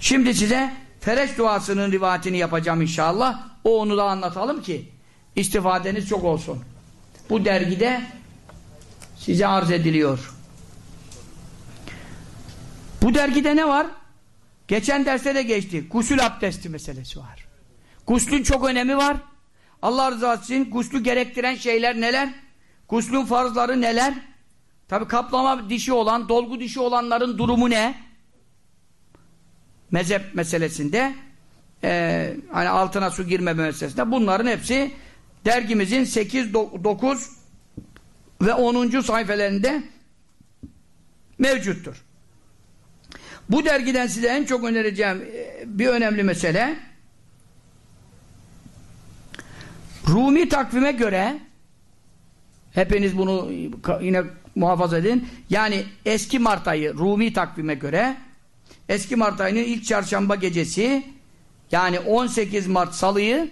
Şimdi size Fereç duasının rivayetini yapacağım inşallah. O onu da anlatalım ki istifadeniz çok olsun. Bu dergide size arz ediliyor. Bu dergide ne var? Geçen derste de geçti. Gusül abdesti meselesi var. Guslün çok önemi var. Allah rızası için guslü gerektiren şeyler neler? Guslün farzları neler? Tabi kaplama dişi olan, dolgu dişi olanların durumu ne? Mezhep meselesinde e, hani altına su girme meselesinde bunların hepsi dergimizin 8, 9 ve 10. sayfelerinde mevcuttur. Bu dergiden size en çok önereceğim e, bir önemli mesele Rumi takvime göre hepiniz bunu yine muhafaza edin. Yani eski Mart ayı Rumi takvime göre eski Mart ayının ilk çarşamba gecesi yani 18 Mart salıyı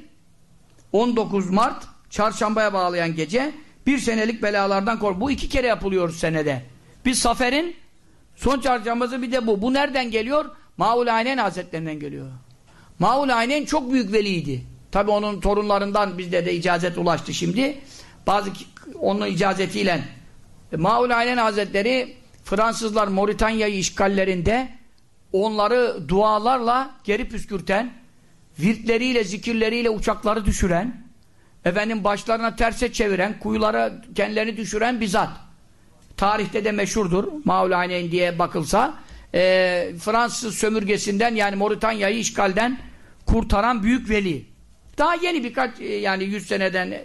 19 Mart çarşambaya bağlayan gece bir senelik belalardan kork. Bu iki kere yapılıyor senede. Bir Safer'in son çarşambası bir de bu. Bu nereden geliyor? Maul Aynen Hazretlerinden geliyor. Maul Aynen çok büyük veliydi. Tabi onun torunlarından bizde de icazet ulaştı şimdi. Bazı onun icazetiyle Maul Aynen Hazretleri Fransızlar Moritanya'yı işgallerinde onları dualarla geri püskürten, virtleriyle, zikirleriyle uçakları düşüren, efendim başlarına terse çeviren, kuyulara kendilerini düşüren bizzat. Tarihte de meşhurdur. Maulaneyn diye bakılsa. E, Fransız sömürgesinden yani Moritanya'yı işgalden kurtaran büyük veli. Daha yeni birkaç e, yani yüz seneden e,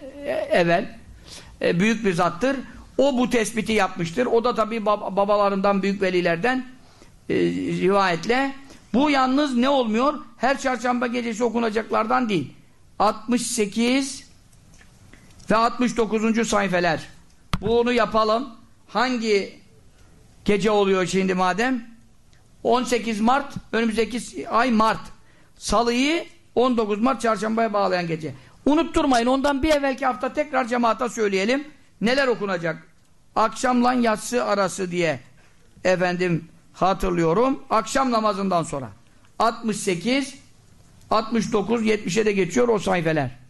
evvel e, büyük bir zattır. O bu tespiti yapmıştır. O da tabii babalarından büyük velilerden e, rivayetle. Bu yalnız ne olmuyor? Her çarşamba gecesi okunacaklardan değil. 68 ve 69. sayfeler. Bunu yapalım. Hangi gece oluyor şimdi madem? 18 Mart, önümüzdeki ay Mart. Salıyı 19 Mart çarşambaya bağlayan gece. Unutturmayın ondan bir evvelki hafta tekrar cemaata söyleyelim. Neler okunacak? Akşamla yatsı arası diye efendim hatırlıyorum. Akşam namazından sonra. 68 69 70'e de geçiyor o sayfeler.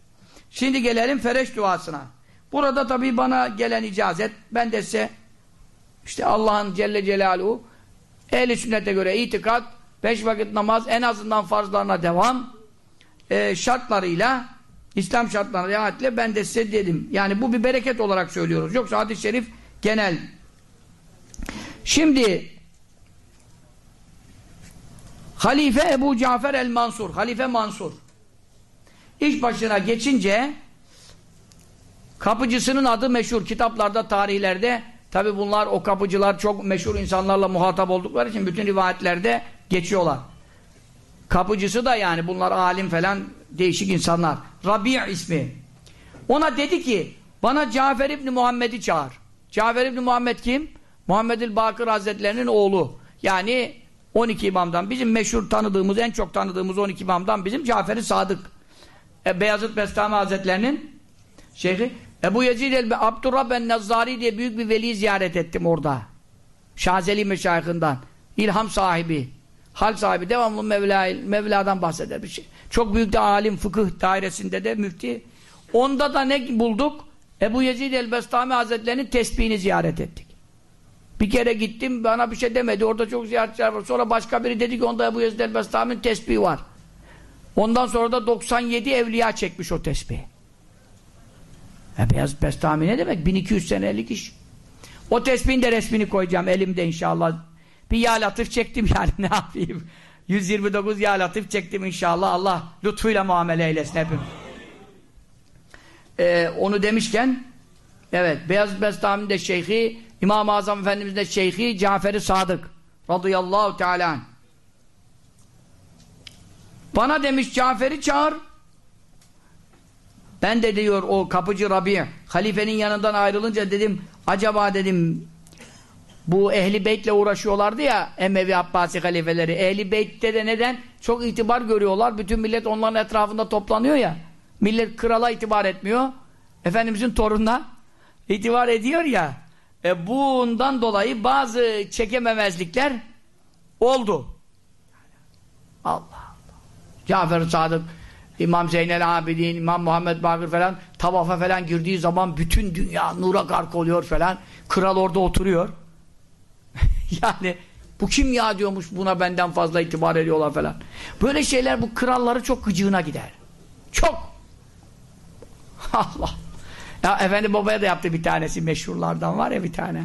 Şimdi gelelim Fereş duasına. Burada tabii bana gelen icazet ben de size işte Allah'ın Celle Celaluhu ehli sünnete göre itikat beş vakit namaz en azından farzlarına devam e, şartlarıyla İslam şartlarına riayetle ben de size dedim. Yani bu bir bereket olarak söylüyoruz. Yoksa hadis-i şerif genel. Şimdi Halife Ebu Cafer el-Mansur Halife Mansur iş başına geçince kapıcısının adı meşhur. Kitaplarda, tarihlerde tabi bunlar o kapıcılar çok meşhur insanlarla muhatap oldukları için bütün rivayetlerde geçiyorlar. Kapıcısı da yani bunlar alim falan değişik insanlar. Rabi' ismi. Ona dedi ki bana Cafer İbni Muhammed'i çağır. Cafer İbni Muhammed kim? Muhammed Bakır Hazretlerinin oğlu. Yani 12 imamdan bizim meşhur tanıdığımız en çok tanıdığımız 12 imamdan bizim Cafer-i Sadık. E, Beyazıt Bestami Hazretlerinin şeyhi Ebu Yezid el Abdurrabben Nazzari diye büyük bir veli ziyaret ettim orada. Şazeli meşayihinden. İlham sahibi. Hal sahibi devamlı Mevla, Mevla'dan bahseder bir şey. Çok büyük de alim fıkıh dairesinde de müfti. Onda da ne bulduk? Ebu Yezid el-Bestami Hazretleri'nin tesbihini ziyaret ettik. Bir kere gittim bana bir şey demedi. Orada çok ziyaretçiler var. Sonra başka biri dedi ki onda Ebu Yezid el-Bestami'nin tesbihi var. Ondan sonra da 97 evliya çekmiş o tesbihi. E Beyaz Bestami ne demek? 1200 senelik iş. O tesbihin de resmini koyacağım elimde inşallah. Bir ya latif çektim yani ne yapayım. 129 ya latif çektim inşallah. Allah lütfuyla muamele eylesin hepim. Ee, onu demişken evet Beyaz Bestami'nin de şeyhi İmam-ı Azam Efendimiz'in de şeyhi Cafer-i Sadık radıyallahu teala anh. Bana demiş Cafer'i çağır. Ben de diyor o kapıcı Rabia halifenin yanından ayrılınca dedim acaba dedim bu ehli beytle uğraşıyorlardı ya Emevi Abbasi halifeleri. Ehli beytte de neden? Çok itibar görüyorlar. Bütün millet onların etrafında toplanıyor ya. Millet krala itibar etmiyor. Efendimizin torununa itibar ediyor ya. E bundan dolayı bazı çekememezlikler oldu. Allah Cafer Sadık, İmam Zeynel Abidin, İmam Muhammed Bakır falan tavafa falan girdiği zaman bütün dünya nura gark oluyor falan. Kral orada oturuyor. yani bu kim ya diyormuş buna benden fazla itibar ediyorlar falan. Böyle şeyler bu kralları çok gıcığına gider. Çok. Allah. Ya Efendi Baba'ya da yaptı bir tanesi meşhurlardan var ya bir tane.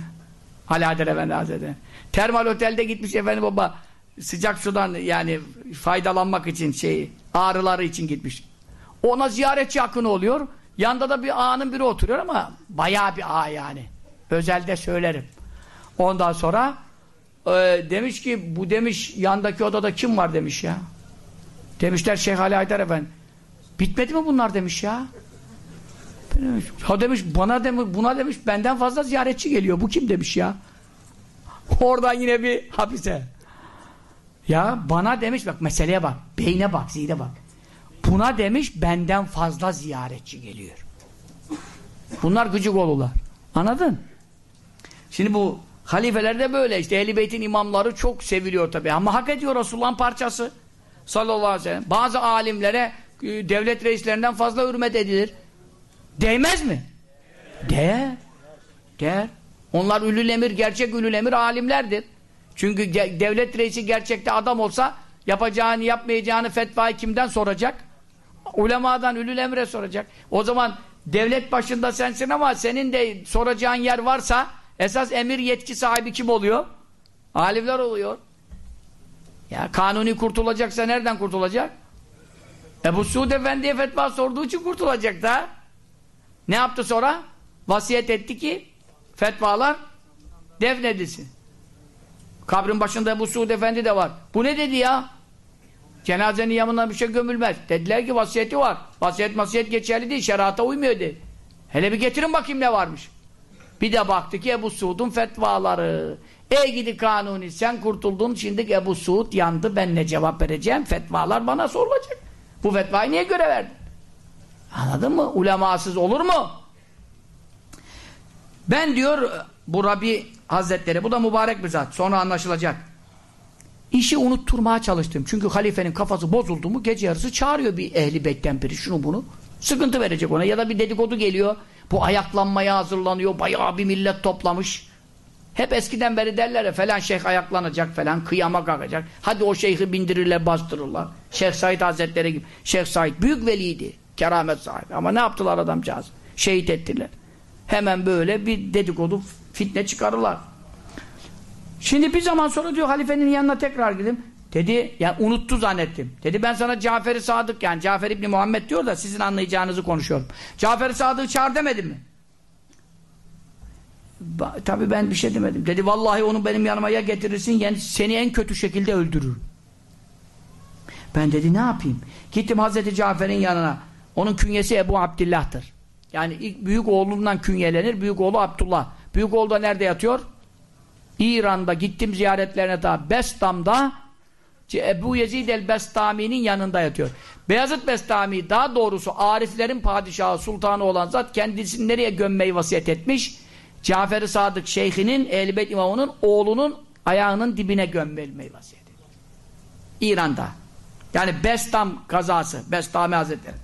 Halader Efendi Hazretleri. Termal otelde gitmiş Efendi Baba sıcak sudan yani faydalanmak için şey ağrıları için gitmiş. Ona ziyaretçi akını oluyor. Yanda da bir ağanın biri oturuyor ama bayağı bir ağa yani. Özelde söylerim. Ondan sonra e, demiş ki bu demiş yandaki odada kim var demiş ya. Demişler Şeyh Ali Haydar Efendi. Bitmedi mi bunlar demiş ya. Demiş, ha demiş bana demiş buna demiş benden fazla ziyaretçi geliyor. Bu kim demiş ya. Oradan yine bir hapise. Ya bana demiş bak meseleye bak. Beyne bak, zihne bak. Buna demiş benden fazla ziyaretçi geliyor. Bunlar gıcık olurlar. Anladın? Şimdi bu halifelerde böyle işte Ehl-i Beyt'in imamları çok seviliyor tabi ama hak ediyor Resulullah'ın parçası. Sallallahu aleyhi ve sellem. Bazı alimlere e, devlet reislerinden fazla hürmet edilir. Değmez mi? Değer. Değer. Onlar ülül emir, gerçek ülül emir alimlerdir. Çünkü devlet reisi gerçekte adam olsa yapacağını yapmayacağını fetvayı kimden soracak? Ulemadan ülül emre soracak. O zaman devlet başında sensin ama senin de soracağın yer varsa esas emir yetki sahibi kim oluyor? Alimler oluyor. Ya kanuni kurtulacaksa nereden kurtulacak? Ebu Suud Efendi'ye fetva sorduğu için kurtulacak da. Ne yaptı sonra? Vasiyet etti ki fetvalar defnedilsin. Kabrin başında Ebu Suud Efendi de var. Bu ne dedi ya? Cenazenin yanından bir şey gömülmez. Dediler ki vasiyeti var. Vasiyet masiyet geçerli değil. Şerata uymuyor dedi. Hele bir getirin bakayım ne varmış. Bir de baktı ki Ebu Suud'un fetvaları. Ey gidi kanuni sen kurtuldun şimdi Ebu Suud yandı ben ne cevap vereceğim? Fetvalar bana sorulacak. Bu fetvayı niye göre verdin? Anladın mı? Ulemasız olur mu? Ben diyor bu Rabbi Hazretleri, bu da mübarek bir zat. Sonra anlaşılacak. İşi unutturmaya çalıştım. Çünkü halifenin kafası bozuldu mu gece yarısı çağırıyor bir ehli beytten biri şunu bunu. Sıkıntı verecek ona ya da bir dedikodu geliyor. Bu ayaklanmaya hazırlanıyor. Bayağı bir millet toplamış. Hep eskiden beri derler ya falan şeyh ayaklanacak falan kıyama kalkacak. Hadi o şeyhi bindirirler bastırırlar. Şeyh Said Hazretleri gibi. Şeyh Said büyük veliydi. Keramet sahibi. Ama ne yaptılar adamcağız? Şehit ettiler. Hemen böyle bir dedikodu fitne çıkarırlar. Şimdi bir zaman sonra diyor halifenin yanına tekrar gidip dedi yani unuttu zannettim. Dedi ben sana Cafer-i Sadık yani Cafer İbni Muhammed diyor da sizin anlayacağınızı konuşuyorum. Cafer-i Sadık'ı çağır demedim mi? Tabi ben bir şey demedim. Dedi vallahi onu benim yanıma ya getirirsin yani seni en kötü şekilde öldürür. Ben dedi ne yapayım? Gittim Hazreti Cafer'in yanına. Onun künyesi Ebu Abdillah'tır. Yani ilk büyük oğlundan künyelenir. Büyük oğlu Abdullah. Büyük oğlu da nerede yatıyor? İran'da gittim ziyaretlerine daha Bestam'da Ebu Yezid el-Bestami'nin yanında yatıyor. Beyazıt Bestami daha doğrusu Ariflerin padişahı sultanı olan zat kendisini nereye gömmeyi vasiyet etmiş? Cafer-i Sadık şeyhinin Ehl-i imamının oğlunun ayağının dibine gömmeyi vasiyet etmiş. İran'da. Yani Bestam kazası. Bestami Hazretleri.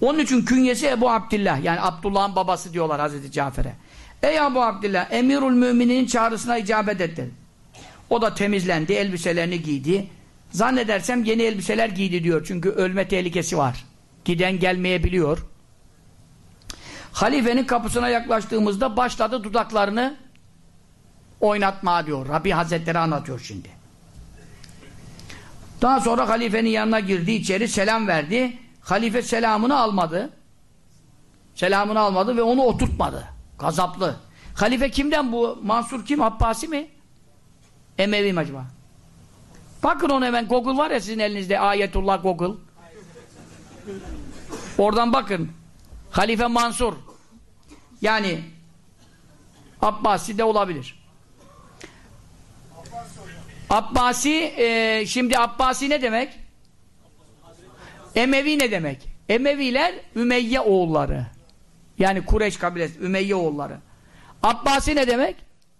Onun için künyesi Ebu Abdillah. Yani Abdullah'ın babası diyorlar Hazreti Cafer'e. Ey Ebu Abdillah emirul müminin çağrısına icabet etti. O da temizlendi, elbiselerini giydi. Zannedersem yeni elbiseler giydi diyor. Çünkü ölme tehlikesi var. Giden gelmeyebiliyor. Halifenin kapısına yaklaştığımızda başladı dudaklarını oynatma diyor. Rabbi Hazretleri anlatıyor şimdi. Daha sonra halifenin yanına girdi, içeri selam verdi. Halife selamını almadı. Selamını almadı ve onu oturtmadı. Gazaplı. Halife kimden bu? Mansur kim? Abbasi mi? Emevi mi acaba? Bakın onu hemen Google var ya sizin elinizde Ayetullah Google. Oradan bakın. Halife Mansur. Yani Abbasi de olabilir. Abbasi e, şimdi Abbasi ne demek? Emevi ne demek? Emeviler Ümeyye oğulları. Yani Kureş kabilesi, Ümeyye oğulları. Abbasi ne demek?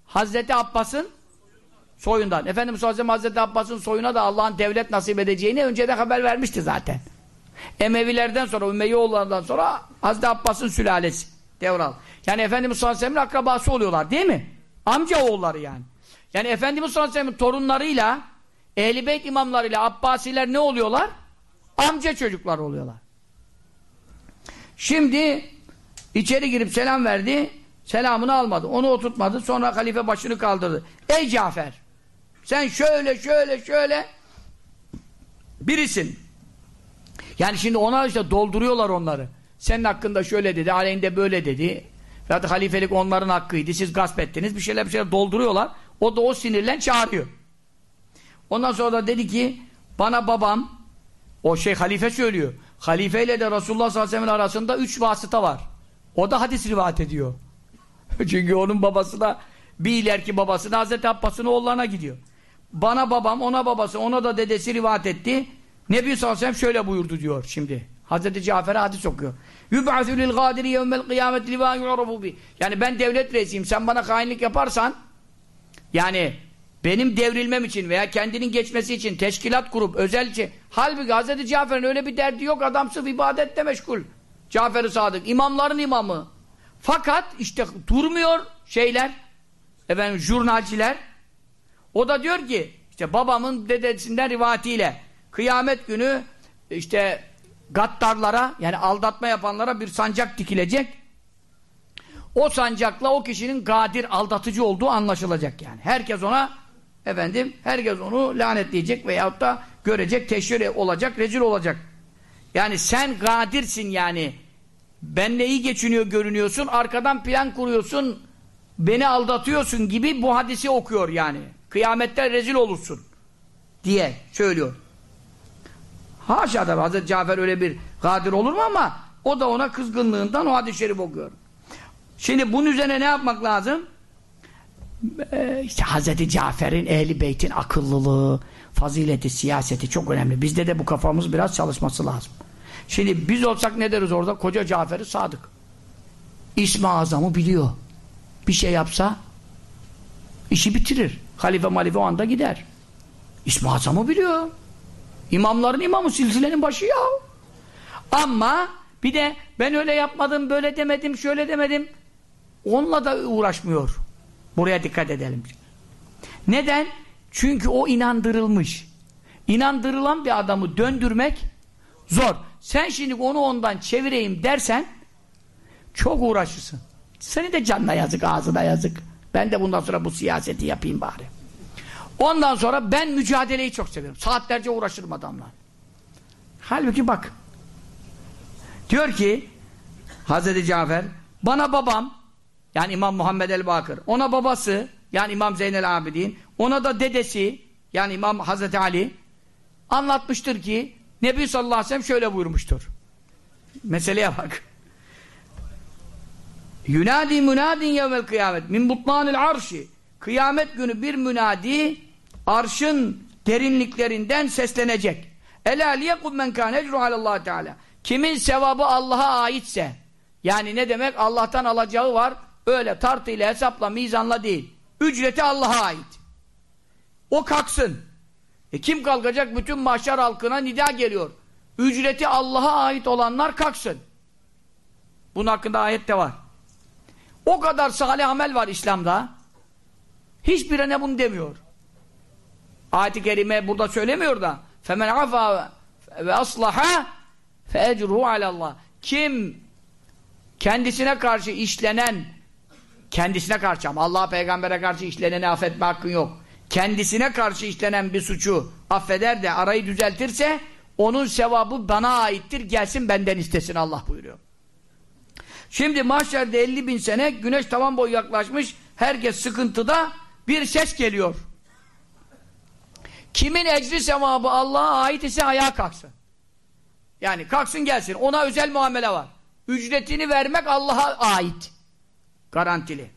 Hazreti Abbas'ın soyundan. Efendimiz Aleyhisselam Hazreti Abbas'ın soyuna da Allah'ın devlet nasip edeceğini önceden haber vermişti zaten. Emevilerden sonra, Ümeyye oğullarından sonra Hazreti Abbas'ın sülalesi. Devral. Yani Efendimiz Aleyhisselam'ın akrabası oluyorlar değil mi? Amca oğulları yani. Yani Efendimiz Aleyhisselam'ın torunlarıyla Ehl-i Beyt imamlarıyla Abbasiler ne oluyorlar? Amca çocuklar oluyorlar. Şimdi içeri girip selam verdi. Selamını almadı. Onu oturtmadı. Sonra halife başını kaldırdı. Ey Cafer! Sen şöyle şöyle şöyle birisin. Yani şimdi ona işte dolduruyorlar onları. Senin hakkında şöyle dedi, aleyhinde böyle dedi. Da halifelik onların hakkıydı. Siz gasp ettiniz. Bir şeyler bir şeyler dolduruyorlar. O da o sinirlen çağırıyor. Ondan sonra da dedi ki bana babam o şey halife söylüyor. Halife ile de Resulullah sallallahu aleyhi ve sellem arasında üç vasıta var. O da hadis rivayet ediyor. Çünkü onun babası da bir ileriki babasına Hazreti Abbas'ın oğullarına gidiyor. Bana babam, ona babası, ona da dedesi rivayet etti. Nebi sallallahu aleyhi şöyle buyurdu diyor şimdi. Hazreti Cafer'e hadis okuyor. Yüb'atü lil gâdiri yevmel kıyamet livâ yu'rafu bi. Yani ben devlet reisiyim. Sen bana hainlik yaparsan yani benim devrilmem için veya kendinin geçmesi için teşkilat kurup özelce halbuki Hazreti Cafer'in öyle bir derdi yok. Adam sırf ibadetle meşgul. Cafer-i Sadık. imamların imamı. Fakat işte durmuyor şeyler efendim jurnalciler. O da diyor ki işte babamın dedesinden rivatiyle kıyamet günü işte gaddarlara yani aldatma yapanlara bir sancak dikilecek. O sancakla o kişinin gadir aldatıcı olduğu anlaşılacak yani. Herkes ona efendim herkes onu lanetleyecek veyahut da görecek, teşhir olacak, rezil olacak. Yani sen gadirsin yani. Benle iyi geçiniyor görünüyorsun, arkadan plan kuruyorsun, beni aldatıyorsun gibi bu hadisi okuyor yani. Kıyamette rezil olursun diye söylüyor. Haşa da Hazreti Cafer öyle bir kadir olur mu ama o da ona kızgınlığından o hadis-i şerif okuyor. Şimdi bunun üzerine ne yapmak lazım? Ee, işte Hazreti Cafer'in ehli beytin akıllılığı, fazileti, siyaseti çok önemli. Bizde de bu kafamız biraz çalışması lazım. Şimdi biz olsak ne deriz orada? Koca Cafer'i sadık. İsmi azamı biliyor. Bir şey yapsa işi bitirir. Halife malife o anda gider. İsmi azamı biliyor. İmamların imamı silsilenin başı ya. Ama bir de ben öyle yapmadım, böyle demedim, şöyle demedim. Onunla da uğraşmıyor. Buraya dikkat edelim. Neden? Çünkü o inandırılmış. İnandırılan bir adamı döndürmek zor. Sen şimdi onu ondan çevireyim dersen çok uğraşırsın. Seni de canına yazık, ağzına yazık. Ben de bundan sonra bu siyaseti yapayım bari. Ondan sonra ben mücadeleyi çok seviyorum. Saatlerce uğraşırım adamla. Halbuki bak. Diyor ki Hazreti Cafer bana babam yani İmam Muhammed el-Bakır ona babası yani İmam Zeynel Abidin ona da dedesi yani İmam Hazreti Ali anlatmıştır ki Nebi sallallahu aleyhi ve sellem şöyle buyurmuştur. Meseleye bak. Yunadi münadin yevmel kıyamet min butlanil arşi kıyamet günü bir münadi arşın derinliklerinden seslenecek. Ela liyekum men kâne ecru teala. Kimin sevabı Allah'a aitse yani ne demek? Allah'tan alacağı var. Öyle tartıyla, hesapla, mizanla değil. Ücreti Allah'a ait. O kalksın. E kim kalkacak? Bütün mahşer halkına nida geliyor. Ücreti Allah'a ait olanlar kalksın. Bunun hakkında ayet de var. O kadar salih amel var İslam'da. Hiçbirine bunu demiyor. Ayet-i Kerime burada söylemiyor da فَمَنْ عَفَى ve aslaha فَاَجْرُهُ Allah. Kim kendisine karşı işlenen kendisine karşı ama Allah peygambere karşı işleneni affetme hakkın yok. Kendisine karşı işlenen bir suçu affeder de arayı düzeltirse onun sevabı bana aittir gelsin benden istesin Allah buyuruyor. Şimdi mahşerde 50 bin sene güneş tavan boyu yaklaşmış herkes sıkıntıda bir ses geliyor. Kimin ecri sevabı Allah'a ait ise ayağa kalksın. Yani kalksın gelsin. Ona özel muamele var. Ücretini vermek Allah'a ait. Garantili.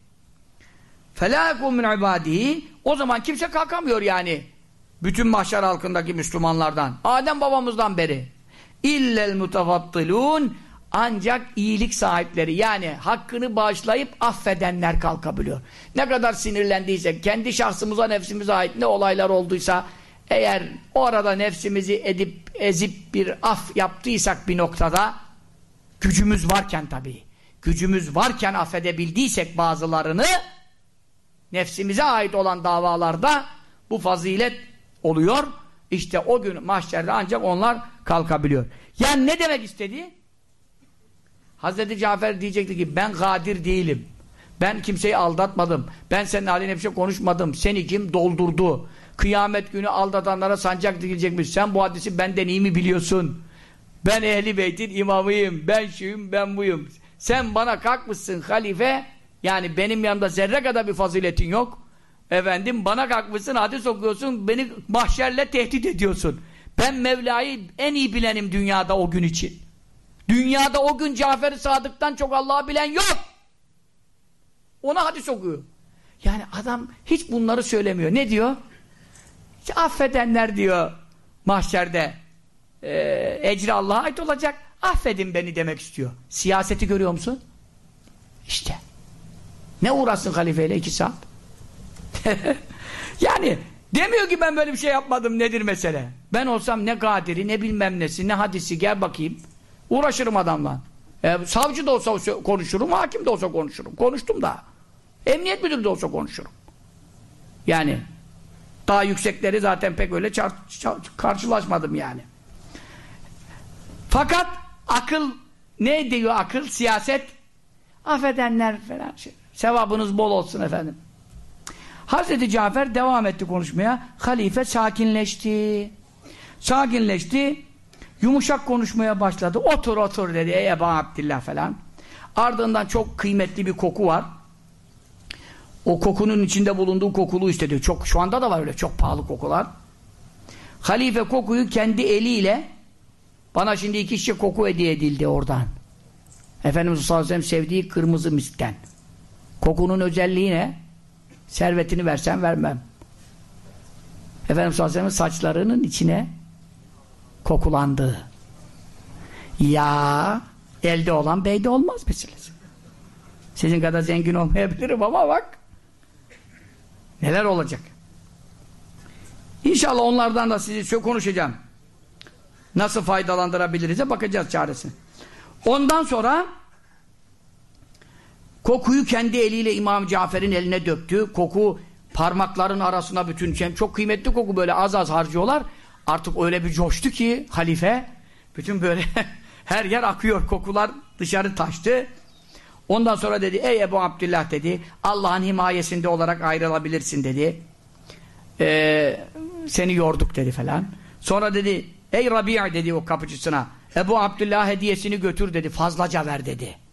فَلَا يَكُمْ مِنْ عِبَادِهِ o zaman kimse kalkamıyor yani. Bütün mahşer halkındaki Müslümanlardan. Adem babamızdan beri. İllel mutafattilun ancak iyilik sahipleri yani hakkını bağışlayıp affedenler kalkabiliyor. Ne kadar sinirlendiyse, kendi şahsımıza nefsimize ait ne olaylar olduysa eğer o arada nefsimizi edip ezip bir af yaptıysak bir noktada gücümüz varken tabii gücümüz varken affedebildiysek bazılarını nefsimize ait olan davalarda bu fazilet oluyor. İşte o gün mahşerde ancak onlar kalkabiliyor. Yani ne demek istedi? Hazreti Cafer diyecekti ki ben gadir değilim. Ben kimseyi aldatmadım. Ben senin haline bir şey konuşmadım. Seni kim doldurdu? Kıyamet günü aldatanlara sancak dikilecekmiş. Sen bu hadisi benden iyi mi biliyorsun? Ben ehli beytin imamıyım. Ben şuyum, ben buyum. Sen bana kalkmışsın halife. Yani benim yanımda zerre kadar bir faziletin yok. Efendim bana kalkmışsın, hadis okuyorsun, beni mahşerle tehdit ediyorsun. Ben Mevla'yı en iyi bilenim dünyada o gün için. Dünyada o gün Cafer-i Sadık'tan çok Allah'ı bilen yok. Ona hadis okuyor. Yani adam hiç bunları söylemiyor. Ne diyor? Affedenler diyor mahşerde e, ecri Allah'a ait olacak. Affedin beni demek istiyor. Siyaseti görüyor musun? İşte. Ne uğraşsın halifeyle iki saat? yani demiyor ki ben böyle bir şey yapmadım nedir mesele? Ben olsam ne kadiri ne bilmem nesi ne hadisi gel bakayım. Uğraşırım adamla. E, savcı da olsa konuşurum, hakim de olsa konuşurum. Konuştum da. Emniyet müdürü de olsa konuşurum. Yani daha yüksekleri zaten pek öyle çar, çar, karşılaşmadım yani. Fakat akıl ne diyor akıl? Siyaset affedenler falan şey. Sevabınız bol olsun efendim. Hazreti Cafer devam etti konuşmaya. Halife sakinleşti. Sakinleşti. Yumuşak konuşmaya başladı. Otur otur dedi. Ey Ebu Abdillah falan. Ardından çok kıymetli bir koku var. O kokunun içinde bulunduğu kokulu istedi. Çok şu anda da var öyle çok pahalı kokular. Halife kokuyu kendi eliyle bana şimdi iki şişe koku hediye edildi oradan. Efendimiz sallallahu aleyhi ve sellem sevdiği kırmızı miskten. Kokunun özelliği ne? Servetini versen vermem. Efendimiz sallallahu aleyhi ve sellem saçlarının içine kokulandı. Ya elde olan beyde olmaz meselesi. Sizin kadar zengin olmayabilirim ama bak neler olacak. İnşallah onlardan da sizi çok konuşacağım. Nasıl faydalandırabiliriz bakacağız çaresine. Ondan sonra kokuyu kendi eliyle İmam Cafer'in eline döktü. Koku parmakların arasına bütün çok kıymetli koku böyle az az harcıyorlar. Artık öyle bir coştu ki halife bütün böyle her yer akıyor kokular dışarı taştı. Ondan sonra dedi ey Ebu Abdullah dedi Allah'ın himayesinde olarak ayrılabilirsin dedi. Ee, seni yorduk dedi falan. Sonra dedi ey Rabia dedi o kapıcısına Ebu Abdullah hediyesini götür dedi fazlaca ver dedi.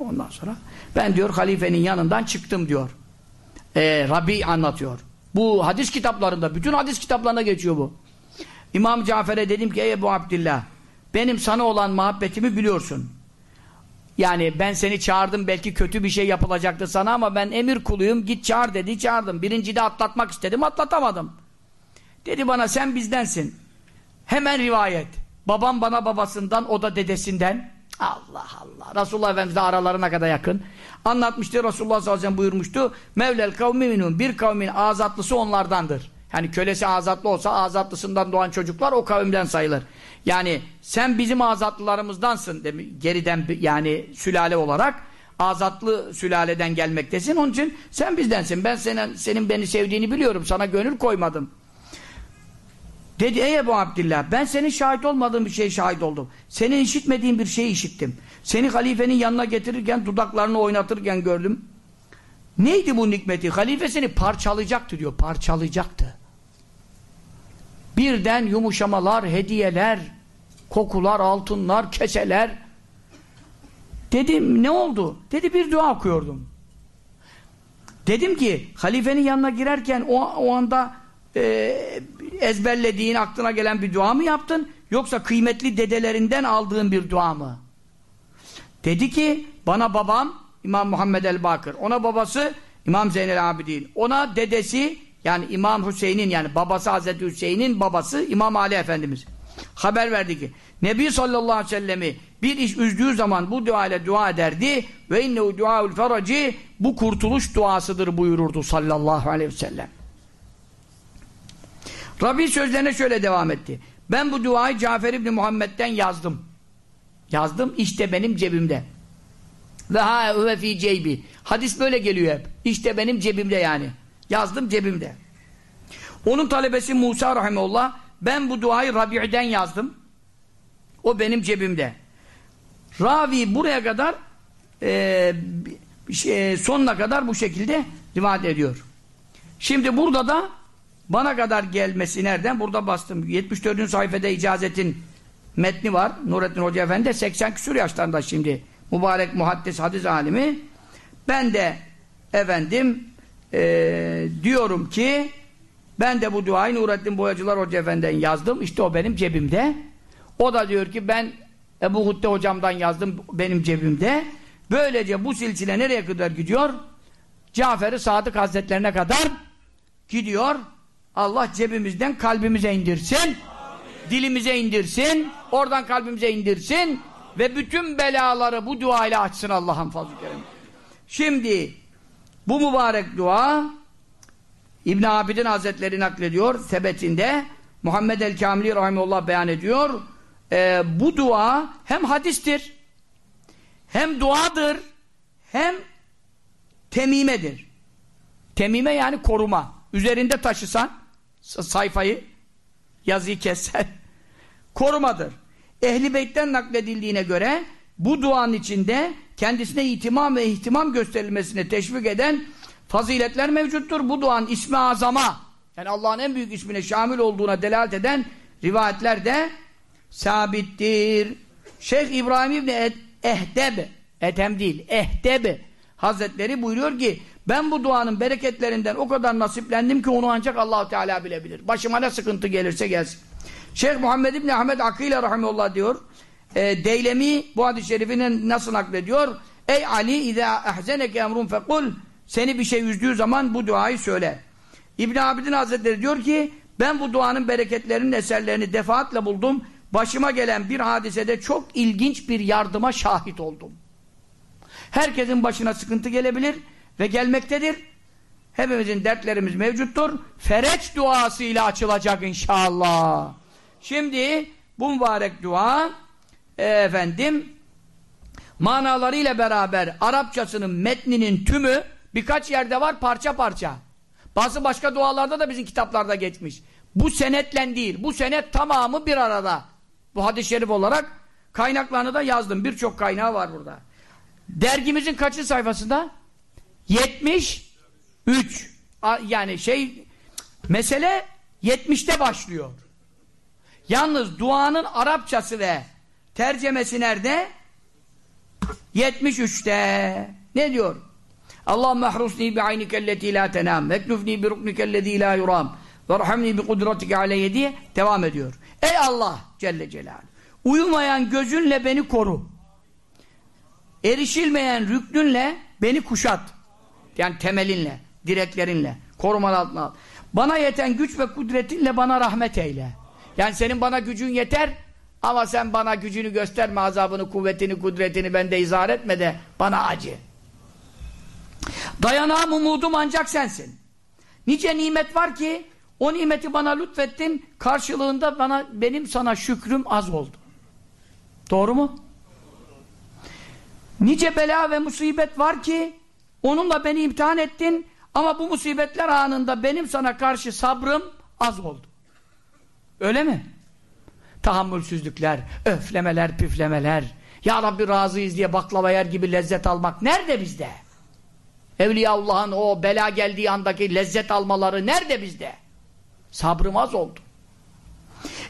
Ondan sonra ben diyor halifenin yanından çıktım diyor. Ee, Rabi anlatıyor. Bu hadis kitaplarında, bütün hadis kitaplarına geçiyor bu. İmam Cafer'e dedim ki ey Ebu Abdillah benim sana olan muhabbetimi biliyorsun. Yani ben seni çağırdım belki kötü bir şey yapılacaktı sana ama ben emir kuluyum git çağır dedi çağırdım. Birinci de atlatmak istedim atlatamadım. Dedi bana sen bizdensin. Hemen rivayet. Babam bana babasından o da dedesinden. Allah Allah. Resulullah Efendimiz de aralarına kadar yakın. Anlatmıştı Resulullah sallallahu aleyhi ve buyurmuştu. Mevlel kavmi minun. Bir kavmin azatlısı onlardandır. Yani kölesi azatlı olsa azatlısından doğan çocuklar o kavimden sayılır. Yani sen bizim azatlılarımızdansın. Geriden yani sülale olarak azatlı sülaleden gelmektesin. Onun için sen bizdensin. Ben senin, senin beni sevdiğini biliyorum. Sana gönül koymadım. Dedi ey Ebu Abdillah ben senin şahit olmadığın bir şeye şahit oldum. Senin işitmediğin bir şeyi işittim. Seni halifenin yanına getirirken dudaklarını oynatırken gördüm. Neydi bu nikmeti? Halife seni parçalayacaktı diyor. Parçalayacaktı. Birden yumuşamalar, hediyeler, kokular, altınlar, keseler. Dedim ne oldu? Dedi bir dua okuyordum. Dedim ki halifenin yanına girerken o, o anda e, ezberlediğin, aklına gelen bir dua mı yaptın? Yoksa kıymetli dedelerinden aldığın bir dua mı? Dedi ki, bana babam İmam Muhammed el-Bakır, ona babası İmam Zeynel Abidin, ona dedesi yani İmam Hüseyin'in yani babası Hazreti Hüseyin'in babası İmam Ali Efendimiz haber verdi ki Nebi sallallahu aleyhi ve sellemi bir iş üzdüğü zaman bu dua ile dua ederdi ve innehu duaul feraci bu kurtuluş duasıdır buyururdu sallallahu aleyhi ve sellem. Rabbi sözlerine şöyle devam etti. Ben bu duayı Cafer İbni Muhammed'den yazdım. Yazdım işte benim cebimde. Ve ha ve fi ceybi. Hadis böyle geliyor hep. İşte benim cebimde yani. Yazdım cebimde. Onun talebesi Musa rahimullah ben bu duayı Rabi'den yazdım. O benim cebimde. Ravi buraya kadar e, şey, sonuna kadar bu şekilde rivayet ediyor. Şimdi burada da bana kadar gelmesi nereden? Burada bastım. 74. sayfada icazetin metni var. Nurettin Hoca Efendi 80 küsur yaşlarında şimdi. Mübarek muhaddis hadis alimi. Ben de efendim e, diyorum ki ben de bu duayı Nurettin Boyacılar Hoca Efendi'den yazdım. İşte o benim cebimde. O da diyor ki ben Ebu Hutte hocamdan yazdım benim cebimde. Böylece bu silsile nereye kadar gidiyor? Cafer-i Sadık Hazretlerine kadar gidiyor. Allah cebimizden kalbimize indirsin. Amin. Dilimize indirsin. Oradan kalbimize indirsin. Ve bütün belaları bu dua ile açsın Allah'ın fazl-ı Şimdi bu mübarek dua İbn Abidin Hazretleri naklediyor sebetinde Muhammed el-Kamili rahimullah beyan ediyor. Ee, bu dua hem hadistir hem duadır hem temimedir. Temime yani koruma. Üzerinde taşısan sayfayı yazıyı kessen korumadır. Ehli Beyt'ten nakledildiğine göre bu duanın içinde kendisine itimam ve ihtimam gösterilmesine teşvik eden faziletler mevcuttur. Bu duanın ismi azama yani Allah'ın en büyük ismine şamil olduğuna delalet eden rivayetler de sabittir. Şeyh İbrahim İbni Ehdeb Ethem değil, Ehdeb Hazretleri buyuruyor ki ben bu duanın bereketlerinden o kadar nasiplendim ki onu ancak allah Teala bilebilir. Başıma ne sıkıntı gelirse gelsin. Şeyh Muhammed İbni Ahmet Akile Rahimullah diyor e, Deylemi bu hadis-i şerifini nasıl naklediyor? Ey Ali izâ ehzeneke emrun fekul seni bir şey üzdüğü zaman bu duayı söyle. İbn Abidin Hazretleri diyor ki ben bu duanın bereketlerinin eserlerini defaatle buldum. Başıma gelen bir hadisede çok ilginç bir yardıma şahit oldum. Herkesin başına sıkıntı gelebilir ve gelmektedir. Hepimizin dertlerimiz mevcuttur. Fereç duasıyla açılacak inşallah. Şimdi bu mübarek dua e, efendim manalarıyla beraber Arapçasının metninin tümü birkaç yerde var parça parça. Bazı başka dualarda da bizim kitaplarda geçmiş. Bu senetle değil. Bu senet tamamı bir arada. Bu hadis-i şerif olarak kaynaklarını da yazdım. Birçok kaynağı var burada. Dergimizin kaçı sayfasında? 73 yani şey mesele 70'te başlıyor. Yalnız duanın Arapçası ve tercemesi nerede? 73'te. Ne diyor? Allah mahrusni bi aynikelleti la tenam meklufni bi ruknikellezi la yuram verhamni bi kudretike aleyye diye devam ediyor. Ey Allah Celle Celaluhu uyumayan gözünle beni koru. Erişilmeyen rüknünle beni kuşat. Yani temelinle, direklerinle, koruman altına al. Bana yeten güç ve kudretinle bana rahmet eyle. Yani senin bana gücün yeter ama sen bana gücünü gösterme, azabını, kuvvetini, kudretini bende izah etme de bana acı. Dayanağım, umudum ancak sensin. Nice nimet var ki o nimeti bana lütfettin, karşılığında bana benim sana şükrüm az oldu. Doğru mu? Nice bela ve musibet var ki onunla beni imtihan ettin ama bu musibetler anında benim sana karşı sabrım az oldu. Öyle mi? Tahammülsüzlükler, öflemeler, püflemeler, Ya Rabbi razıyız diye baklava yer gibi lezzet almak nerede bizde? Evliyaullah'ın o bela geldiği andaki lezzet almaları nerede bizde? Sabrım az oldu.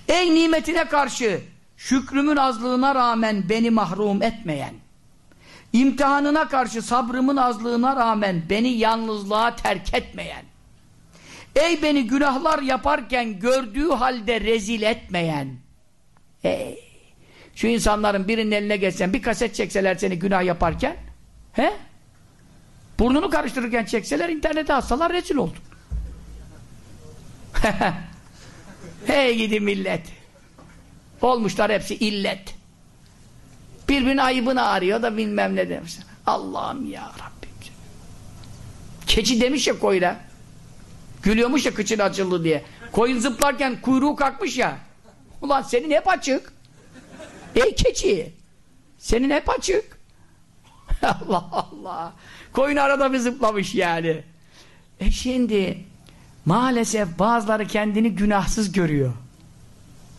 Ey nimetine karşı şükrümün azlığına rağmen beni mahrum etmeyen, imtihanına karşı sabrımın azlığına rağmen beni yalnızlığa terk etmeyen, Ey beni günahlar yaparken gördüğü halde rezil etmeyen. Ey. Şu insanların birinin eline geçsen bir kaset çekseler seni günah yaparken he? Burnunu karıştırırken çekseler internete atsalar rezil oldun. hey gidi millet. Olmuşlar hepsi illet. Birbirinin ayıbını arıyor da bilmem ne demiş. Allah'ım ya Rabbim. Keçi demiş ya koyuna. Gülüyormuş ya kıçın açıldı diye. Koyun zıplarken kuyruğu kalkmış ya. Ulan senin hep açık. Ey keçi. Senin hep açık. Allah Allah. Koyun arada bir zıplamış yani. E şimdi maalesef bazıları kendini günahsız görüyor.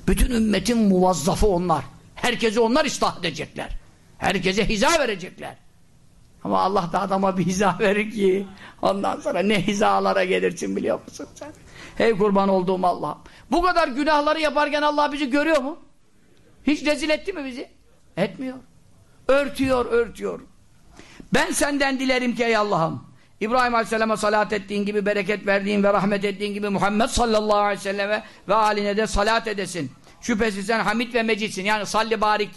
Bütün ümmetin muvazzafı onlar. Herkese onlar ıslah edecekler. Herkese hiza verecekler. Ama Allah da adama bir hiza verir ki ondan sonra ne hizalara gelirsin biliyor musun sen? Hey kurban olduğum Allah'ım. Bu kadar günahları yaparken Allah bizi görüyor mu? Hiç rezil etti mi bizi? Etmiyor. Örtüyor, örtüyor. Ben senden dilerim ki ey Allah'ım İbrahim Aleyhisselam'a salat ettiğin gibi bereket verdiğin ve rahmet ettiğin gibi Muhammed sallallahu aleyhi ve selleme ve haline de salat edesin. Şüphesiz sen hamid ve mecitsin. Yani salli barik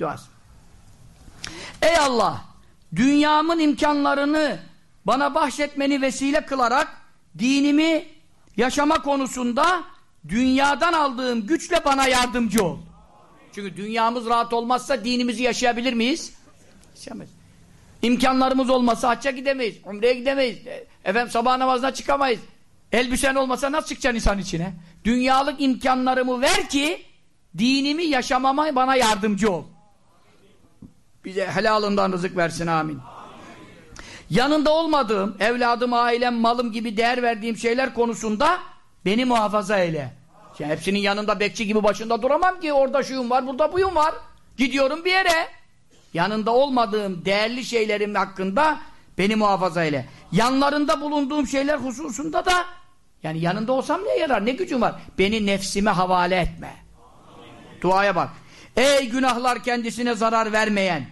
duası. Ey Allah! Dünyamın imkanlarını bana bahşetmeni vesile kılarak dinimi yaşama konusunda dünyadan aldığım güçle bana yardımcı ol. Çünkü dünyamız rahat olmazsa dinimizi yaşayabilir miyiz? Yaşamayız. İmkanlarımız olmasa hacca gidemeyiz, umreye gidemeyiz, e, efendim sabah namazına çıkamayız. Elbisen olmasa nasıl çıkacaksın insan içine? Dünyalık imkanlarımı ver ki dinimi yaşamama bana yardımcı ol. Bize helalından rızık versin amin. Yanında olmadığım, evladım, ailem, malım gibi değer verdiğim şeyler konusunda beni muhafaza eyle. Yani hepsinin yanında bekçi gibi başında duramam ki orada şuyum var, burada buyum var. Gidiyorum bir yere. Yanında olmadığım değerli şeylerim hakkında beni muhafaza eyle. Yanlarında bulunduğum şeyler hususunda da yani yanında olsam ne yarar, ne gücüm var? Beni nefsime havale etme. Duaya bak. Ey günahlar kendisine zarar vermeyen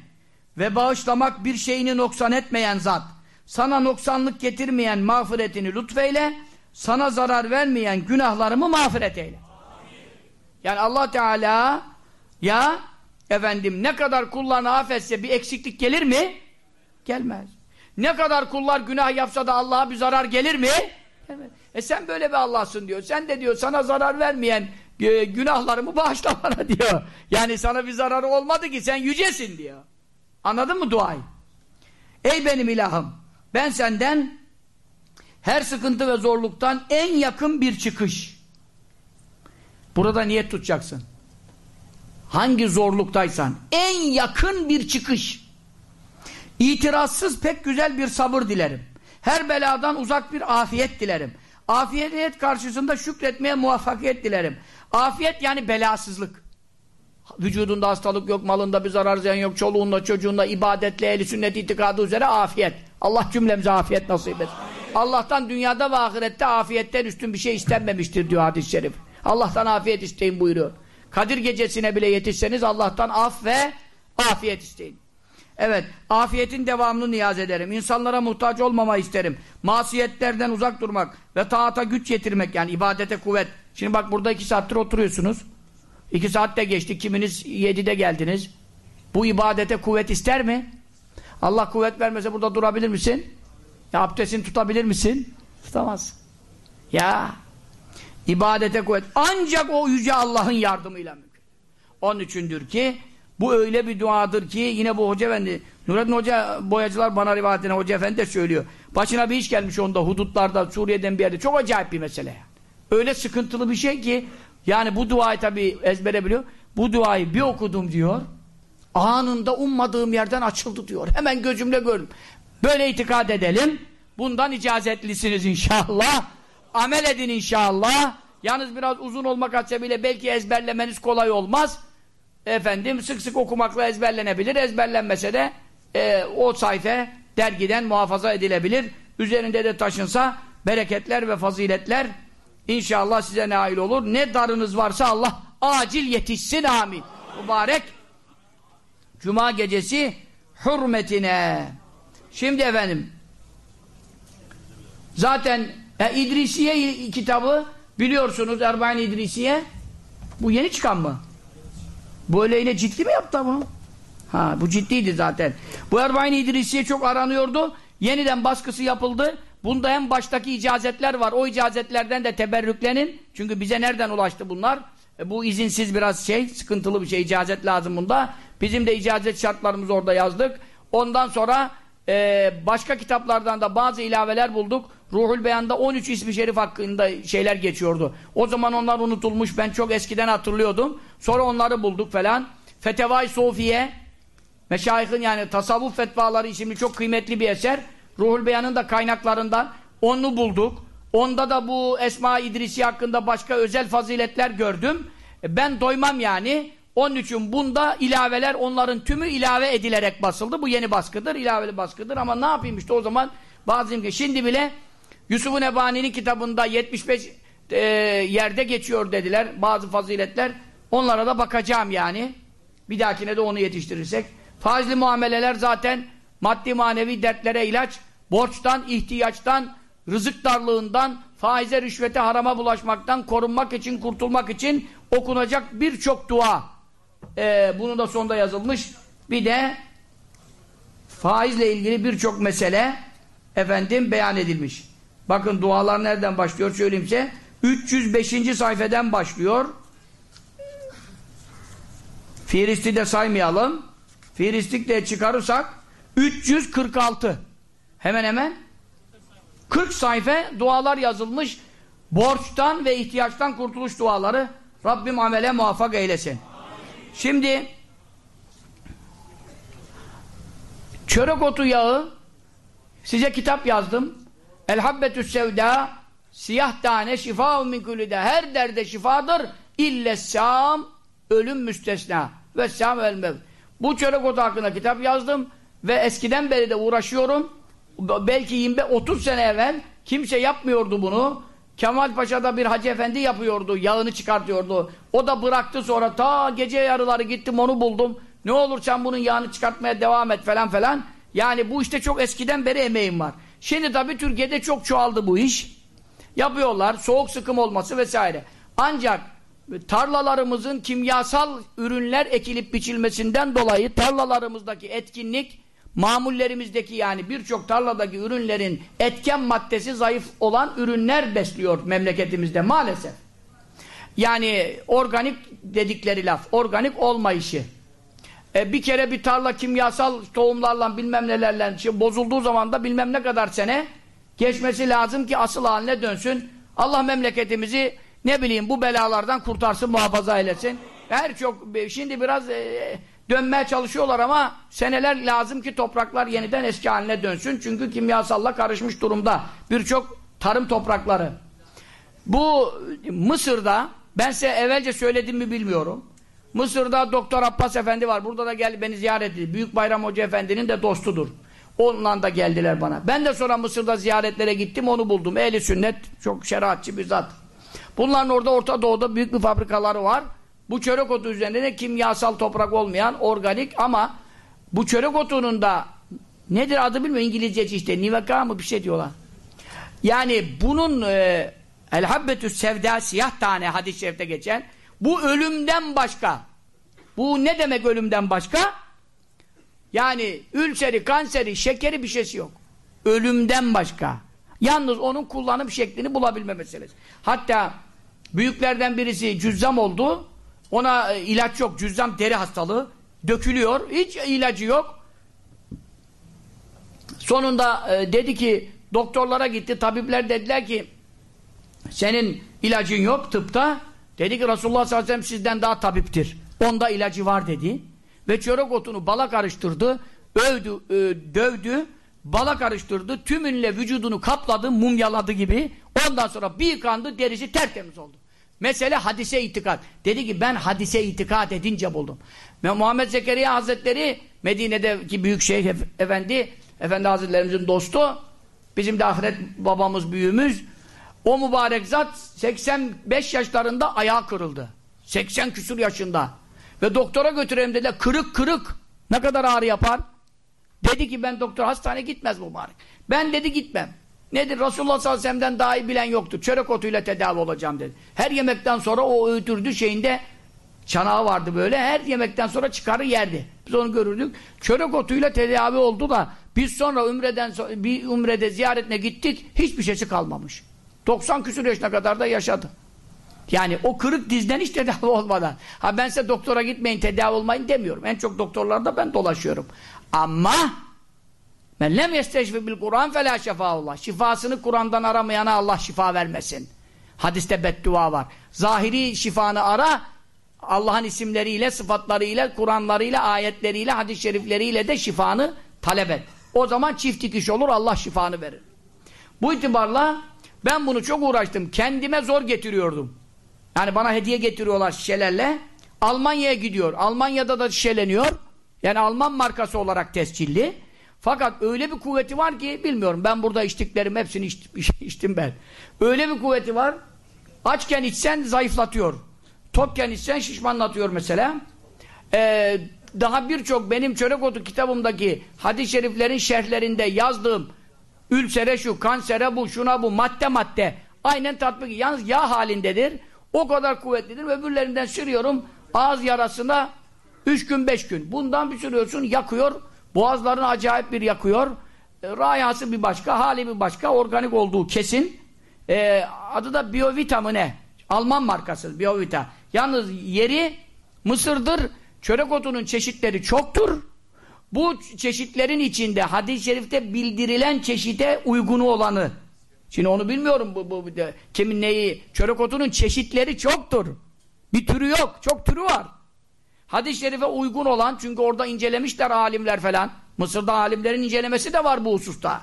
ve bağışlamak bir şeyini noksan etmeyen zat, sana noksanlık getirmeyen mağfiretini lütfeyle, sana zarar vermeyen günahlarımı mağfiret eyle. Yani Allah Teala ya efendim ne kadar kullarını affetse bir eksiklik gelir mi? Gelmez. Ne kadar kullar günah yapsa da Allah'a bir zarar gelir mi? Gelmez. E sen böyle bir Allah'sın diyor. Sen de diyor sana zarar vermeyen e, günahlarımı bağışla bana diyor. Yani sana bir zararı olmadı ki sen yücesin diyor. Anladın mı duayı? Ey benim ilahım ben senden her sıkıntı ve zorluktan en yakın bir çıkış. Burada niyet tutacaksın. Hangi zorluktaysan en yakın bir çıkış. İtirazsız pek güzel bir sabır dilerim. Her beladan uzak bir afiyet dilerim. Afiyet karşısında şükretmeye muvaffakiyet dilerim. Afiyet yani belasızlık. Vücudunda hastalık yok, malında bir zarar ziyan yok, çoluğunda, çocuğunda, ibadetle, ehli sünnet itikadı üzere afiyet. Allah cümlemize afiyet nasip et. Allah'tan dünyada ve ahirette afiyetten üstün bir şey istenmemiştir diyor hadis-i şerif. Allah'tan afiyet isteyin buyuruyor. Kadir gecesine bile yetişseniz Allah'tan af ve afiyet isteyin. Evet, afiyetin devamını niyaz ederim. İnsanlara muhtaç olmama isterim. Masiyetlerden uzak durmak ve taata güç getirmek yani ibadete kuvvet. Şimdi bak burada iki saattir oturuyorsunuz. İki saatte geçti. Kiminiz yedide geldiniz. Bu ibadete kuvvet ister mi? Allah kuvvet vermese burada durabilir misin? Ya abdestini tutabilir misin? Tutamaz. Ya ibadete kuvvet. Ancak o yüce Allah'ın yardımıyla mümkün. Onun içindir ki bu öyle bir duadır ki yine bu Hoca Efendi Nurettin Hoca boyacılar bana rivayetine Hoca Efendi de söylüyor. Başına bir iş gelmiş onda hudutlarda Suriye'den bir yerde. Çok acayip bir mesele. Öyle sıkıntılı bir şey ki yani bu duayı tabi ezbere biliyor. Bu duayı bir okudum diyor. Anında ummadığım yerden açıldı diyor. Hemen gözümle gördüm. Böyle itikad edelim. Bundan icazetlisiniz inşallah. Amel edin inşallah. Yalnız biraz uzun olmak hasebiyle belki ezberlemeniz kolay olmaz. Efendim sık sık okumakla ezberlenebilir. Ezberlenmese de e, o sayfa dergiden muhafaza edilebilir. Üzerinde de taşınsa bereketler ve faziletler İnşallah size nail olur. Ne darınız varsa Allah acil yetişsin amin. Mübarek Cuma gecesi hürmetine. Şimdi efendim zaten E, İdrisiye kitabı biliyorsunuz Erbain İdrisiye. Bu yeni çıkan mı? Bu öyle yine ciddi mi yaptı bunu? Ha bu ciddiydi zaten. Bu Erbain İdrisiye çok aranıyordu. Yeniden baskısı yapıldı. Bunda hem baştaki icazetler var. O icazetlerden de teberrüklenin. Çünkü bize nereden ulaştı bunlar? E, bu izinsiz biraz şey, sıkıntılı bir şey. icazet lazım bunda. Bizim de icazet şartlarımızı orada yazdık. Ondan sonra e, başka kitaplardan da bazı ilaveler bulduk. Ruhul Beyan'da 13 ismi şerif hakkında şeyler geçiyordu. O zaman onlar unutulmuş. Ben çok eskiden hatırlıyordum. Sonra onları bulduk falan. Fetevai Sofiye Meşayihin yani tasavvuf fetvaları isimli çok kıymetli bir eser. Ruhul Beyan'ın da kaynaklarından onu bulduk. Onda da bu Esma İdrisi hakkında başka özel faziletler gördüm. Ben doymam yani. Onun için bunda ilaveler onların tümü ilave edilerek basıldı. Bu yeni baskıdır, ilaveli baskıdır ama ne yapayım işte o zaman bazı imkan. Şimdi bile Yusuf-u Nebani'nin kitabında 75 e, yerde geçiyor dediler bazı faziletler. Onlara da bakacağım yani. Bir dahakine de onu yetiştirirsek. Faizli muameleler zaten maddi manevi dertlere ilaç, borçtan, ihtiyaçtan, rızık darlığından, faize, rüşvete, harama bulaşmaktan korunmak için, kurtulmak için okunacak birçok dua. Ee, bunu da sonda yazılmış. Bir de faizle ilgili birçok mesele efendim beyan edilmiş. Bakın dualar nereden başlıyor söyleyeyim size. 305. sayfeden başlıyor. Firisti de saymayalım. Firistik de çıkarırsak 346. Hemen hemen 40 sayfa dualar yazılmış. Borçtan ve ihtiyaçtan kurtuluş duaları Rabbim amele muvaffak eylesin. Şimdi çörek otu yağı size kitap yazdım. El habbetü sevda siyah tane şifa min kulüde her derde şifadır ille sam ölüm müstesna ve sam el. Bu çörek otu hakkında kitap yazdım ve eskiden beri de uğraşıyorum. Belki 20-30 sene evvel kimse yapmıyordu bunu. Kemal Paşa'da bir hacı efendi yapıyordu, yağını çıkartıyordu. O da bıraktı sonra ta gece yarıları gittim onu buldum. Ne olur sen bunun yağını çıkartmaya devam et falan falan. Yani bu işte çok eskiden beri emeğim var. Şimdi tabii Türkiye'de çok çoğaldı bu iş. Yapıyorlar, soğuk sıkım olması vesaire. Ancak tarlalarımızın kimyasal ürünler ekilip biçilmesinden dolayı tarlalarımızdaki etkinlik mamullerimizdeki yani birçok tarladaki ürünlerin etken maddesi zayıf olan ürünler besliyor memleketimizde maalesef. Yani organik dedikleri laf, organik olmayışı. E, bir kere bir tarla kimyasal tohumlarla bilmem nelerle şey, bozulduğu zaman da bilmem ne kadar sene geçmesi lazım ki asıl haline dönsün. Allah memleketimizi ne bileyim bu belalardan kurtarsın, muhafaza eylesin. Her çok şimdi biraz e, dönmeye çalışıyorlar ama seneler lazım ki topraklar yeniden eski haline dönsün. Çünkü kimyasalla karışmış durumda birçok tarım toprakları. Bu Mısır'da ben size evvelce söyledim mi bilmiyorum. Mısır'da Doktor Abbas Efendi var. Burada da geldi beni ziyaret etti. Büyük Bayram Hoca Efendi'nin de dostudur. Onunla da geldiler bana. Ben de sonra Mısır'da ziyaretlere gittim onu buldum. Ehli sünnet çok şeriatçı bir zat. Bunların orada Orta Doğu'da büyük bir fabrikaları var. Bu çörek otu üzerinde de kimyasal toprak olmayan, organik ama bu çörek otunun da nedir adı bilmiyorum İngilizceci işte niveka mı bir şey diyorlar. Yani bunun e, el habbetü sevda siyah tane hadis-i şerifte geçen bu ölümden başka. Bu ne demek ölümden başka? Yani ülseri, kanseri, şekeri bir şeysi yok. Ölümden başka. Yalnız onun kullanım şeklini bulabilme meselesi. Hatta büyüklerden birisi cüzzam oldu. Ona e, ilaç yok. Cüzzam deri hastalığı. Dökülüyor. Hiç ilacı yok. Sonunda e, dedi ki doktorlara gitti. Tabipler dediler ki senin ilacın yok tıpta. Dedi ki Resulullah sallallahu aleyhi ve sellem sizden daha tabiptir. Onda ilacı var dedi. Ve çörek otunu bala karıştırdı. Övdü, e, dövdü bala karıştırdı, tümünle vücudunu kapladı, mumyaladı gibi. Ondan sonra bir yıkandı, derisi tertemiz oldu. Mesele hadise itikat. Dedi ki ben hadise itikat edince buldum. Ve Muhammed Zekeriya Hazretleri Medine'deki büyük şeyh efendi, efendi hazretlerimizin dostu, bizim de ahiret babamız, büyüğümüz, o mübarek zat 85 yaşlarında ayağı kırıldı. 80 küsur yaşında. Ve doktora götürelim dediler, kırık kırık. Ne kadar ağrı yapar? Dedi ki ben doktor hastane gitmez mübarek. Ben dedi gitmem. Nedir? Resulullah sallallahu aleyhi ve sellem'den daha iyi bilen yoktu. Çörek otuyla tedavi olacağım dedi. Her yemekten sonra o öğütürdü şeyinde çanağı vardı böyle. Her yemekten sonra çıkarı yerdi. Biz onu görürdük. Çörek otuyla tedavi oldu da biz sonra ümreden bir umrede ziyaretine gittik. Hiçbir şeysi kalmamış. 90 küsur yaşına kadar da yaşadı. Yani o kırık dizden hiç tedavi olmadan. Ha ben size doktora gitmeyin, tedavi olmayın demiyorum. En çok doktorlarda ben dolaşıyorum. Ama men lem yesteşfi bil Kur'an felâ şefaullah. Şifasını Kur'an'dan aramayana Allah şifa vermesin. Hadiste beddua var. Zahiri şifanı ara, Allah'ın isimleriyle, sıfatlarıyla, Kur'anlarıyla, ayetleriyle, hadis-i şerifleriyle de şifanı talep et. O zaman çift dikiş olur, Allah şifanı verir. Bu itibarla ben bunu çok uğraştım. Kendime zor getiriyordum. Yani bana hediye getiriyorlar şişelerle. Almanya'ya gidiyor. Almanya'da da şişeleniyor. Yani Alman markası olarak tescilli. Fakat öyle bir kuvveti var ki bilmiyorum. Ben burada içtiklerim hepsini içtim ben. Öyle bir kuvveti var. Açken içsen zayıflatıyor. Tokken içsen şişmanlatıyor mesela. Ee, daha birçok benim çörek otu kitabımdaki hadis-i şeriflerin şerhlerinde yazdığım ülsere şu, kansere bu, şuna bu, madde madde aynen tatbik. Yalnız yağ halindedir. O kadar kuvvetlidir. Öbürlerinden sürüyorum ağız yarasına üç gün beş gün. Bundan bir sürüyorsun yakıyor. Boğazlarını acayip bir yakıyor. E, rayası bir başka, hali bir başka. Organik olduğu kesin. E, adı da Biovita mı ne? Alman markası Biovita. Yalnız yeri Mısır'dır. Çörek otunun çeşitleri çoktur. Bu çeşitlerin içinde hadis-i şerifte bildirilen çeşide uygunu olanı. Şimdi onu bilmiyorum bu, bu, bu de, kimin neyi. Çörek otunun çeşitleri çoktur. Bir türü yok. Çok türü var. Hadis-i şerife uygun olan çünkü orada incelemişler alimler falan. Mısır'da alimlerin incelemesi de var bu hususta.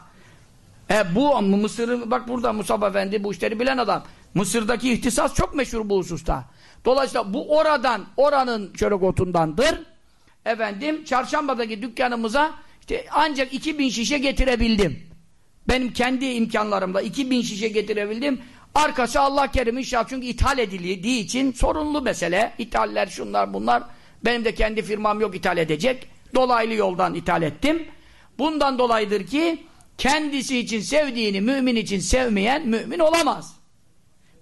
E bu Mısır'ı bak burada Musab Efendi bu işleri bilen adam. Mısır'daki ihtisas çok meşhur bu hususta. Dolayısıyla bu oradan, oranın çörek otundandır. Efendim, çarşambadaki dükkanımıza işte ancak 2000 şişe getirebildim. Benim kendi imkanlarımla 2000 şişe getirebildim. Arkası Allah kerim inşallah çünkü ithal edildiği için sorunlu mesele. İthaller şunlar bunlar. Benim de kendi firmam yok ithal edecek. Dolaylı yoldan ithal ettim. Bundan dolayıdır ki kendisi için sevdiğini mümin için sevmeyen mümin olamaz.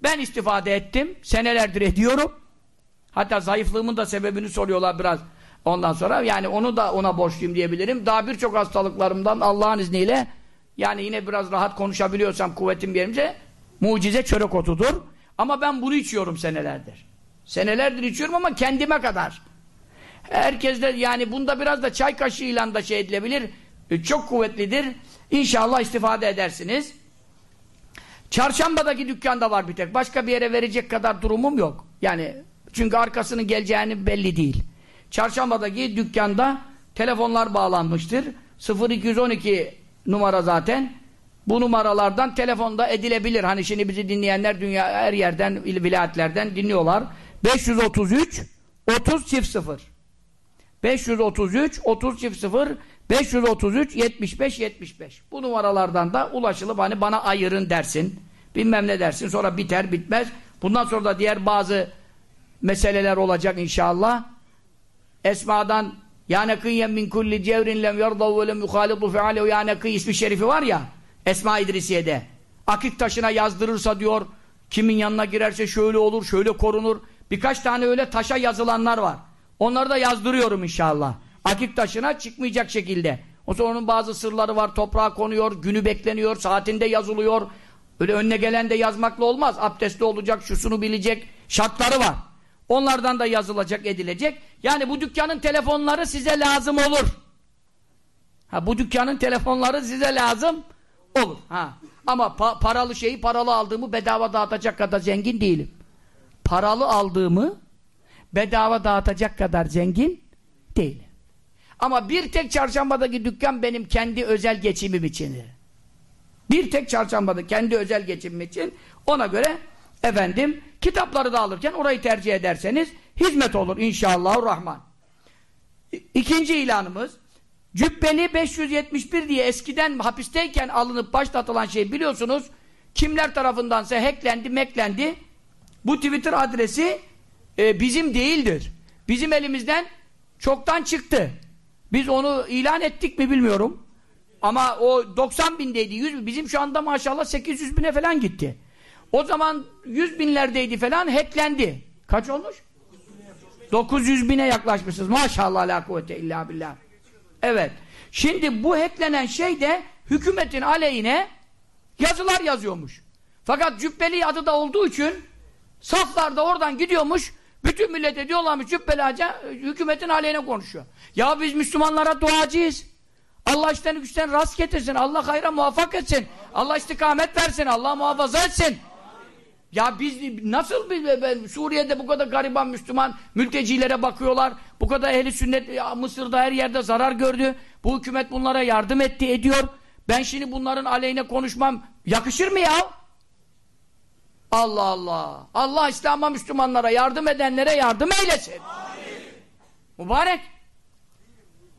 Ben istifade ettim. Senelerdir ediyorum. Hatta zayıflığımın da sebebini soruyorlar biraz. Ondan sonra yani onu da ona borçluyum diyebilirim. Daha birçok hastalıklarımdan Allah'ın izniyle yani yine biraz rahat konuşabiliyorsam kuvvetim gelince mucize çörek otudur. Ama ben bunu içiyorum senelerdir. Senelerdir içiyorum ama kendime kadar. Herkes de yani bunda biraz da çay kaşığıyla da şey edilebilir. E, çok kuvvetlidir. İnşallah istifade edersiniz. Çarşambadaki dükkanda var bir tek. Başka bir yere verecek kadar durumum yok. Yani çünkü arkasının geleceğini belli değil. Çarşambadaki dükkanda telefonlar bağlanmıştır. 0212 numara zaten. Bu numaralardan telefonda edilebilir. Hani şimdi bizi dinleyenler dünya her yerden, vilayetlerden dinliyorlar. 533 30 çift 0 533 30 çift 0 533 75 75 bu numaralardan da ulaşılıp hani bana ayırın dersin. Bilmem ne dersin sonra biter bitmez. Bundan sonra da diğer bazı meseleler olacak inşallah. Esma'dan ya nekiyyen min kulli cevrin lem yardav ve lem yuhalidu fealehu ya nekiy ismi şerifi var ya Esma İdrisiye'de. Akik taşına yazdırırsa diyor kimin yanına girerse şöyle olur şöyle korunur. Birkaç tane öyle taşa yazılanlar var onları da yazdırıyorum inşallah akik taşına çıkmayacak şekilde o sonra onun bazı sırları var toprağa konuyor günü bekleniyor saatinde yazılıyor öyle önüne gelen de yazmakla olmaz abdestli olacak şusunu bilecek şartları var Onlardan da yazılacak, edilecek. Yani bu dükkanın telefonları size lazım olur. Ha, bu dükkanın telefonları size lazım olur. Ha. Ama pa paralı şeyi paralı aldığımı bedava dağıtacak kadar zengin değilim. Paralı aldığımı bedava dağıtacak kadar zengin değilim. Ama bir tek çarşambadaki dükkan benim kendi özel geçimim içindir. Bir tek çarşambada kendi özel geçimim için ona göre efendim kitapları da alırken orayı tercih ederseniz hizmet olur inşallahurrahman. İkinci ilanımız Cübbeli 571 diye eskiden hapisteyken alınıp başlatılan şey biliyorsunuz kimler tarafındansa hacklendi, meklendi. Bu Twitter adresi e, bizim değildir. Bizim elimizden çoktan çıktı. Biz onu ilan ettik mi bilmiyorum. Ama o 90 bindeydi, 100 bin. Bizim şu anda maşallah 800 bine falan gitti. O zaman 100 binlerdeydi falan, hacklendi. Kaç olmuş? 900 bine yaklaşmışız. Maşallah la kuvvete illa billah. Evet. Şimdi bu hacklenen şey de hükümetin aleyhine yazılar yazıyormuş. Fakat Cübbeli adı da olduğu için saflarda oradan gidiyormuş bütün millete diyorlarmış Cübbeli Hacı hükümetin aleyhine konuşuyor. Ya biz Müslümanlara duacıyız. Allah işten güçten rast getirsin. Allah hayra muvaffak etsin. Allah istikamet versin. Allah muhafaza etsin. Ya biz nasıl biz Suriye'de bu kadar gariban Müslüman mültecilere bakıyorlar. Bu kadar ehli sünnet ya Mısır'da her yerde zarar gördü. Bu hükümet bunlara yardım etti, ediyor. Ben şimdi bunların aleyhine konuşmam yakışır mı ya? Allah Allah. Allah İslam'a Müslümanlara yardım edenlere yardım eylesin. Mübarek.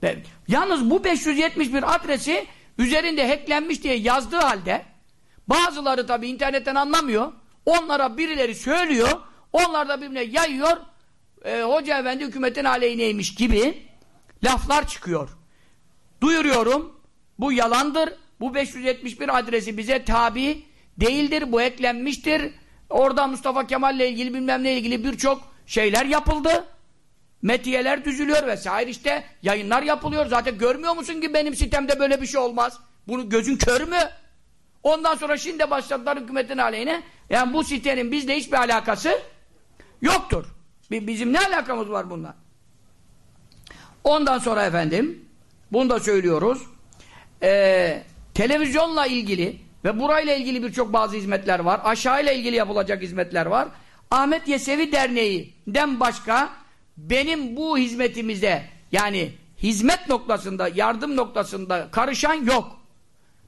Ben, yalnız bu 571 adresi üzerinde hacklenmiş diye yazdığı halde bazıları tabi internetten anlamıyor. Onlara birileri söylüyor. Onlar da birbirine yayıyor. E, Hoca efendi hükümetin aleyhineymiş gibi laflar çıkıyor. Duyuruyorum. Bu yalandır. Bu 571 adresi bize tabi değildir. Bu eklenmiştir. Orada Mustafa Kemal ile ilgili bilmem ne ilgili birçok şeyler yapıldı. Metiyeler düzülüyor vesaire işte yayınlar yapılıyor. Zaten görmüyor musun ki benim sitemde böyle bir şey olmaz. Bunu gözün kör mü? Ondan sonra şimdi başladılar hükümetin aleyhine. Yani bu sitenin bizle hiçbir alakası yoktur. Bizim ne alakamız var bunlar? Ondan sonra efendim bunu da söylüyoruz. Ee, televizyonla ilgili ve burayla ilgili birçok bazı hizmetler var. Aşağıyla ilgili yapılacak hizmetler var. Ahmet Yesevi Derneği'den başka benim bu hizmetimize yani hizmet noktasında, yardım noktasında karışan yok.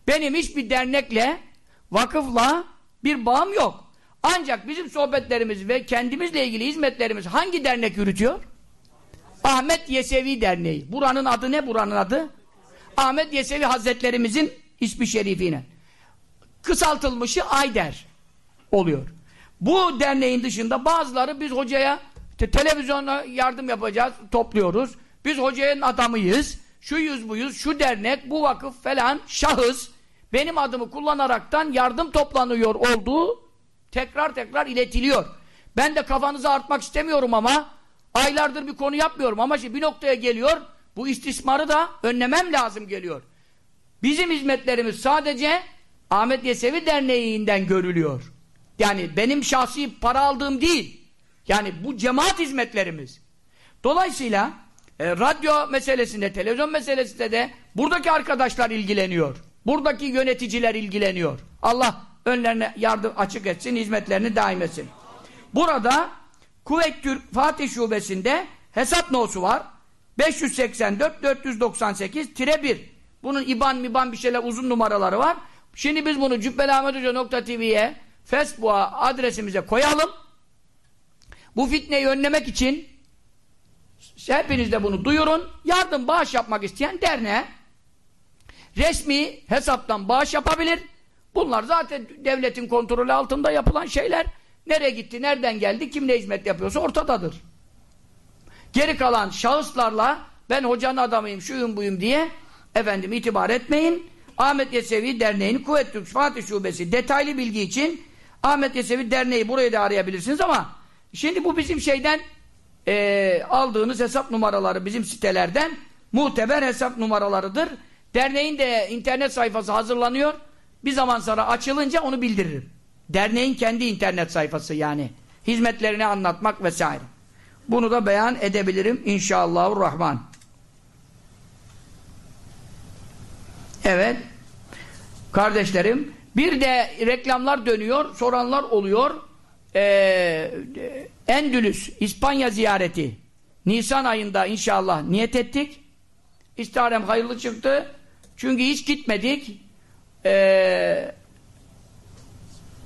Benim hiçbir dernekle, vakıfla bir bağım yok. Ancak bizim sohbetlerimiz ve kendimizle ilgili hizmetlerimiz hangi dernek yürütüyor? Ahmet Yesevi Derneği. Buranın adı ne buranın adı? Ahmet Yesevi Hazretlerimizin ismi şerifine. Kısaltılmışı Ayder oluyor. Bu derneğin dışında bazıları biz hocaya te televizyona yardım yapacağız, topluyoruz. Biz hocanın adamıyız. Şu yüz buyuz, şu dernek, bu vakıf falan şahıs benim adımı kullanaraktan yardım toplanıyor olduğu tekrar tekrar iletiliyor. Ben de kafanızı artmak istemiyorum ama aylardır bir konu yapmıyorum ama şimdi bir noktaya geliyor bu istismarı da önlemem lazım geliyor. Bizim hizmetlerimiz sadece Ahmet Yesevi Derneği'nden görülüyor. Yani benim şahsi para aldığım değil. Yani bu cemaat hizmetlerimiz. Dolayısıyla e, radyo meselesinde, televizyon meselesinde de buradaki arkadaşlar ilgileniyor. Buradaki yöneticiler ilgileniyor. Allah önlerine yardım açık etsin, hizmetlerini daim etsin. Burada Kuveyt Türk Fatih Şubesi'nde hesap nosu var. 584 498 tire 1. Bunun IBAN MIBAN bir şeyler uzun numaraları var. Şimdi biz bunu cübbelahmethoca.tv'ye Facebook'a adresimize koyalım. Bu fitneyi önlemek için hepiniz de bunu duyurun. Yardım bağış yapmak isteyen derneğe resmi hesaptan bağış yapabilir. Bunlar zaten devletin kontrolü altında yapılan şeyler. Nereye gitti, nereden geldi, kim ne hizmet yapıyorsa ortadadır. Geri kalan şahıslarla ben hocanın adamıyım, şuyum buyum diye efendim itibar etmeyin. Ahmet Yesevi Derneği'nin Kuvvet Türk Fatih Şubesi detaylı bilgi için Ahmet Yesevi Derneği burayı da arayabilirsiniz ama şimdi bu bizim şeyden e, aldığınız hesap numaraları bizim sitelerden muteber hesap numaralarıdır. Derneğin de internet sayfası hazırlanıyor. Bir zaman sonra açılınca onu bildiririm. Derneğin kendi internet sayfası yani. Hizmetlerini anlatmak vesaire. Bunu da beyan edebilirim inşallahurrahman. Evet. Kardeşlerim, bir de reklamlar dönüyor, soranlar oluyor. Ee, Endülüs, İspanya ziyareti. Nisan ayında inşallah niyet ettik. İstiharem hayırlı çıktı. Çünkü hiç gitmedik. Ee,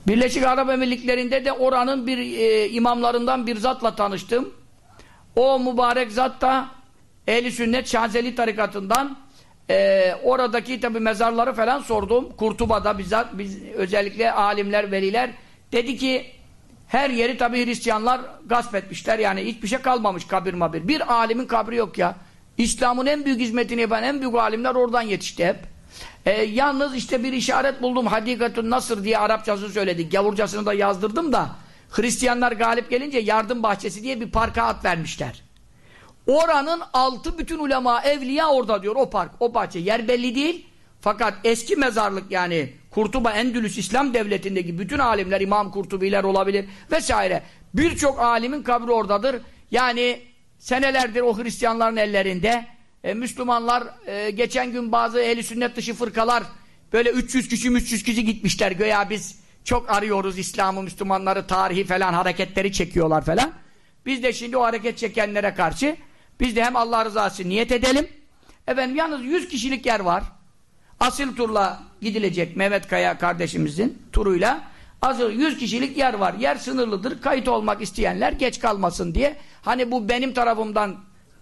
Birleşik Arap Emirlikleri'nde de oranın bir e, imamlarından bir zatla tanıştım. O mübarek zat da Ehli Sünnet Şazeli tarikatından e, oradaki tabi mezarları falan sordum. Kurtuba'da bizzat biz özellikle alimler, veliler dedi ki her yeri tabi Hristiyanlar gasp etmişler. Yani hiçbir şey kalmamış kabir mabir. Bir alimin kabri yok ya. İslam'ın en büyük hizmetini yapan en büyük alimler oradan yetişti hep. E, yalnız işte bir işaret buldum. Hadikatun Nasır diye Arapçasını söyledik. Gavurcasını da yazdırdım da Hristiyanlar galip gelince yardım bahçesi diye bir parka at vermişler. Oranın altı bütün ulema, evliya orada diyor o park, o bahçe. Yer belli değil. Fakat eski mezarlık yani Kurtuba Endülüs İslam Devleti'ndeki bütün alimler, İmam Kurtubiler olabilir vesaire. Birçok alimin kabri oradadır. Yani senelerdir o Hristiyanların ellerinde. E, Müslümanlar e, geçen gün bazı ehli sünnet dışı fırkalar böyle 300 kişi 300 kişi gitmişler. Göya biz çok arıyoruz İslam'ı, Müslümanları, tarihi falan hareketleri çekiyorlar falan. Biz de şimdi o hareket çekenlere karşı biz de hem Allah rızası niyet edelim. Efendim yalnız 100 kişilik yer var. Asil turla gidilecek Mehmet Kaya kardeşimizin turuyla. Asıl 100 kişilik yer var. Yer sınırlıdır. Kayıt olmak isteyenler geç kalmasın diye. Hani bu benim tarafımdan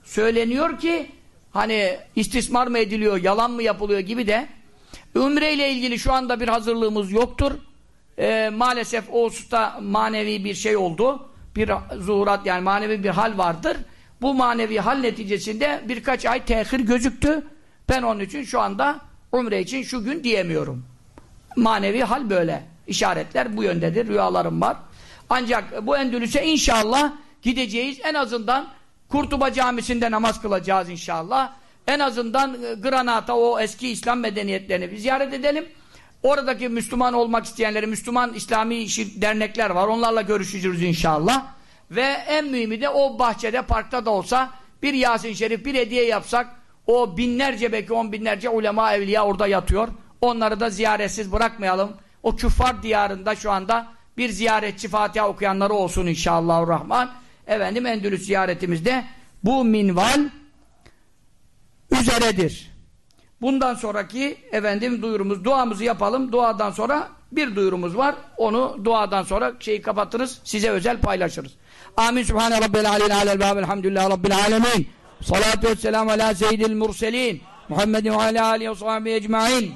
söyleniyor ki hani istismar mı ediliyor, yalan mı yapılıyor gibi de Ümre ile ilgili şu anda bir hazırlığımız yoktur. Ee, maalesef o hususta manevi bir şey oldu. Bir zuhurat yani manevi bir hal vardır. Bu manevi hal neticesinde birkaç ay tehir gözüktü. Ben onun için şu anda umre için şu gün diyemiyorum. Manevi hal böyle. İşaretler bu yöndedir. Rüyalarım var. Ancak bu Endülüs'e inşallah gideceğiz. En azından Kurtuba Camisi'nde namaz kılacağız inşallah. En azından e, Granada o eski İslam medeniyetlerini bir ziyaret edelim. Oradaki Müslüman olmak isteyenleri, Müslüman İslami dernekler var. Onlarla görüşeceğiz inşallah. Ve en mühimi de o bahçede, parkta da olsa bir Yasin Şerif, bir hediye yapsak o binlerce belki on binlerce ulema evliya orada yatıyor. Onları da ziyaretsiz bırakmayalım. O küffar diyarında şu anda bir ziyaretçi Fatiha okuyanları olsun inşallahurrahman. Efendim Endülüs ziyaretimizde bu minval üzeredir. Bundan sonraki efendim duyurumuz, duamızı yapalım. Duadan sonra bir duyurumuz var. Onu duadan sonra şeyi kapatırız. Size özel paylaşırız. آمين. سبحان رب العلي على الباب. الحمد لله رب العالمين. صلاة والسلام على سيد المرسلين محمد وعلى آله وصحبه أجمعين.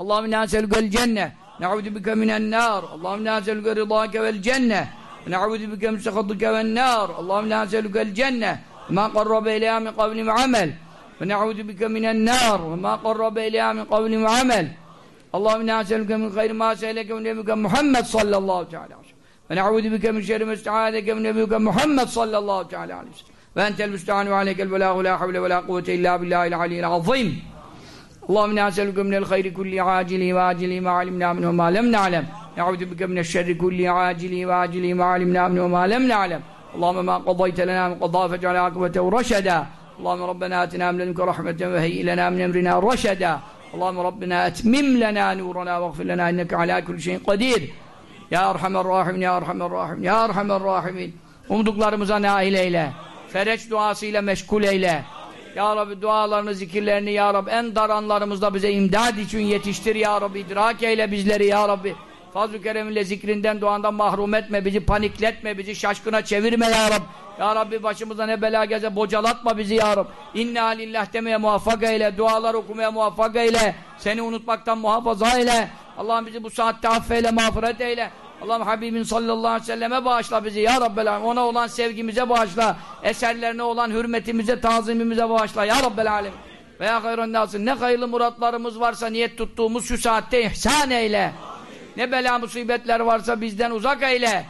اللهم إنا نسألك الجنة. نعوذ بك من النار. اللهم إنا نسألك رضاك والجنة. نعوذ بك من سخطك والنار. اللهم إنا نسألك الجنة. ما قرب إليها من قول وعمل. ونعوذ بك من النار. وما قرب إليها من قول وعمل. اللهم إنا نسألك من خير ما سألك من نبيك محمد صلى الله عليه وسلم. ونعوذ بك من شر ما استعاذك من نبيك محمد صلى الله تعالى عليه وسلم. وأنت المستعان وعليك البلاغ. لا حول ولا قوة إلا بالله العلي العظيم. اللهم إنا نسألك من الخير كل عاجله وآجله ما علمنا منه وما لم نعلم. نعوذ بك من الشر كل عاجله وآجله ما علمنا منه وما لم نعلم. اللهم ما قضيت لنا من قضاء فاجعل عاقبته رشدا. اللهم ربنا آتنا من لدنك رحمة وهيئ لنا من أمرنا رشدا. اللهم ربنا أتمم لنا نورنا واغفر لنا إنك على كل شيء قدير. Ya Erhamer Rahim, Ya Erhamer Rahim, Ya Erhamer Rahimin. Umduklarımıza nail eyle. Fereç duasıyla meşgul eyle. Ya Rabbi dualarını, zikirlerini Ya Rabbi en dar anlarımızda bize imdad için yetiştir Ya Rabbi. idrak eyle bizleri Ya Rabbi. Fazl-ı Kerem'inle zikrinden duandan mahrum etme bizi, panikletme bizi, şaşkına çevirme Ya Rabbi. Ya Rabbi başımıza ne bela gelse bocalatma bizi Ya Rabbi. İnna lillah demeye muvaffak eyle, dualar okumaya muvaffak eyle, seni unutmaktan muhafaza eyle. Allah'ım bizi bu saatte affeyle, mağfiret eyle. Allah'ım Habibin sallallahu aleyhi ve selleme bağışla bizi ya Rabbel Alem. Ona olan sevgimize bağışla. Eserlerine olan hürmetimize, tazimimize bağışla ya Rabbel Alem. Veya hayran nasıl ne hayırlı muratlarımız varsa niyet tuttuğumuz şu saatte ihsan eyle. Ne bela musibetler varsa bizden uzak eyle.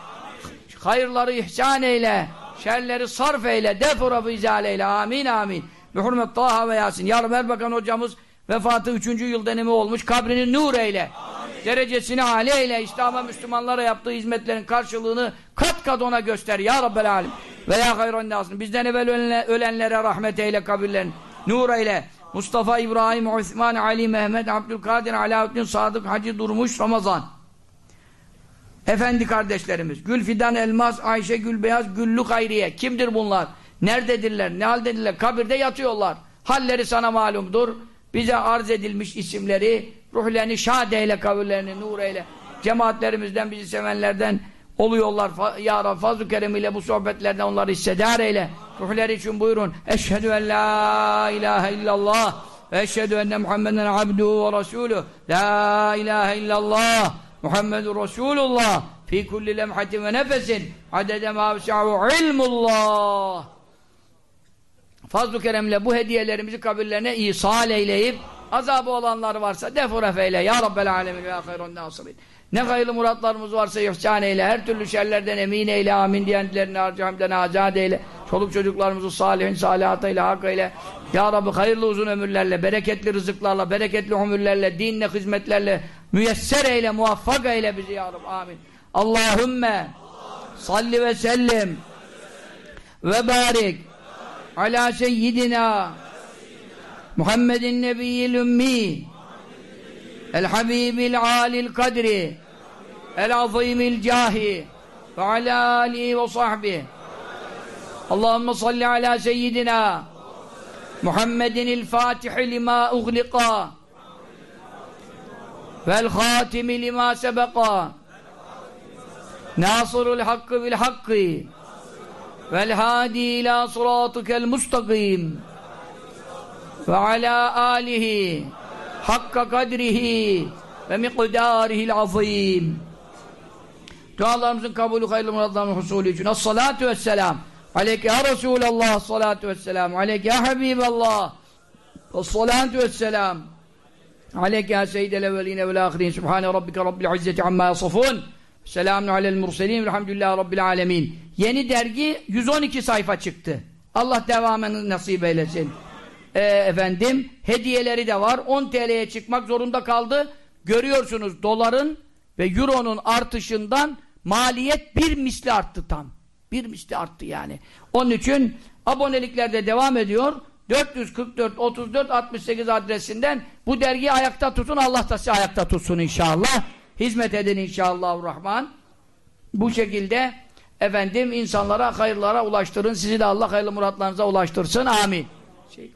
Hayırları ihsan eyle. Şerleri sarf eyle. Defura izale eyle. Amin amin. Bi hurmet Taha ve Yasin. Yarım Erbakan hocamız vefatı 3. yıl dönemi olmuş. Kabrini nur eyle. Amin. Derecesini âli eyle. İslam'a Müslümanlara yaptığı hizmetlerin karşılığını kat kat ona göster. Ya Rabbel Alem. Ve ya hayran nasın. Bizden evvel ölenlere rahmet eyle kabirlerini. Nur eyle. Mustafa, İbrahim, Osman, Ali, Mehmet, Abdülkadir, Alaaddin, Sadık, Hacı Durmuş, Ramazan. Efendi kardeşlerimiz. Gülfidan Elmas, Ayşe Gülbeyaz, Güllü Hayriye. Kimdir bunlar? Nerededirler? Ne haldedirler? Kabirde yatıyorlar. Halleri sana malumdur. Bize arz edilmiş isimleri, ruhlerini şad eyle, kabirlerini nur eyle. Cemaatlerimizden, bizi sevenlerden oluyorlar. Ya Rabbi fazl-ı keremiyle bu sohbetlerden onları hissedar eyle. Ruhleri için buyurun. Eşhedü en la ilahe illallah eşhedü enne Muhammeden abduhu ve resulü. La ilahe illallah Muhammedur Resulullah fi kulli lemhatin ve nefesin adede ma ilmullah. Fazl-ı keremle bu hediyelerimizi kabirlerine isal eyleyip Azabı olanlar varsa defuref eyle. Ya Rabbel alemin ve ya hayrun nasirin. Ne hayırlı muratlarımız varsa ihsan eyle. Her türlü şerlerden emin eyle. Amin diyenlerini harcamden azat eyle. Çoluk çocuklarımızı salihin salihat eyle. Hak. Ya Rabbi hayırlı uzun ömürlerle, bereketli rızıklarla, bereketli ömürlerle, dinle, hizmetlerle müyesser eyle, muvaffak eyle bizi ya Rabbi. Amin. Allahümme salli ve sellim ve barik ala seyyidina Muhammedin nebiyyil ümmi. El habibil alil kadri. El azimil cahi. Ve ala alihi ve sahbihi. Allahümme salli ala seyyidina. Muhammedin il fatihi lima ughliqa vel hatimi lima sebeqa. Nasırul hakkı bil hakkı vel hadi ila sıratukel mustakim ve ala alihi hakka kadrihi ve miqdarihil azim dualarımızın kabulü hayırlı muratlarının husulü için. As-salatu vesselam. Aleyke ya Resulallah as-salatu vesselam. Aleyke ya Habiballah. As-salatu vesselam. Aleyke ya seyyidel evveline vel ahirin. Subhane rabbike rabbil izzeti amma yasafun selamun alel murselin. Velhamdülillahi rabbil alemin. Yeni dergi 112 sayfa çıktı. Allah devamını nasip eylesin e, efendim hediyeleri de var. 10 TL'ye çıkmak zorunda kaldı. Görüyorsunuz doların ve euronun artışından maliyet bir misli arttı tam. Bir misli arttı yani. Onun için abonelikler de devam ediyor. 444 34 68 adresinden bu dergiyi ayakta tutun. Allah da sizi ayakta tutsun inşallah. Hizmet edin inşallah rahman. Bu şekilde efendim insanlara hayırlara ulaştırın. Sizi de Allah hayırlı muratlarınıza ulaştırsın. Amin. Şey,